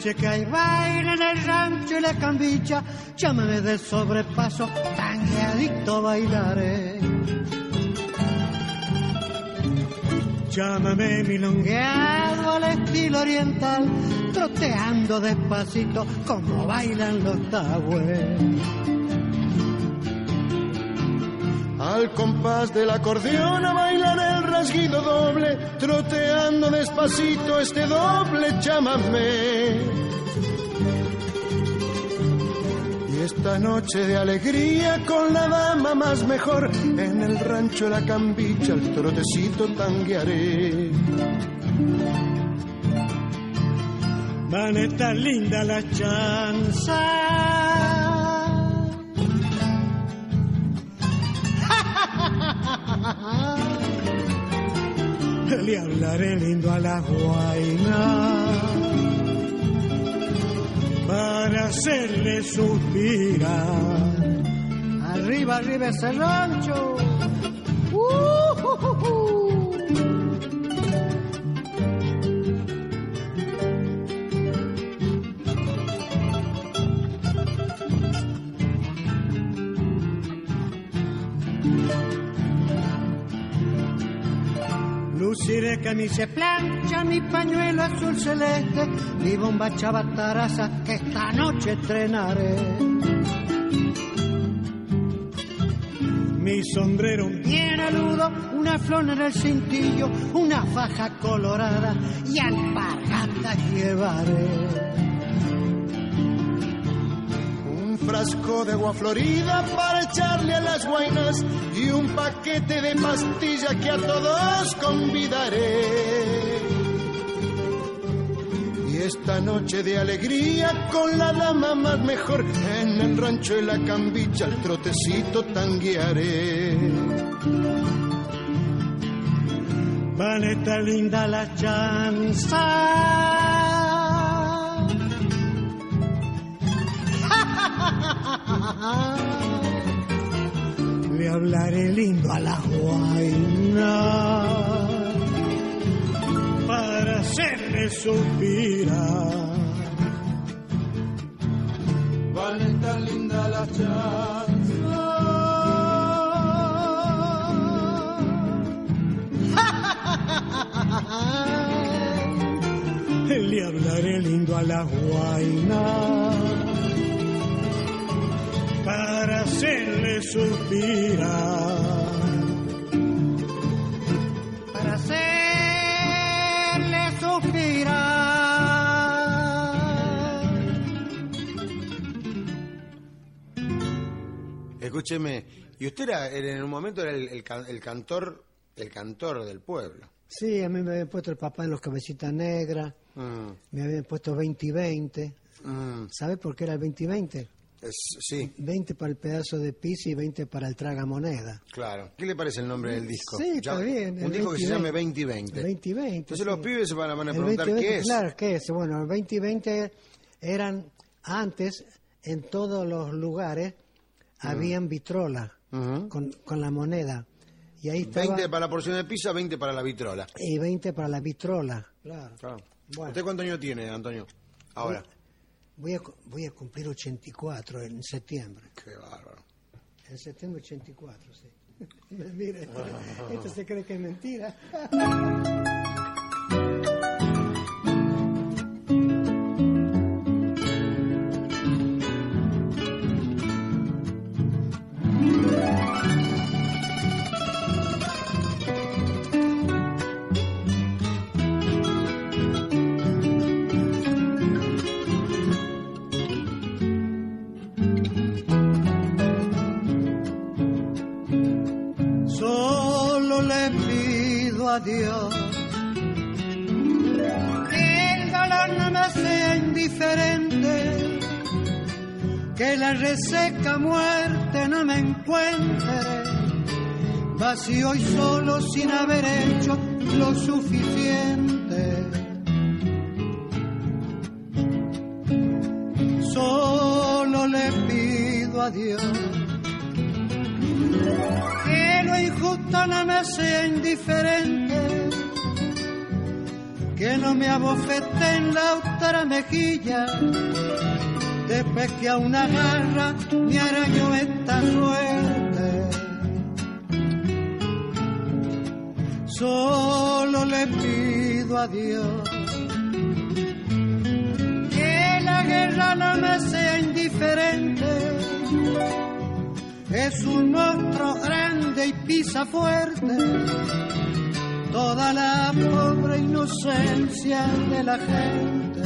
Noche que hay baile en el rancho y la cambicha, llámame del sobrepaso, tan que adicto bailaré. Llámame milongueado al estilo oriental, troteando despacito como bailan los tahues. Al compás del acordeón a bailar el rasguido doble, troteando despacito este doble chámame. Y esta noche de alegría con la dama más mejor, en el rancho La Cambicha el trotecito tanguearé. Maneta linda la chanza. *laughs* Le hablaré lindo a la guaina para hacerle suspirar. Arriba, arriba ese rancho. Uh, uh, uh, uh. Luciré camisa plancha, mi pañuelo azul celeste, mi bomba chavataraza que esta noche estrenaré. Mi sombrero bien aludo, una flor en el cintillo, una faja colorada y alpargatas llevaré. Frasco de agua florida para echarle a las guainas y un paquete de pastilla que a todos convidaré. Y esta noche de alegría con la dama más mejor en el rancho de la cambicha el trotecito tanguearé. Vaneta linda la chanza. *laughs* Le hablaré lindo a la guaina para hacerle suspirar. Vaneta linda la *laughs* Le hablaré lindo a la guaina para hacerle suspirar. Para hacerle suspirar. Escúcheme, y usted era, era- en un momento era el, el can- el cantor, el cantor del pueblo. Sí, a mí me habían puesto el papá en los cabecitas negras, Mm, me habían puesto 20 y 20. mm, ¿Sabe por qué era el 20 y 20? Es- sí, 20 para el pedazo de pizza y 20 para el tragamoneda. claro. ¿Qué le parece el nombre del disco? Sí, está Ya- bien, el Un disco que 20 y se llame 20. 20 y 20. 20 y 20. Entonces sí. los pibes se van a, van a preguntar 20 y 20, qué es. Claro, ¿qué es? Bueno, el 20 y 20 eran antes en todos los lugares habían vitrola con, con la moneda. Y ahí estaba 20 para la porción de pizza, 20 para la vitrola. y 20 para la vitrola. Claro. Bueno. ¿Usted cuánto años tiene, Antonio? Ahora. Voy a, voy a cumplir 84 en septiembre. Qué bárbaro. En septiembre 84, sí. *laughs* Mire, esto, esto se cree que es mentira. *laughs* pido a Dios que el dolor no me sea indiferente, que la reseca muerte no me encuentre vacío y solo sin haber hecho lo suficiente. Solo le pido a Dios que lo injusto no me sea indiferente, que no me abofete en la otra mejilla, después que a una garra me arañó esta suerte. Solo le pido a Dios que la guerra no me sea indiferente. Es un monstruo grande y pisa fuerte toda la pobre inocencia de la gente.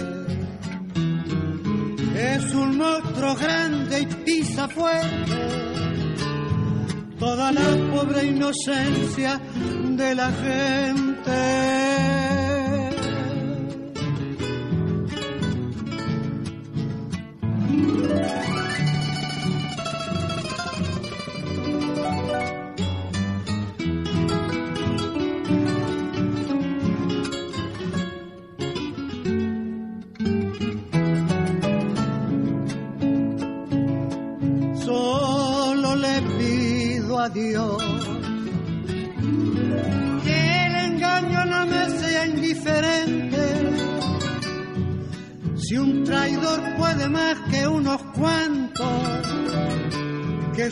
Es un monstruo grande y pisa fuerte toda la pobre inocencia de la gente.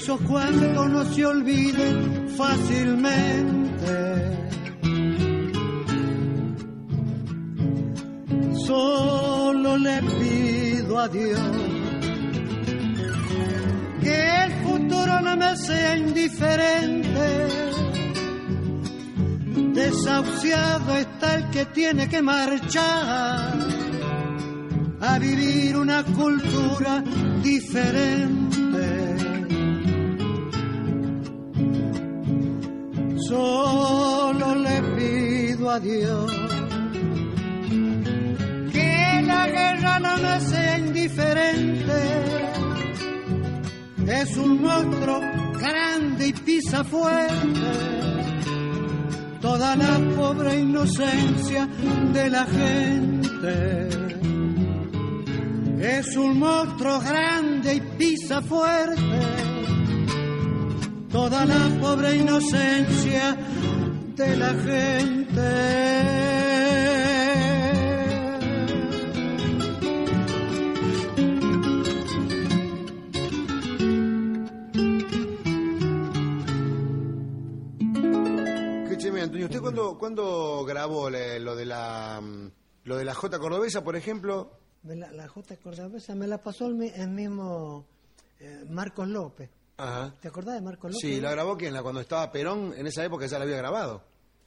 Esos cuantos no se olviden fácilmente. Solo le pido a Dios que el futuro no me sea indiferente. Desahuciado está el que tiene que marchar a vivir una cultura diferente. Pido a Dios. Que la guerra no me sea indiferente. Es un monstruo grande y pisa fuerte. Toda la pobre inocencia de la gente. Es un monstruo grande y pisa fuerte. Toda la pobre inocencia de la gente. Escúcheme, Antonio, ¿usted cuándo, cuándo grabó le- lo de la mm, lo de la J cordobesa, por ejemplo? La, la J Cordobesa me la pasó el, mi- el mismo eh, Marcos López. Ajá. ¿Te acordás de Marcos López? Sí, la grabó quién, la cuando estaba Perón, en esa época ya la había grabado.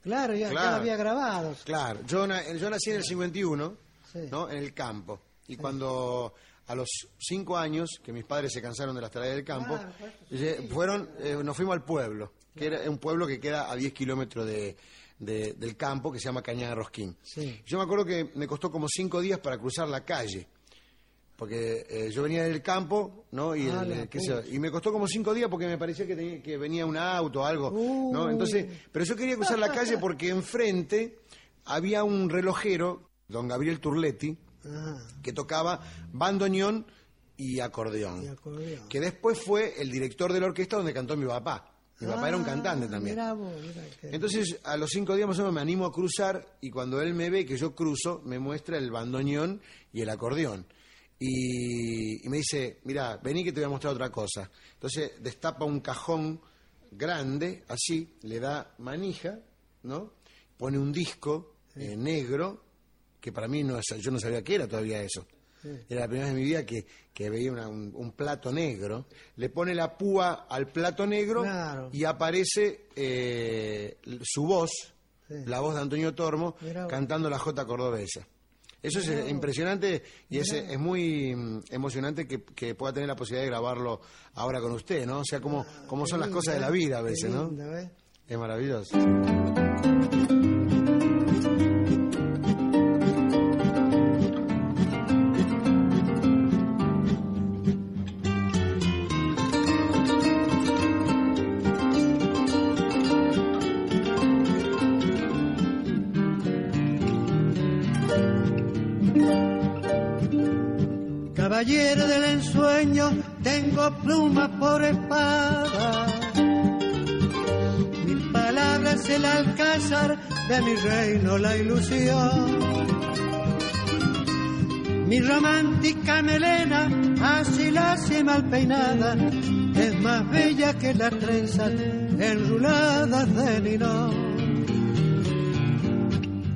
Claro, ya, ya Claro. la había grabado. Claro, yo, yo nací en el 51, Sí. ¿no? En el campo. Y cuando a los cinco años, que mis padres se cansaron de las tareas del campo, Ah, pues, fueron, eh, nos fuimos al pueblo, que era un pueblo que queda a 10 kilómetros de, de- del campo, que se llama Cañada Rosquín. Sí. Yo me acuerdo que me costó como cinco días para cruzar la calle. Porque eh, yo venía del campo, ¿no? Y, Ah, el- el- qué pucha. y me costó como cinco días porque me parecía que, tenía- que venía un auto o algo, ¿no? Entonces, pero yo quería cruzar la calle porque enfrente había un relojero, don Gabriel Turletti, Ah, que tocaba bandoneón y acordeón. y acordeón. Que después fue el director de la orquesta donde cantó mi papá. Mi papá era un Ah, cantante también. vos, que- Entonces, a los cinco días más o menos me animo a cruzar y cuando él me ve que yo cruzo, me muestra el bandoneón y el acordeón. Y, y me dice, mira, vení que te voy a mostrar otra cosa. Entonces, destapa un cajón grande, así, le da manija, ¿no? Pone un disco eh, negro, que para mí no yo no sabía qué era todavía eso. Era la primera vez en mi vida que, que veía una- un, un plato negro. Le pone la púa al plato negro Claro. y aparece eh, su voz, Sí. la voz de Antonio Tormo, Mirá cantando la Jota Cordobesa. Eso es eh, impresionante y es, Mirá. es muy mm, emocionante que, que pueda tener la posibilidad de grabarlo ahora con usted, ¿no? O sea, cómo Ah, Qué son las cosas de la ¿eh? vida a veces, ¿no? ¿eh? Es maravilloso. Caballero del ensueño, tengo pluma por espada. Mi palabra es el alcázar de mi reino, la ilusión. Mi romántica melena, así la mal peinada, es más bella que las trenzas enruladas de Ninón.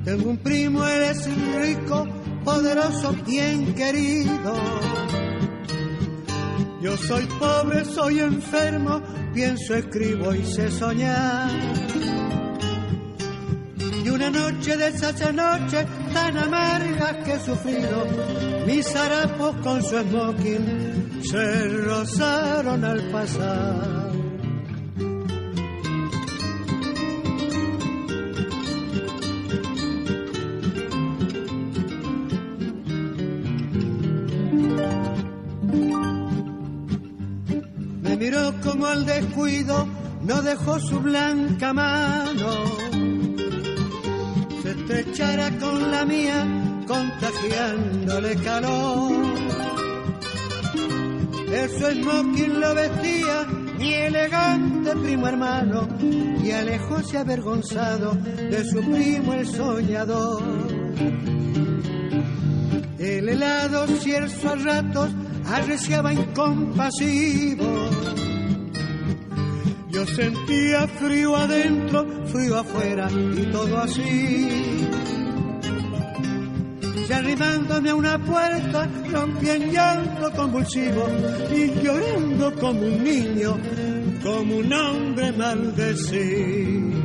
Tengo un primo, eres rico, poderoso, bien querido. Yo soy pobre, soy enfermo, pienso, escribo y sé soñar. Y una noche de esas noches tan amargas que he sufrido, mis harapos con su smoking se rozaron al pasar. Como al descuido, no dejó su blanca mano. Se estrechara con la mía, contagiándole calor. Eso smoking lo vestía mi elegante primo hermano y alejóse avergonzado de su primo el soñador. El helado cierzo a ratos arreciaba incompasivo. Yo sentía frío adentro, frío afuera y todo así. Y arrimándome a una puerta, rompí en llanto convulsivo y llorando como un niño, como un hombre maldecido.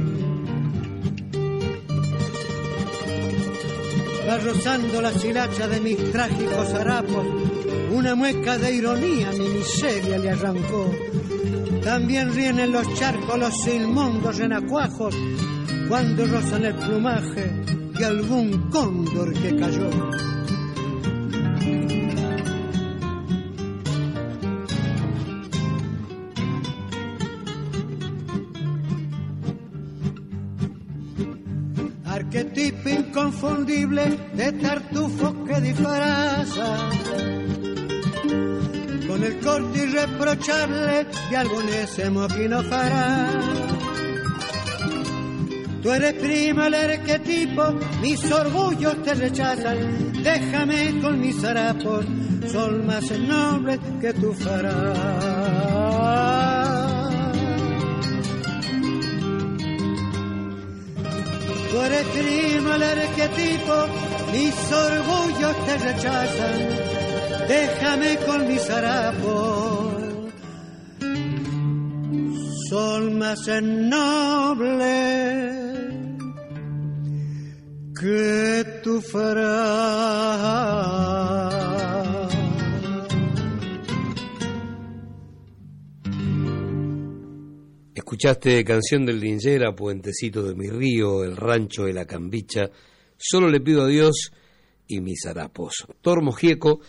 va rozando la silacha de mis trágicos harapos. Una mueca de ironía mi miseria le arrancó. También ríen en los charcos los inmundos renacuajos cuando rozan el plumaje de algún cóndor que cayó. arquetipo inconfundible de tartufo que disfraza con el corte irreprochable de algún ese moquino fará. Tú eres prima el arquetipo, mis orgullos te rechazan, déjame con mis harapos, son más nobles que tú farás. Tú eres prima el arquetipo, mis orgullos te rechazan, déjame con mis harapos. Son más nobles que tú farás. Escuchaste Canción del Lingera, Puentecito de mi río, El rancho de la Cambicha, Solo le pido a Dios y mis harapos. Tormo Gieco,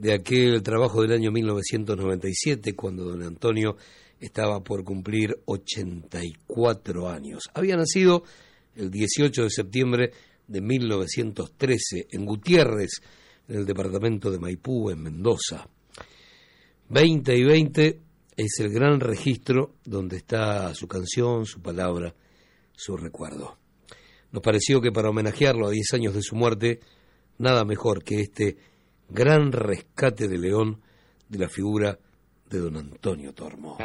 de aquel trabajo del año 1997, cuando don Antonio estaba por cumplir 84 años. Había nacido el 18 de septiembre de 1913 en Gutiérrez, en el departamento de Maipú, en Mendoza. 20 y 20 es el gran registro donde está su canción, su palabra, su recuerdo. Nos pareció que para homenajearlo a 10 años de su muerte, nada mejor que este gran rescate de León de la figura de don Antonio Tormo.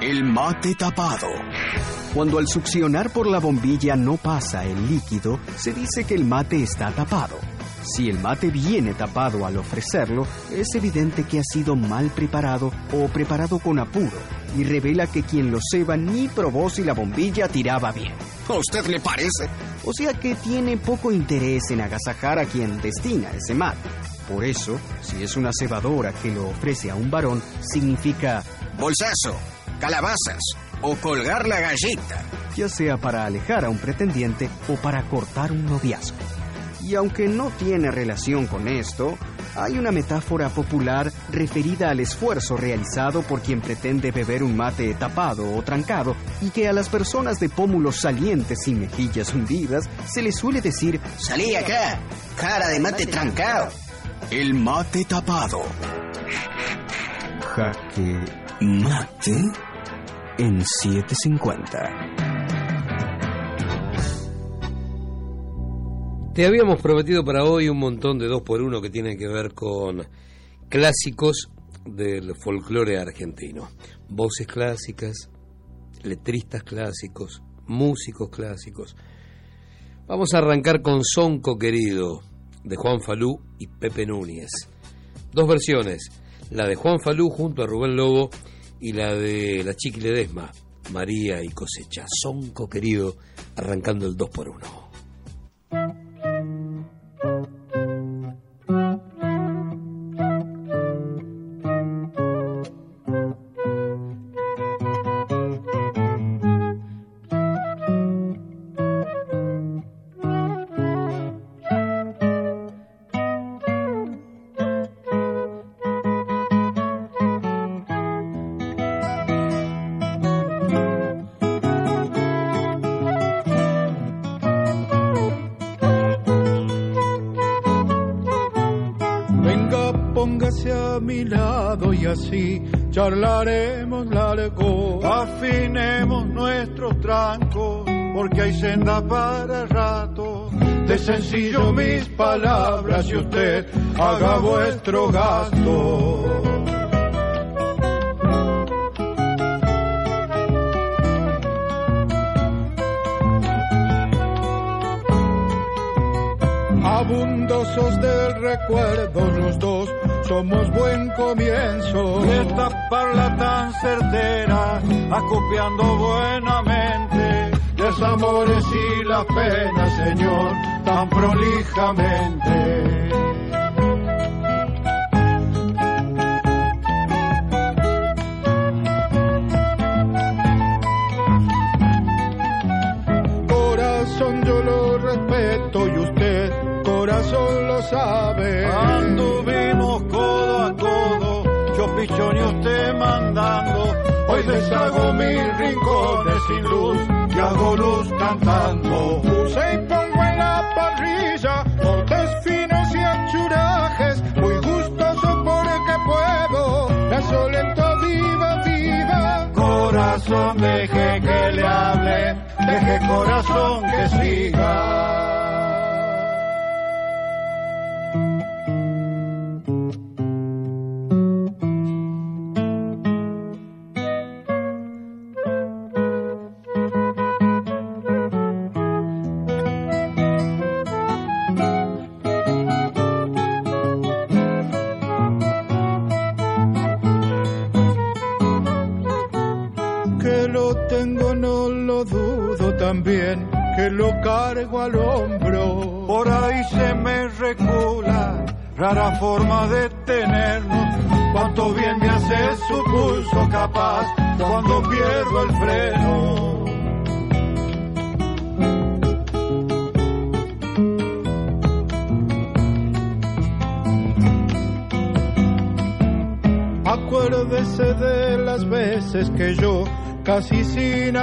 El mate tapado. Cuando al succionar por la bombilla no pasa el líquido, se dice que el mate está tapado. Si el mate viene tapado al ofrecerlo, es evidente que ha sido mal preparado o preparado con apuro y revela que quien lo ceba ni probó si la bombilla tiraba bien. ¿A usted le parece? O sea que tiene poco interés en agasajar a quien destina ese mate. Por eso, si es una cebadora que lo ofrece a un varón, significa bolsazo, calabazas o colgar la galleta. Ya sea para alejar a un pretendiente o para cortar un noviazgo. Y aunque no tiene relación con esto, hay una metáfora popular referida al esfuerzo realizado por quien pretende beber un mate tapado o trancado y que a las personas de pómulos salientes y mejillas hundidas se les suele decir Salí acá, cara de mate trancado. El mate tapado. Jaque mate en 750. Te habíamos prometido para hoy un montón de dos por uno que tienen que ver con clásicos del folclore argentino. Voces clásicas, letristas clásicos, músicos clásicos. Vamos a arrancar con Sonco Querido, de Juan Falú y Pepe Núñez. Dos versiones, la de Juan Falú junto a Rubén Lobo y la de la Chiqui Ledesma, María y Cosecha. Sonco Querido, arrancando el 2 por 1 así charlaremos largo. Afinemos nuestros trancos, porque hay senda para rato. De sencillo mis palabras y usted haga vuestro gasto. Abundosos del recuerdo los dos, somos buen comienzo. Esta parla tan certera, acopiando buenamente, desamores y las penas, Señor, tan prolijamente. Corazón yo lo respeto y usted corazón lo sabe. Pichón y usted mandando. Hoy deshago mis rincones sin luz y hago luz cantando. Puse y pongo en la parrilla cortes finos y achurajes, muy gustoso porque puedo. La solento viva, viva. Corazón, deje que le hable, deje corazón que siga.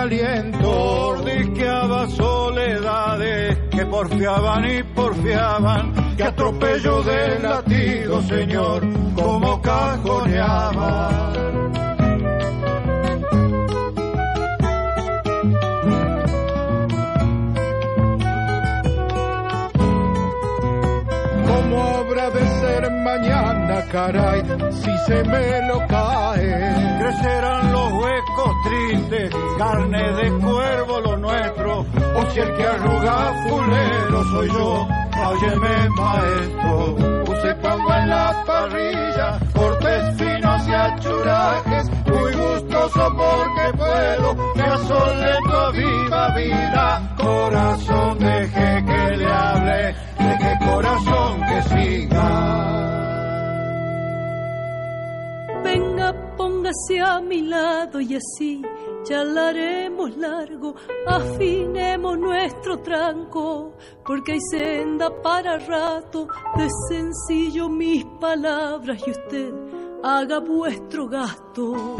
Aliento, disqueaba soledades que porfiaban y porfiaban, que atropello de latido, señor, como cajoneaba. ¿Cómo habrá de ser mañana, caray, si se me lo carne de cuervo lo nuestro, o si el que arruga fulero soy yo, óyeme maestro. Puse pongo en la parrilla, cortes finos y achurajes, muy gustoso porque puedo, me asolento a viva vida, corazón deje que le hable, deje corazón que siga. Venga, póngase a mi lado y así charlaremos largo, afinemos nuestro tranco, porque hay senda para rato, de sencillo mis palabras y usted haga vuestro gasto.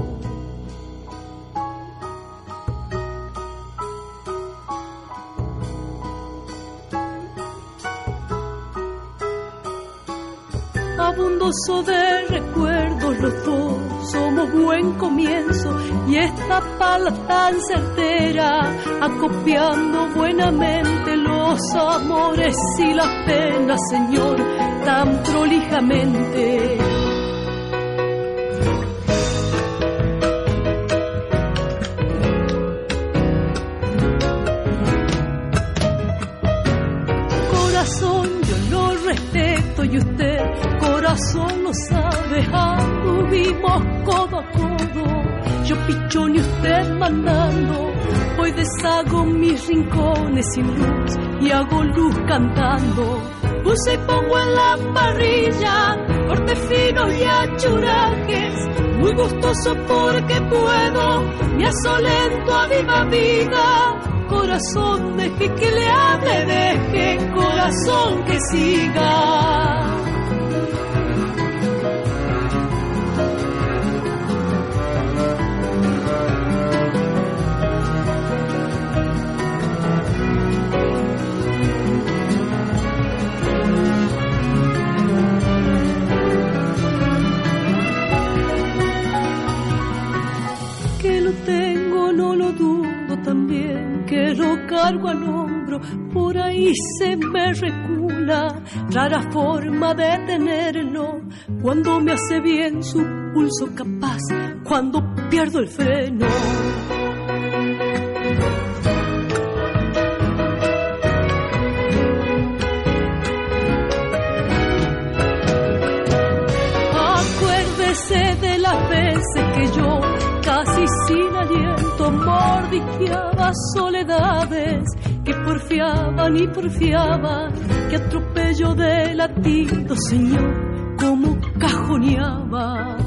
Abundoso de recuerdos los dos, somos buen comienzo y esta pala tan certera, acopiando buenamente los amores y las penas, Señor, tan prolijamente. Pichón y usted mandando, hoy deshago mis rincones sin luz y hago luz cantando. Puse y pongo en la parrilla cortes finos y achurajes, muy gustoso porque puedo, me asolento a viva vida. Corazón, deje que le hable, deje corazón que siga. Cargo al hombro, por ahí se me recula, rara forma de tenerlo, cuando me hace bien su pulso capaz, cuando pierdo el freno. Acuérdese de las veces que yo casi sin aliento mordisqueaba soledades que porfiaban y porfiaban, que atropello de latido, señor, como cajoneaba.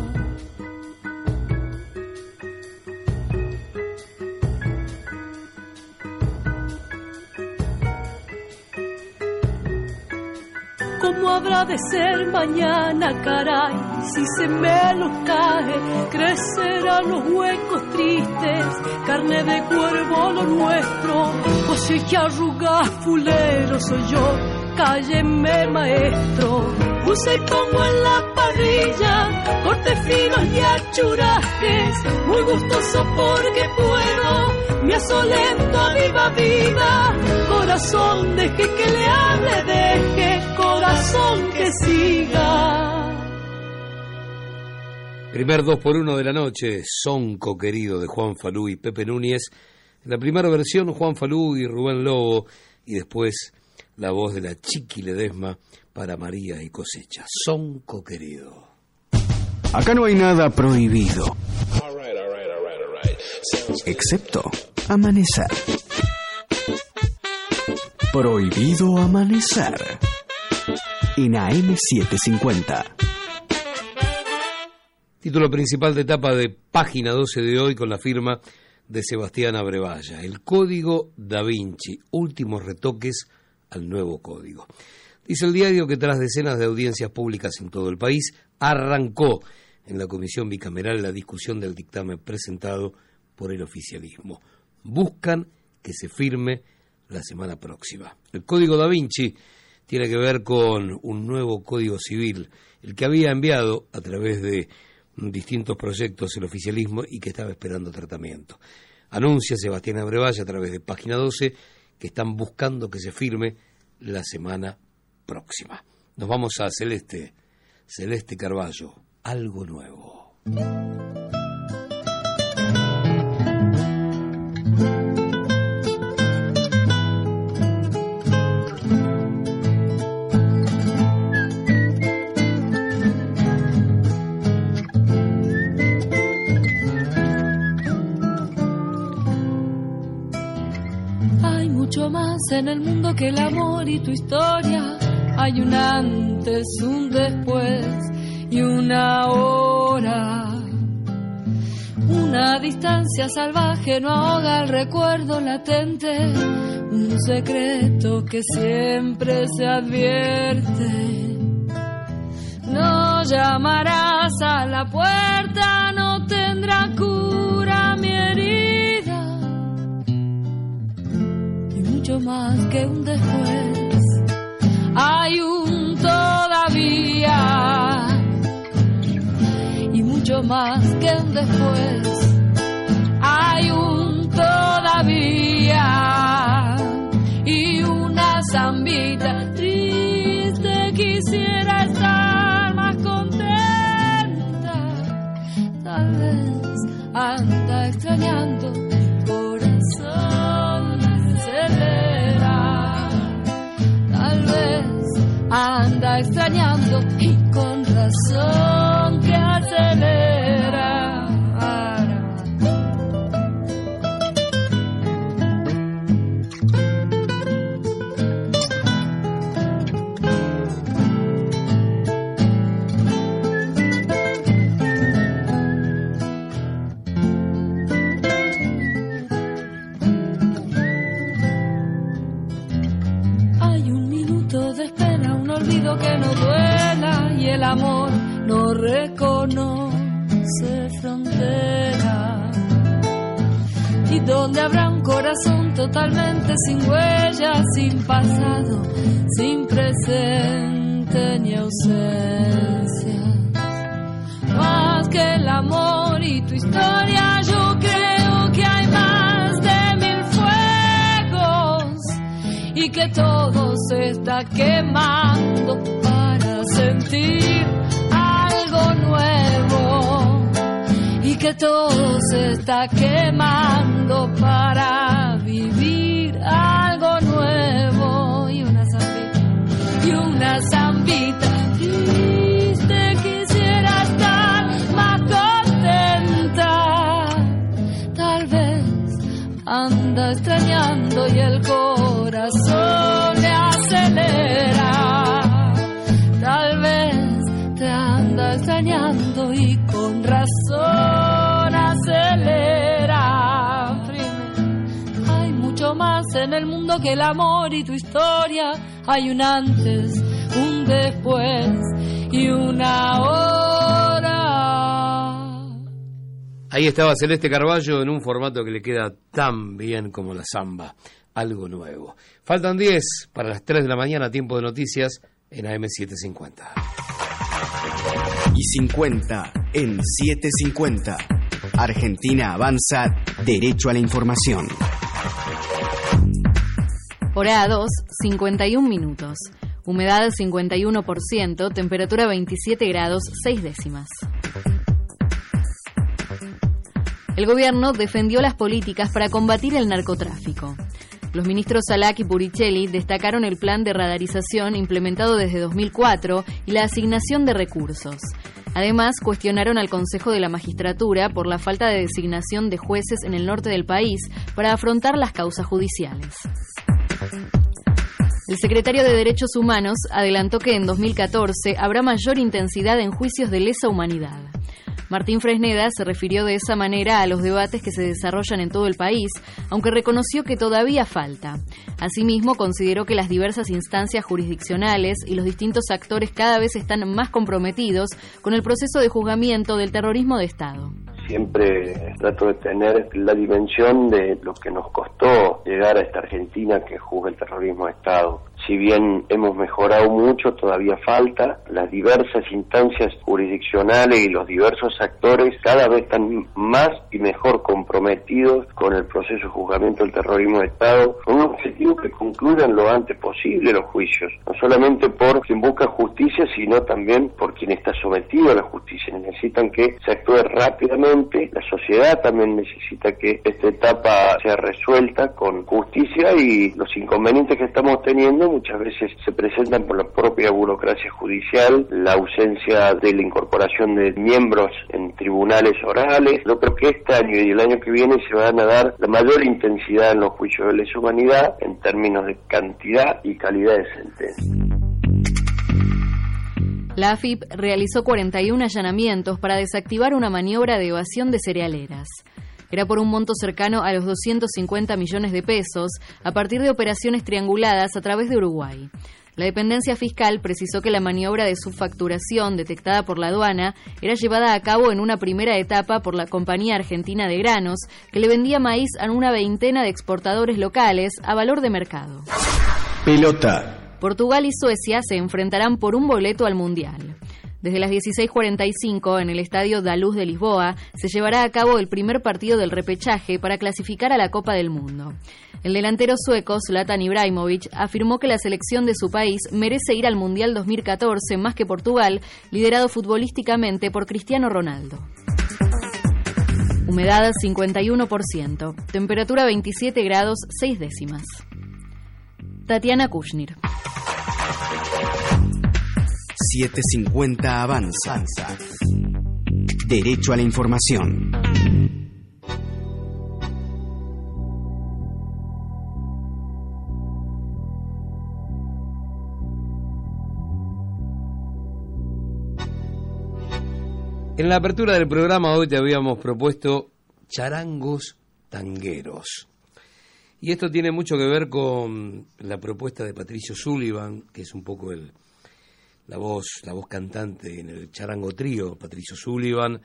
¿Cómo habrá de ser mañana, caray? Si se me los cae, crecerán los huecos carne de cuervo lo nuestro, cosecha arrugas fulero soy yo, cálleme maestro. Puse pongo en la parrilla, cortes finos y achurajes, muy gustoso porque puedo, me asolento a viva vida, corazón deje que le hable, deje. Corazón que siga. Primer 2 por 1 de la noche, Sonco querido de Juan Falú y Pepe Núñez. En la primera versión, Juan Falú y Rubén Lobo. Y después, la voz de la Chiqui Ledesma para María y Cosecha. Sonco querido. Acá no hay nada prohibido. Excepto amanecer. Prohibido amanecer. En AM750. Título principal de etapa de página 12 de hoy con la firma de Sebastián Abrevaya. El Código Da Vinci. Últimos retoques al nuevo código. Dice el diario que tras decenas de audiencias públicas en todo el país, arrancó en la comisión bicameral la discusión del dictamen presentado por el oficialismo. Buscan que se firme la semana próxima. El Código Da Vinci tiene que ver con un nuevo Código Civil, el que había enviado a través de distintos proyectos el oficialismo y que estaba esperando tratamiento. Anuncia Sebastián Abrevaya a través de Página 12 que están buscando que se firme la semana próxima. Nos vamos a Celeste, Celeste Carballo, algo nuevo. En el mundo que el amor y tu historia. Hay un antes, un después y una hora. Una distancia salvaje no ahoga el recuerdo latente. Un secreto que siempre se advierte. No llamarás a la puerta, mucho más que un después. Hay un todavía y mucho más que un después. Hay un todavía y una zambita triste. Quisiera estar más contenta. Tal vez anda extrañando anda extrañando y con razón. El amor no reconoce frontera. Y donde habrá un corazón totalmente sin huella, sin pasado, sin presente ni ausencia. Más que el amor y tu historia, yo creo que hay más de mil fuegos y que todo se está quemando sentir algo nuevo y que todo se está quemando para vivir algo nuevo y una zambita y una zambita triste quisiera estar más contenta. Tal vez anda extrañando y el corazón anda extrañando y con razón acelera. Hay mucho más en el mundo que el amor y tu historia. Hay un antes, un después y una hora. Ahí estaba Celeste Carballo en un formato que le queda tan bien como la samba, algo nuevo. Faltan 10 para las 3 de la mañana, tiempo de noticias en AM750. Y 50 en 750. Argentina avanza derecho a la información. Hora 2, 51 minutos. Humedad 51%, temperatura 27 grados 6 décimas. El gobierno defendió las políticas para combatir el narcotráfico. Los ministros Salak y Puricelli destacaron el plan de radarización implementado desde 2004 y la asignación de recursos. Además, cuestionaron al Consejo de la Magistratura por la falta de designación de jueces en el norte del país para afrontar las causas judiciales. El secretario de Derechos Humanos adelantó que en 2014 habrá mayor intensidad en juicios de lesa humanidad. Martín Fresneda se refirió de esa manera a los debates que se desarrollan en todo el país, aunque reconoció que todavía falta. Asimismo, consideró que las diversas instancias jurisdiccionales y los distintos actores cada vez están más comprometidos con el proceso de juzgamiento del terrorismo de Estado siempre trato de tener la dimensión de lo que nos costó llegar a esta Argentina que juzga el terrorismo de Estado. Si bien hemos mejorado mucho, todavía falta. Las diversas instancias jurisdiccionales y los diversos actores cada vez están más y mejor comprometidos con el proceso de juzgamiento del terrorismo de Estado, con un objetivo que concluyan lo antes posible los juicios, no solamente por quien busca justicia, sino también por quien está sometido a la justicia. Necesitan que se actúe rápidamente la sociedad también necesita que esta etapa sea resuelta con justicia y los inconvenientes que estamos teniendo muchas veces se presentan por la propia burocracia judicial, la ausencia de la incorporación de miembros en tribunales orales. Yo creo que este año y el año que viene se van a dar la mayor intensidad en los juicios de lesa humanidad en términos de cantidad y calidad de sentencia. La AFIP realizó 41 allanamientos para desactivar una maniobra de evasión de cerealeras. Era por un monto cercano a los 250 millones de pesos a partir de operaciones trianguladas a través de Uruguay. La dependencia fiscal precisó que la maniobra de subfacturación detectada por la aduana era llevada a cabo en una primera etapa por la Compañía Argentina de Granos, que le vendía maíz a una veintena de exportadores locales a valor de mercado. Pelota. Portugal y Suecia se enfrentarán por un boleto al Mundial. Desde las 16:45 en el Estadio da Luz de Lisboa se llevará a cabo el primer partido del repechaje para clasificar a la Copa del Mundo. El delantero sueco Zlatan Ibrahimovic afirmó que la selección de su país merece ir al Mundial 2014 más que Portugal, liderado futbolísticamente por Cristiano Ronaldo. Humedad 51%, temperatura 27 grados 6 décimas. Tatiana Kushnir. 750 avanza. Derecho a la información. En la apertura del programa hoy te habíamos propuesto charangos tangueros. Y esto tiene mucho que ver con la propuesta de Patricio Sullivan, que es un poco el, la voz, la voz cantante en el charango trío, Patricio Sullivan,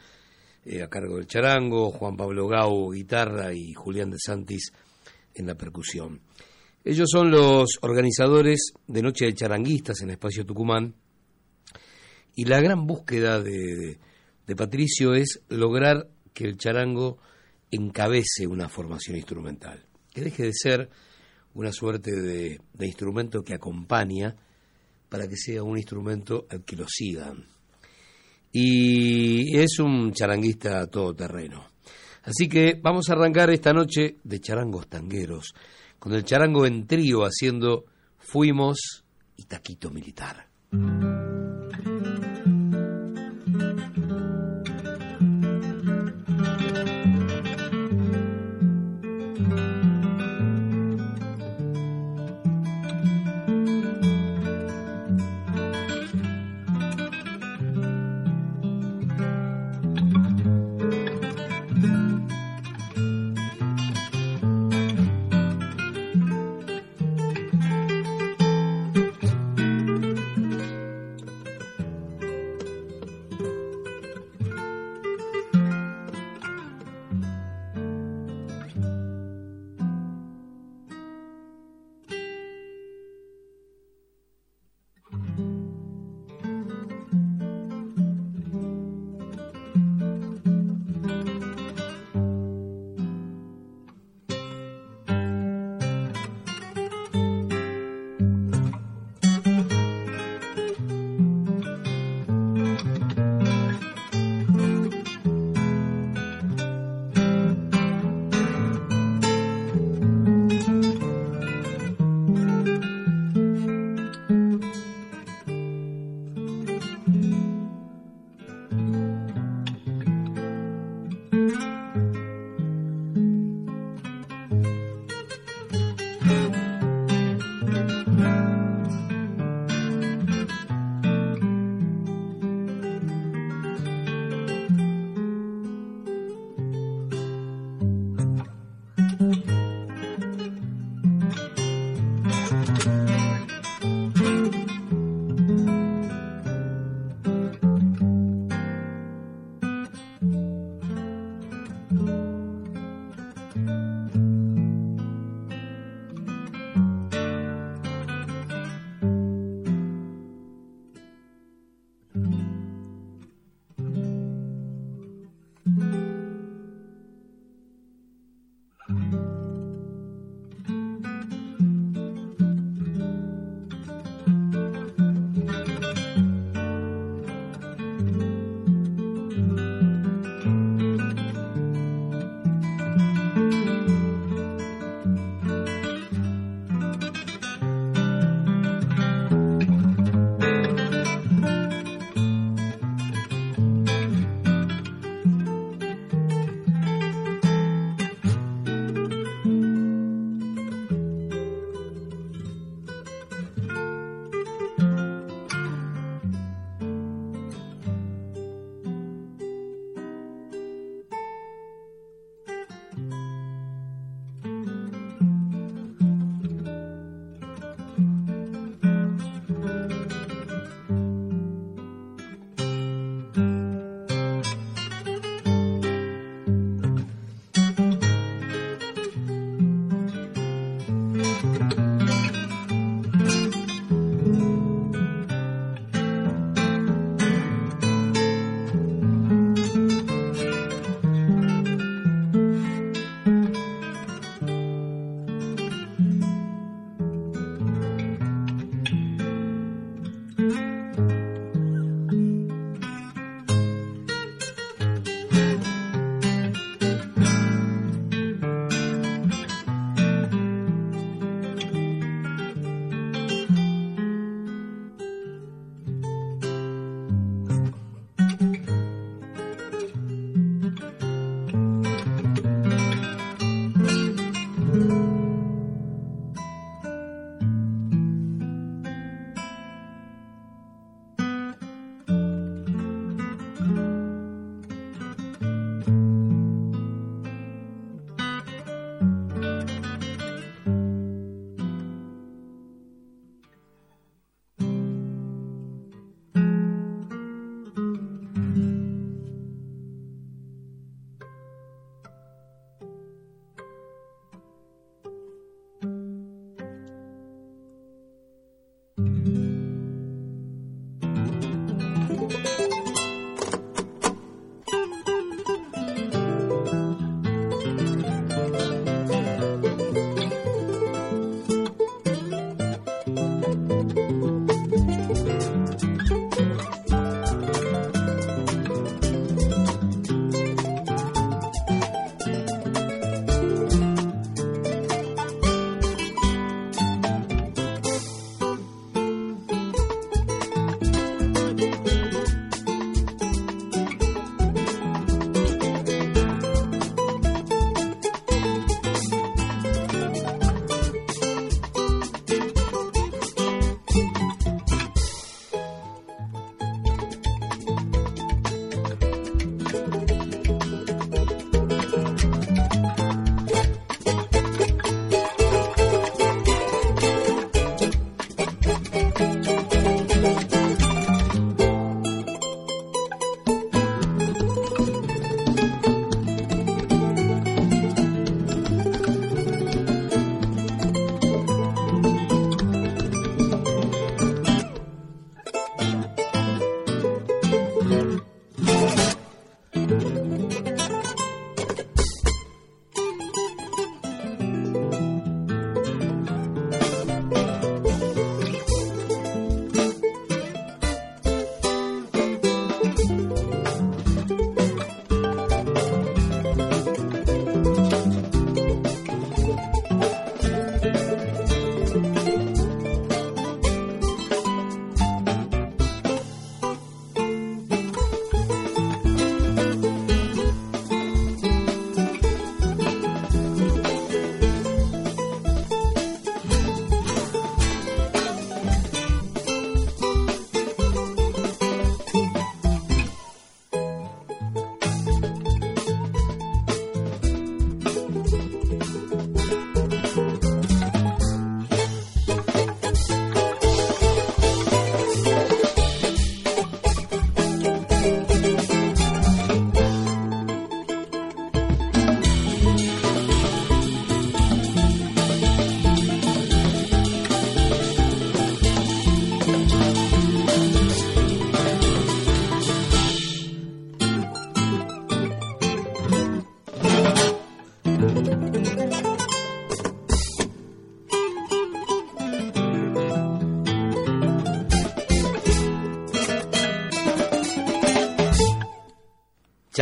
eh, a cargo del charango, Juan Pablo Gau, guitarra y Julián de Santis en la percusión. Ellos son los organizadores de Noche de Charanguistas en Espacio Tucumán y la gran búsqueda de, Patricio es lograr que el charango encabece una formación instrumental, que deje de ser una suerte de instrumento que acompaña para que sea un instrumento al que lo sigan. Y es un charanguista todoterreno. Así que vamos a arrancar esta noche de charangos tangueros, con el charango en trío haciendo Fuimos y Taquito Militar.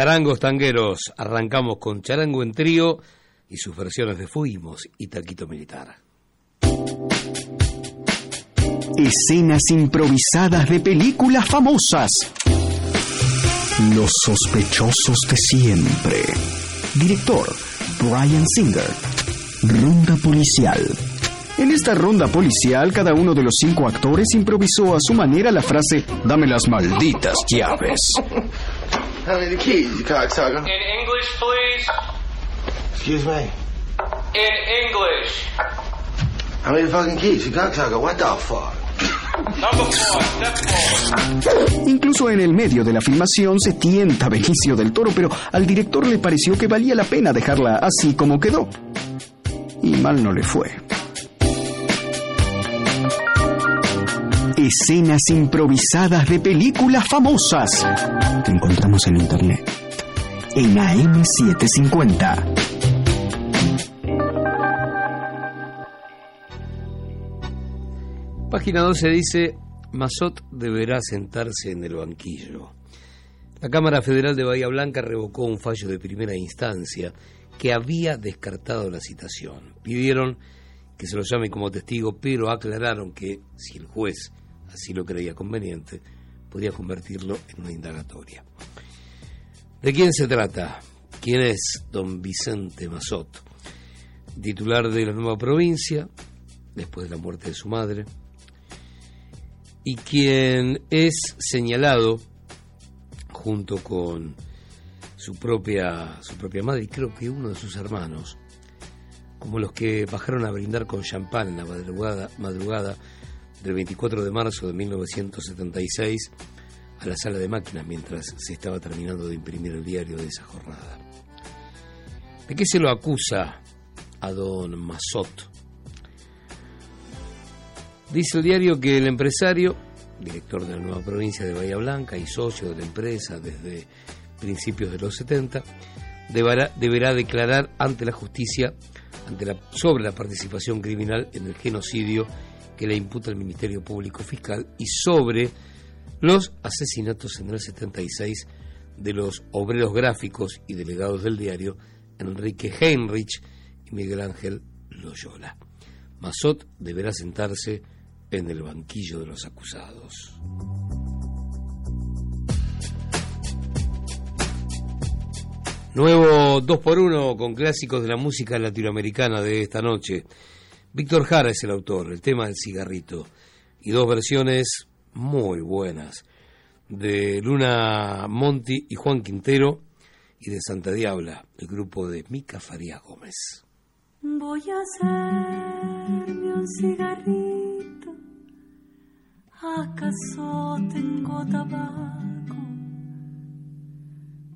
Charangos tangueros, arrancamos con Charango en trío y sus versiones de Fuimos y Taquito Militar. Escenas improvisadas de películas famosas. Los sospechosos de siempre. Director Brian Singer. Ronda policial. En esta ronda policial, cada uno de los cinco actores improvisó a su manera la frase Dame las malditas llaves. How many keys, you cocksucker? In English, please. Excuse me. In English. How many fucking keys, you cocksucker? What the fuck? Number four, step four. Incluso en el medio de la filmación se tienta Benicio del Toro, pero al director le pareció que valía la pena dejarla así como quedó. Y mal no le fue. Escenas improvisadas de películas famosas. Te encontramos en internet. En AM750. Página 12 dice, Mazot deberá sentarse en el banquillo. La Cámara Federal de Bahía Blanca revocó un fallo de primera instancia que había descartado la citación. Pidieron que se lo llame como testigo, pero aclararon que si el juez así lo creía conveniente, podía convertirlo en una indagatoria. ¿De quién se trata? ¿Quién es don Vicente Mazot? Titular de la nueva provincia, después de la muerte de su madre, y quien es señalado junto con su propia, su propia madre y creo que uno de sus hermanos, como los que bajaron a brindar con champán en la madrugada, madrugada del 24 de marzo de 1976 a la sala de máquinas mientras se estaba terminando de imprimir el diario de esa jornada. ¿De qué se lo acusa a don Mazot? Dice el diario que el empresario, director de la nueva provincia de Bahía Blanca y socio de la empresa desde principios de los 70, deberá, deberá declarar ante la justicia ante la, sobre la participación criminal en el genocidio que le imputa el Ministerio Público Fiscal y sobre los asesinatos en el 76 de los obreros gráficos y delegados del diario Enrique Heinrich y Miguel Ángel Loyola. Mazot deberá sentarse en el banquillo de los acusados. Nuevo 2x1 con clásicos de la música latinoamericana de esta noche. Víctor Jara es el autor, el tema del cigarrito, y dos versiones muy buenas de Luna Monti y Juan Quintero y de Santa Diabla, el grupo de Mica Faría Gómez. Voy a hacerme un cigarrito. ¿Acaso tengo tabaco?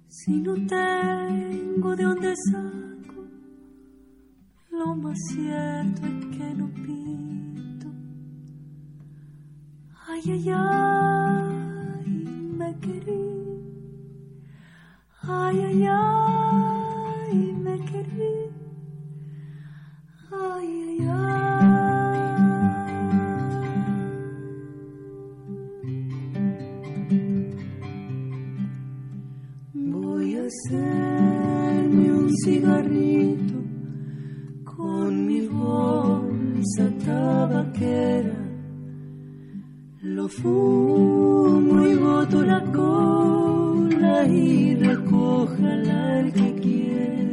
Si no tengo de dónde lo más cierto es que no pito. Ay, ay, ay, me querí. Ay, ay, ay, me querí. Ay, ay, ay. Voy a hacerme un cigarrito con mi bolsa tabaquera. Lo fumo y boto la cola y recójala el que quiera.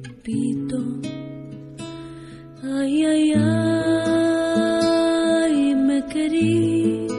Que no pito. Ay, ay, ay, me querí.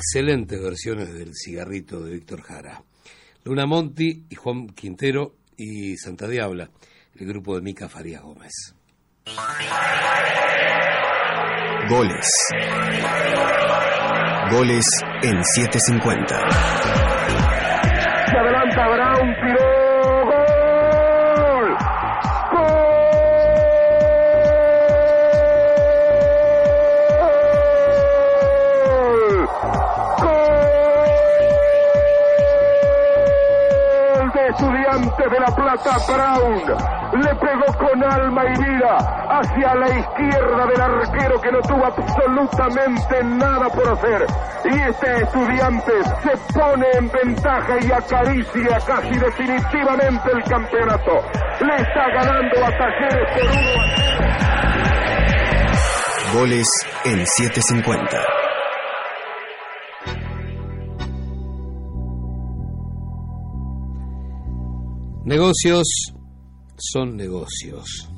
Excelentes versiones del cigarrito de Víctor Jara. Luna Monti y Juan Quintero y Santa Diabla, el grupo de Mica Farías Gómez. Goles. Goles en 750. Se adelanta Brown, De La Plata! Brown le pegó con alma y vida hacia la izquierda del arquero que no tuvo absolutamente nada por hacer. Y este estudiante se pone en ventaja y acaricia casi definitivamente el campeonato. Le está ganando a Talleres por Goles en 750. Negocios son negocios.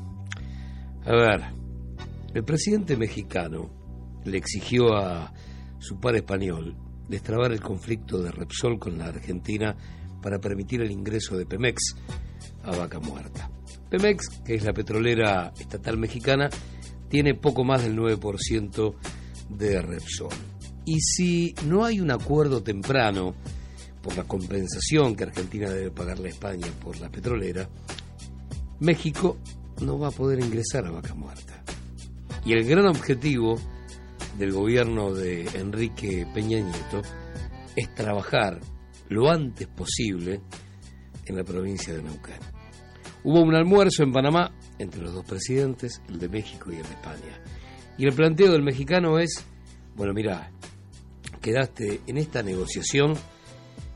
A ver, el presidente mexicano le exigió a su par español destrabar el conflicto de Repsol con la Argentina para permitir el ingreso de Pemex a Vaca Muerta. Pemex, que es la petrolera estatal mexicana, tiene poco más del 9% de Repsol. Y si no hay un acuerdo temprano por la compensación que Argentina debe pagarle a España por la petrolera, México no va a poder ingresar a Vaca Muerta. Y el gran objetivo del gobierno de Enrique Peña Nieto es trabajar lo antes posible en la provincia de Neuquén. Hubo un almuerzo en Panamá entre los dos presidentes, el de México y el de España. Y el planteo del mexicano es, bueno, mira, quedaste en esta negociación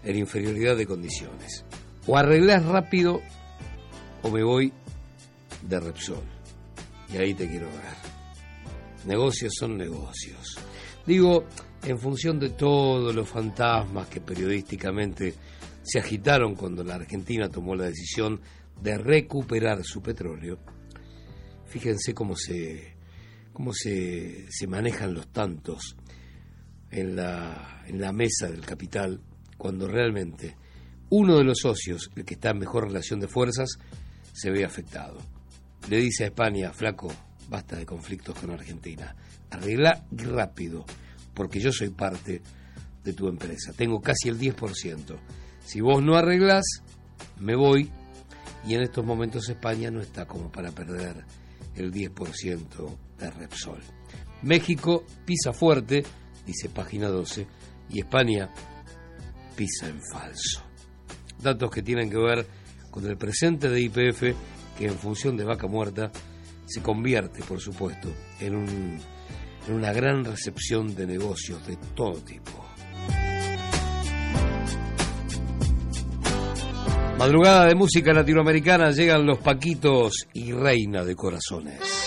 en inferioridad de condiciones. O arreglás rápido o me voy de Repsol. Y ahí te quiero ver. Negocios son negocios. Digo, en función de todos los fantasmas que periodísticamente se agitaron cuando la Argentina tomó la decisión de recuperar su petróleo, fíjense cómo se, cómo se, se manejan los tantos en la, en la mesa del capital cuando realmente uno de los socios, el que está en mejor relación de fuerzas, se ve afectado. Le dice a España, flaco, basta de conflictos con Argentina, arregla rápido, porque yo soy parte de tu empresa, tengo casi el 10%. Si vos no arreglás, me voy y en estos momentos España no está como para perder el 10% de Repsol. México pisa fuerte, dice página 12, y España pisa en falso. Datos que tienen que ver con el presente de IPF, que en función de vaca muerta se convierte, por supuesto, en, en una gran recepción de negocios de todo tipo. Madrugada de música latinoamericana llegan los Paquitos y Reina de Corazones.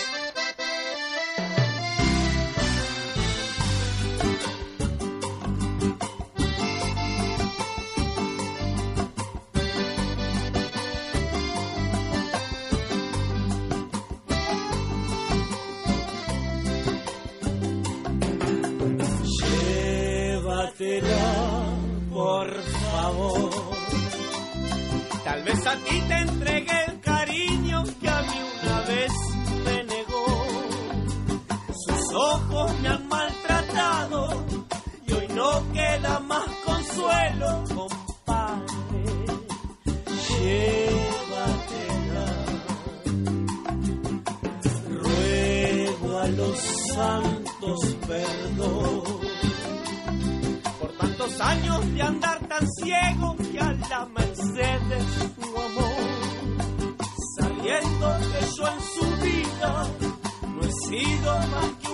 Santos perdón por tantos años de andar tan ciego y a la merced de su amor, sabiendo que yo en su vida no he sido más que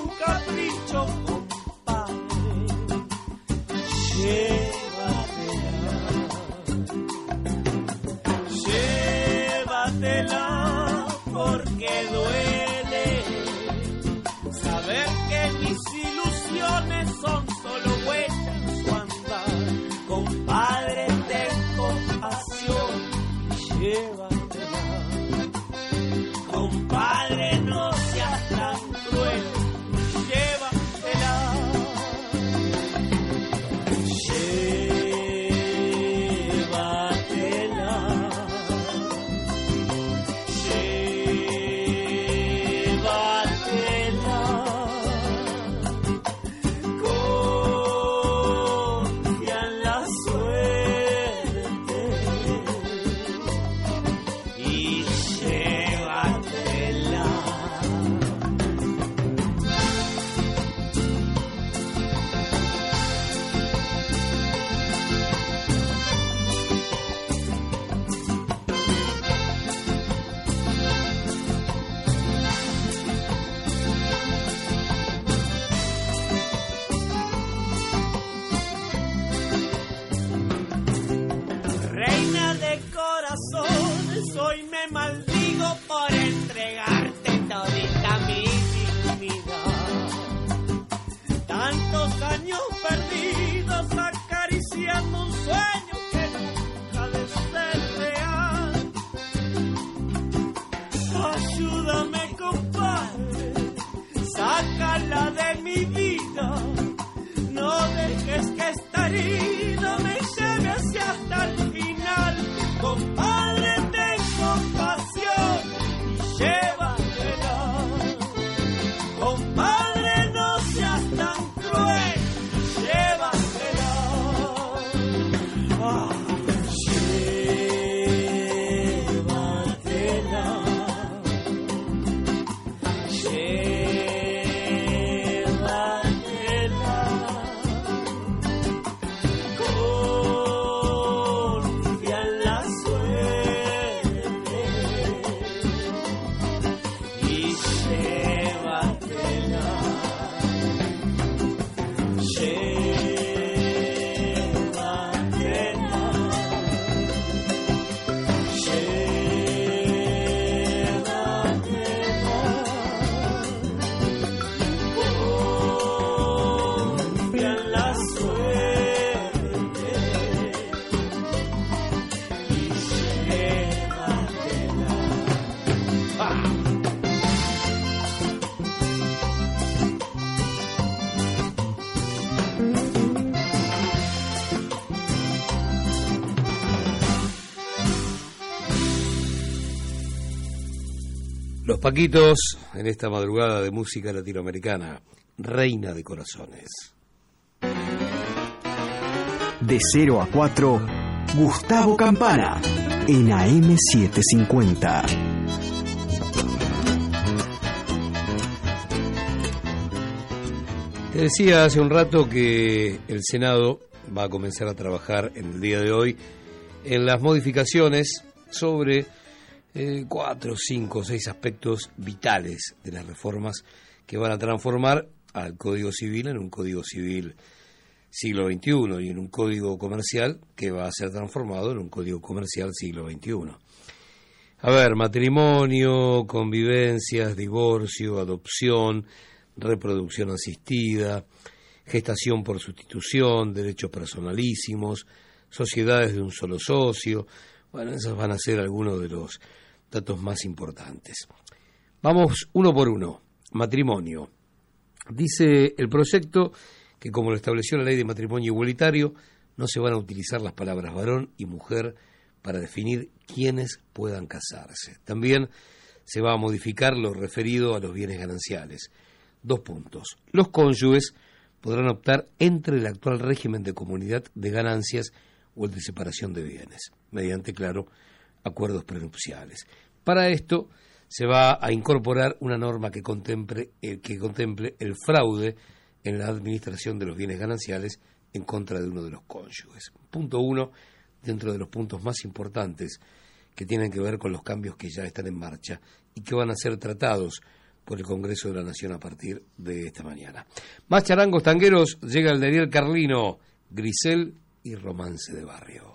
Paquitos, en esta madrugada de música latinoamericana, reina de corazones. De 0 a 4, Gustavo Campana, en AM750. Te decía hace un rato que el Senado va a comenzar a trabajar en el día de hoy en las modificaciones sobre eh, cuatro, cinco, seis aspectos vitales de las reformas que van a transformar al Código Civil en un Código Civil siglo XXI y en un Código Comercial que va a ser transformado en un Código Comercial siglo XXI. A ver, matrimonio, convivencias, divorcio, adopción, reproducción asistida, gestación por sustitución, derechos personalísimos, sociedades de un solo socio. Bueno, esos van a ser algunos de los datos más importantes. Vamos uno por uno. Matrimonio. Dice el proyecto que como lo estableció la ley de matrimonio igualitario, no se van a utilizar las palabras varón y mujer para definir quiénes puedan casarse. También se va a modificar lo referido a los bienes gananciales. Dos puntos. Los cónyuges podrán optar entre el actual régimen de comunidad de ganancias o el de separación de bienes, mediante, claro, acuerdos prenupciales. Para esto se va a incorporar una norma que contemple, eh, que contemple el fraude en la administración de los bienes gananciales en contra de uno de los cónyuges. Punto uno, dentro de los puntos más importantes que tienen que ver con los cambios que ya están en marcha y que van a ser tratados por el Congreso de la Nación a partir de esta mañana. Más charangos tangueros, llega el Daniel Carlino, Grisel y Romance de Barrio.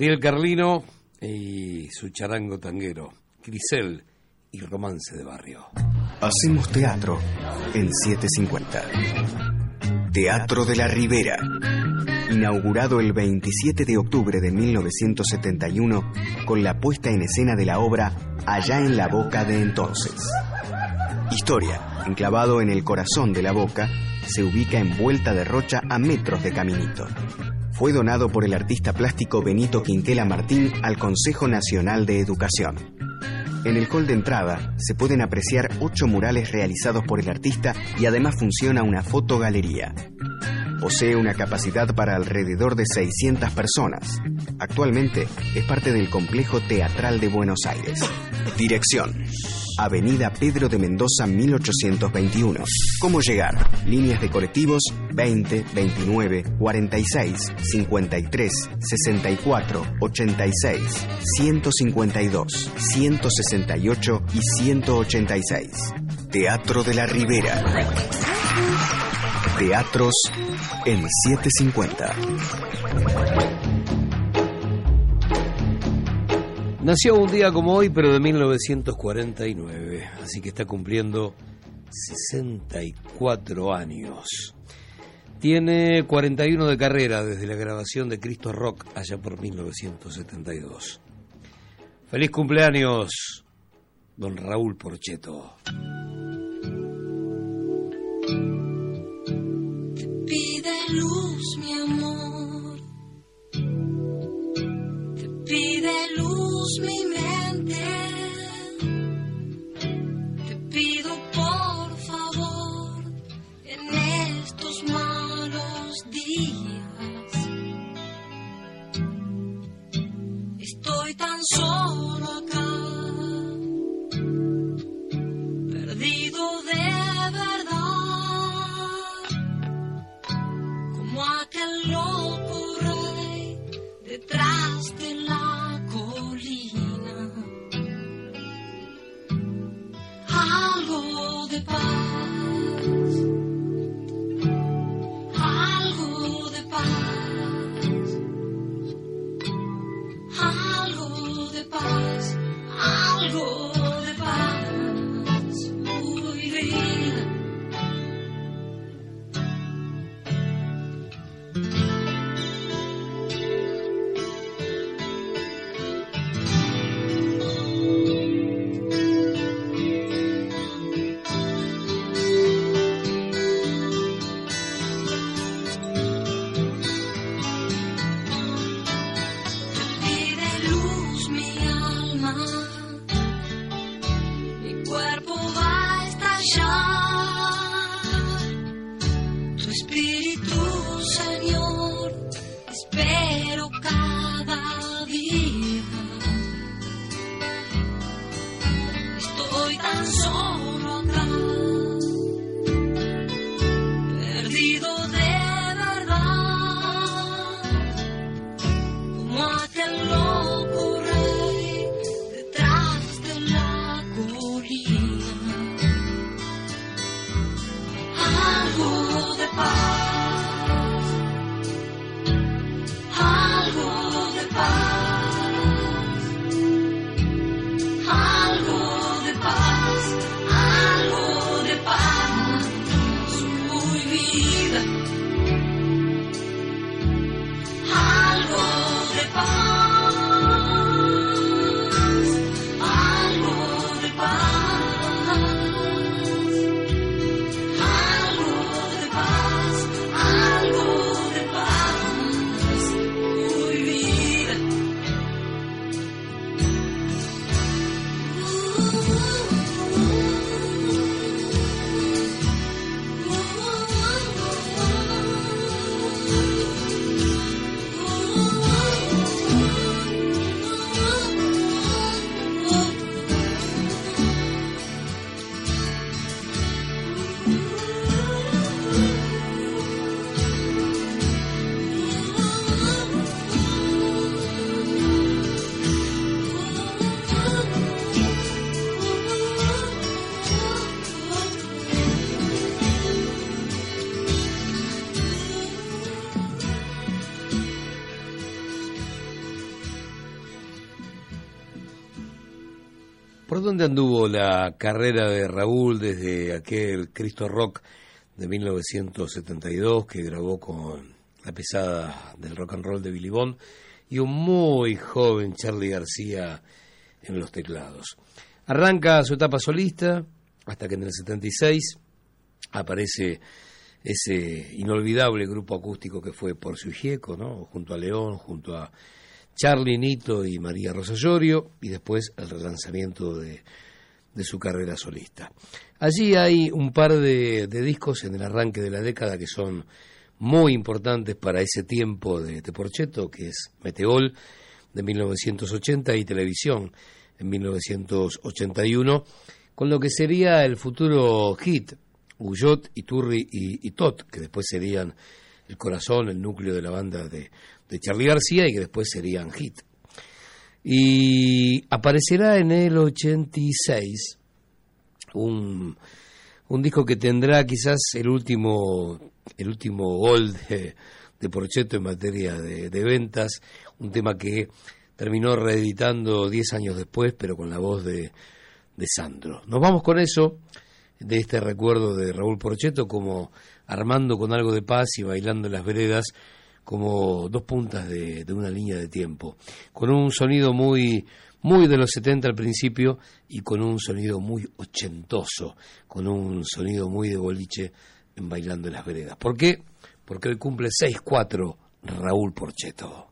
Ariel Carlino y su charango tanguero, Crisel y Romance de Barrio. Hacemos teatro en 750. Teatro de la Ribera. Inaugurado el 27 de octubre de 1971 con la puesta en escena de la obra Allá en la Boca de entonces. Historia, enclavado en el corazón de la boca, se ubica envuelta de rocha a metros de caminito. Fue donado por el artista plástico Benito Quinquela Martín al Consejo Nacional de Educación. En el hall de entrada se pueden apreciar ocho murales realizados por el artista y además funciona una fotogalería. Posee una capacidad para alrededor de 600 personas. Actualmente es parte del Complejo Teatral de Buenos Aires. Dirección. Avenida Pedro de Mendoza 1821. ¿Cómo llegar? Líneas de colectivos 20, 29, 46, 53, 64, 86, 152, 168 y 186. Teatro de la Ribera. Teatros en 750. Nació un día como hoy, pero de 1949, así que está cumpliendo 64 años. Tiene 41 de carrera desde la grabación de Cristo Rock allá por 1972. Feliz cumpleaños, don Raúl Porcheto. pide luz, mi amor. Te pide luz mi mente. Te pido por favor en estos malos días. Estoy tan solo Algo de paz, ¿Por dónde anduvo la carrera de Raúl desde aquel Cristo Rock de 1972 que grabó con la pesada del rock and roll de Billy Bond y un muy joven Charlie García en los teclados? Arranca su etapa solista hasta que en el 76 aparece ese inolvidable grupo acústico que fue Por Gieco, ¿no? junto a León, junto a Charlie Nito y María Rosa Llorio, y después el relanzamiento de, de su carrera solista. Allí hay un par de, de, discos en el arranque de la década que son muy importantes para ese tiempo de, de Porcheto, que es Meteol de 1980 y Televisión en 1981, con lo que sería el futuro hit Guyot, Iturri y, y Tot, que después serían el corazón, el núcleo de la banda de, de Charlie García y que después serían hit. Y aparecerá en el 86 un, un disco que tendrá quizás el último, el último gol de, de Porchetto en materia de, de, ventas, un tema que terminó reeditando 10 años después, pero con la voz de, de Sandro. Nos vamos con eso, de este recuerdo de Raúl Porchetto, como armando con algo de paz y bailando en las veredas, como dos puntas de, una línea de tiempo, con un sonido muy, muy de los 70 al principio y con un sonido muy ochentoso, con un sonido muy de boliche en Bailando en las Veredas. ¿Por qué? Porque hoy cumple 6-4 Raúl Porcheto.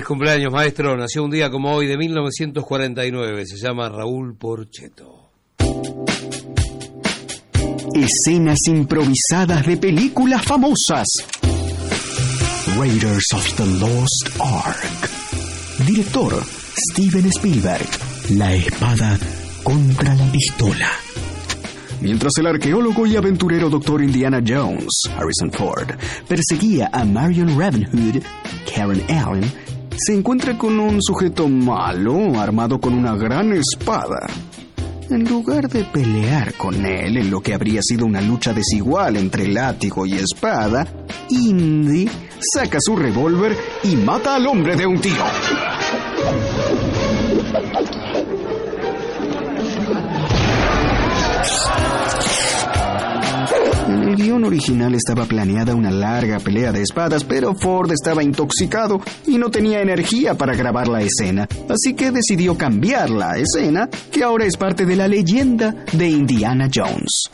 Feliz cumpleaños, maestro. Nació un día como hoy de 1949. Se llama Raúl Porcheto. Escenas improvisadas de películas famosas. Raiders of the Lost Ark. Director Steven Spielberg. La espada contra la pistola. Mientras el arqueólogo y aventurero Dr. Indiana Jones, Harrison Ford, perseguía a Marion Ravenhood, Karen Allen, se encuentra con un sujeto malo armado con una gran espada. En lugar de pelear con él en lo que habría sido una lucha desigual entre látigo y espada, Indy saca su revólver y mata al hombre de un tiro. Guion original estaba planeada una larga pelea de espadas, pero Ford estaba intoxicado y no tenía energía para grabar la escena, así que decidió cambiar la escena, que ahora es parte de la leyenda de Indiana Jones.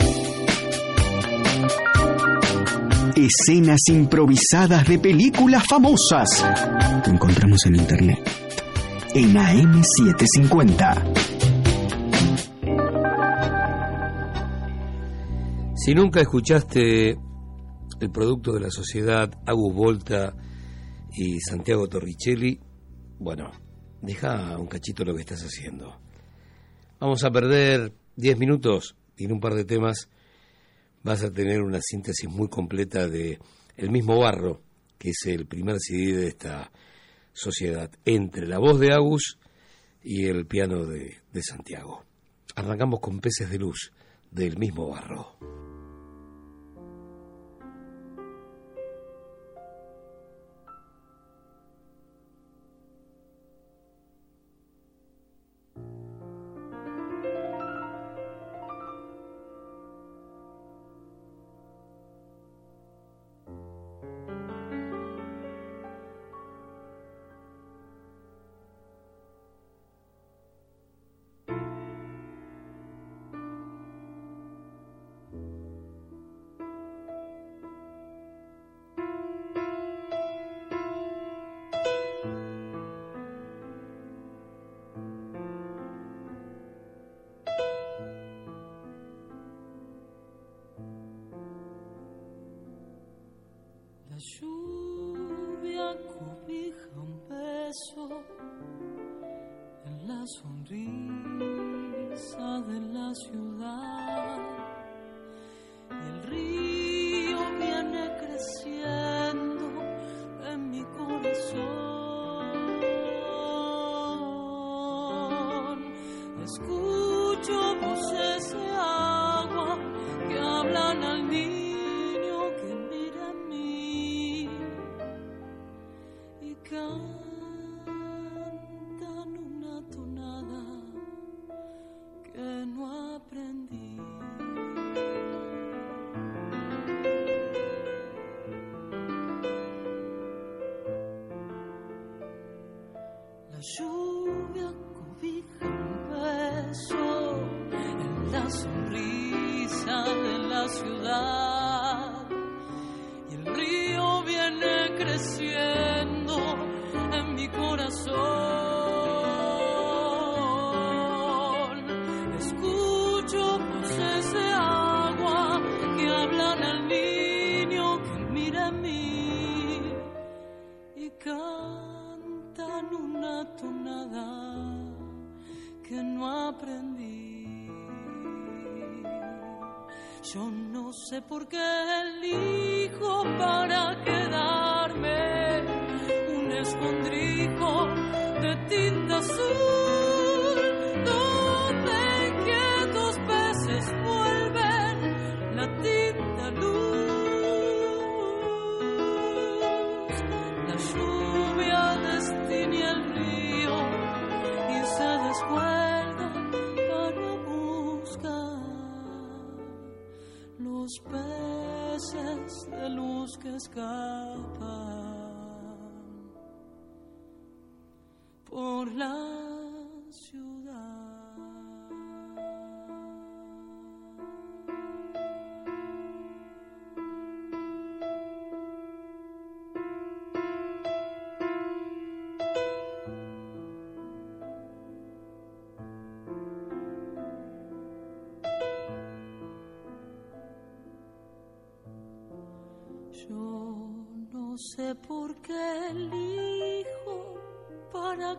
Escenas improvisadas de películas famosas. Lo encontramos en internet. En AM750. Si nunca escuchaste el producto de la sociedad Agus Volta y Santiago Torricelli, bueno, deja un cachito lo que estás haciendo. Vamos a perder 10 minutos y en un par de temas vas a tener una síntesis muy completa de El mismo barro, que es el primer CD de esta sociedad, entre la voz de Agus y el piano de, de Santiago. Arrancamos con Peces de Luz, del mismo barro.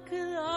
Para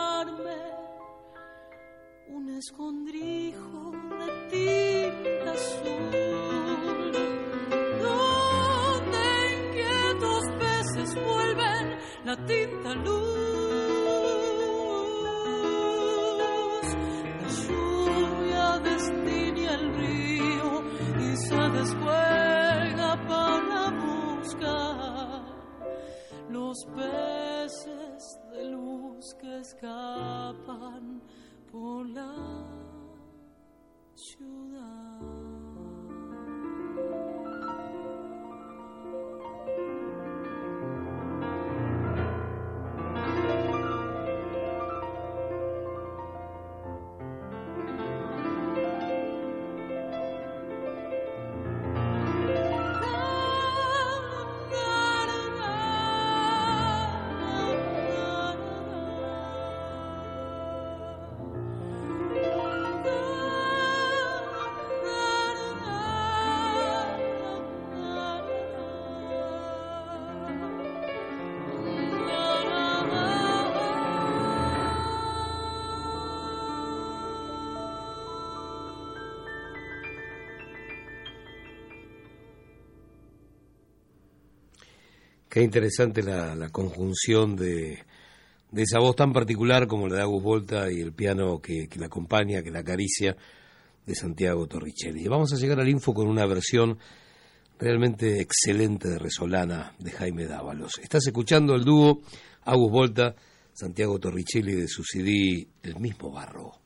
Qué interesante la, conjunción de, esa voz tan particular como la de Agus Volta y el piano que, la acompaña, que la acaricia, de Santiago Torricelli. Vamos a llegar al info con una versión realmente excelente de Resolana de Jaime Dávalos. Estás escuchando el dúo Agus Volta, Santiago Torricelli de su El mismo barro.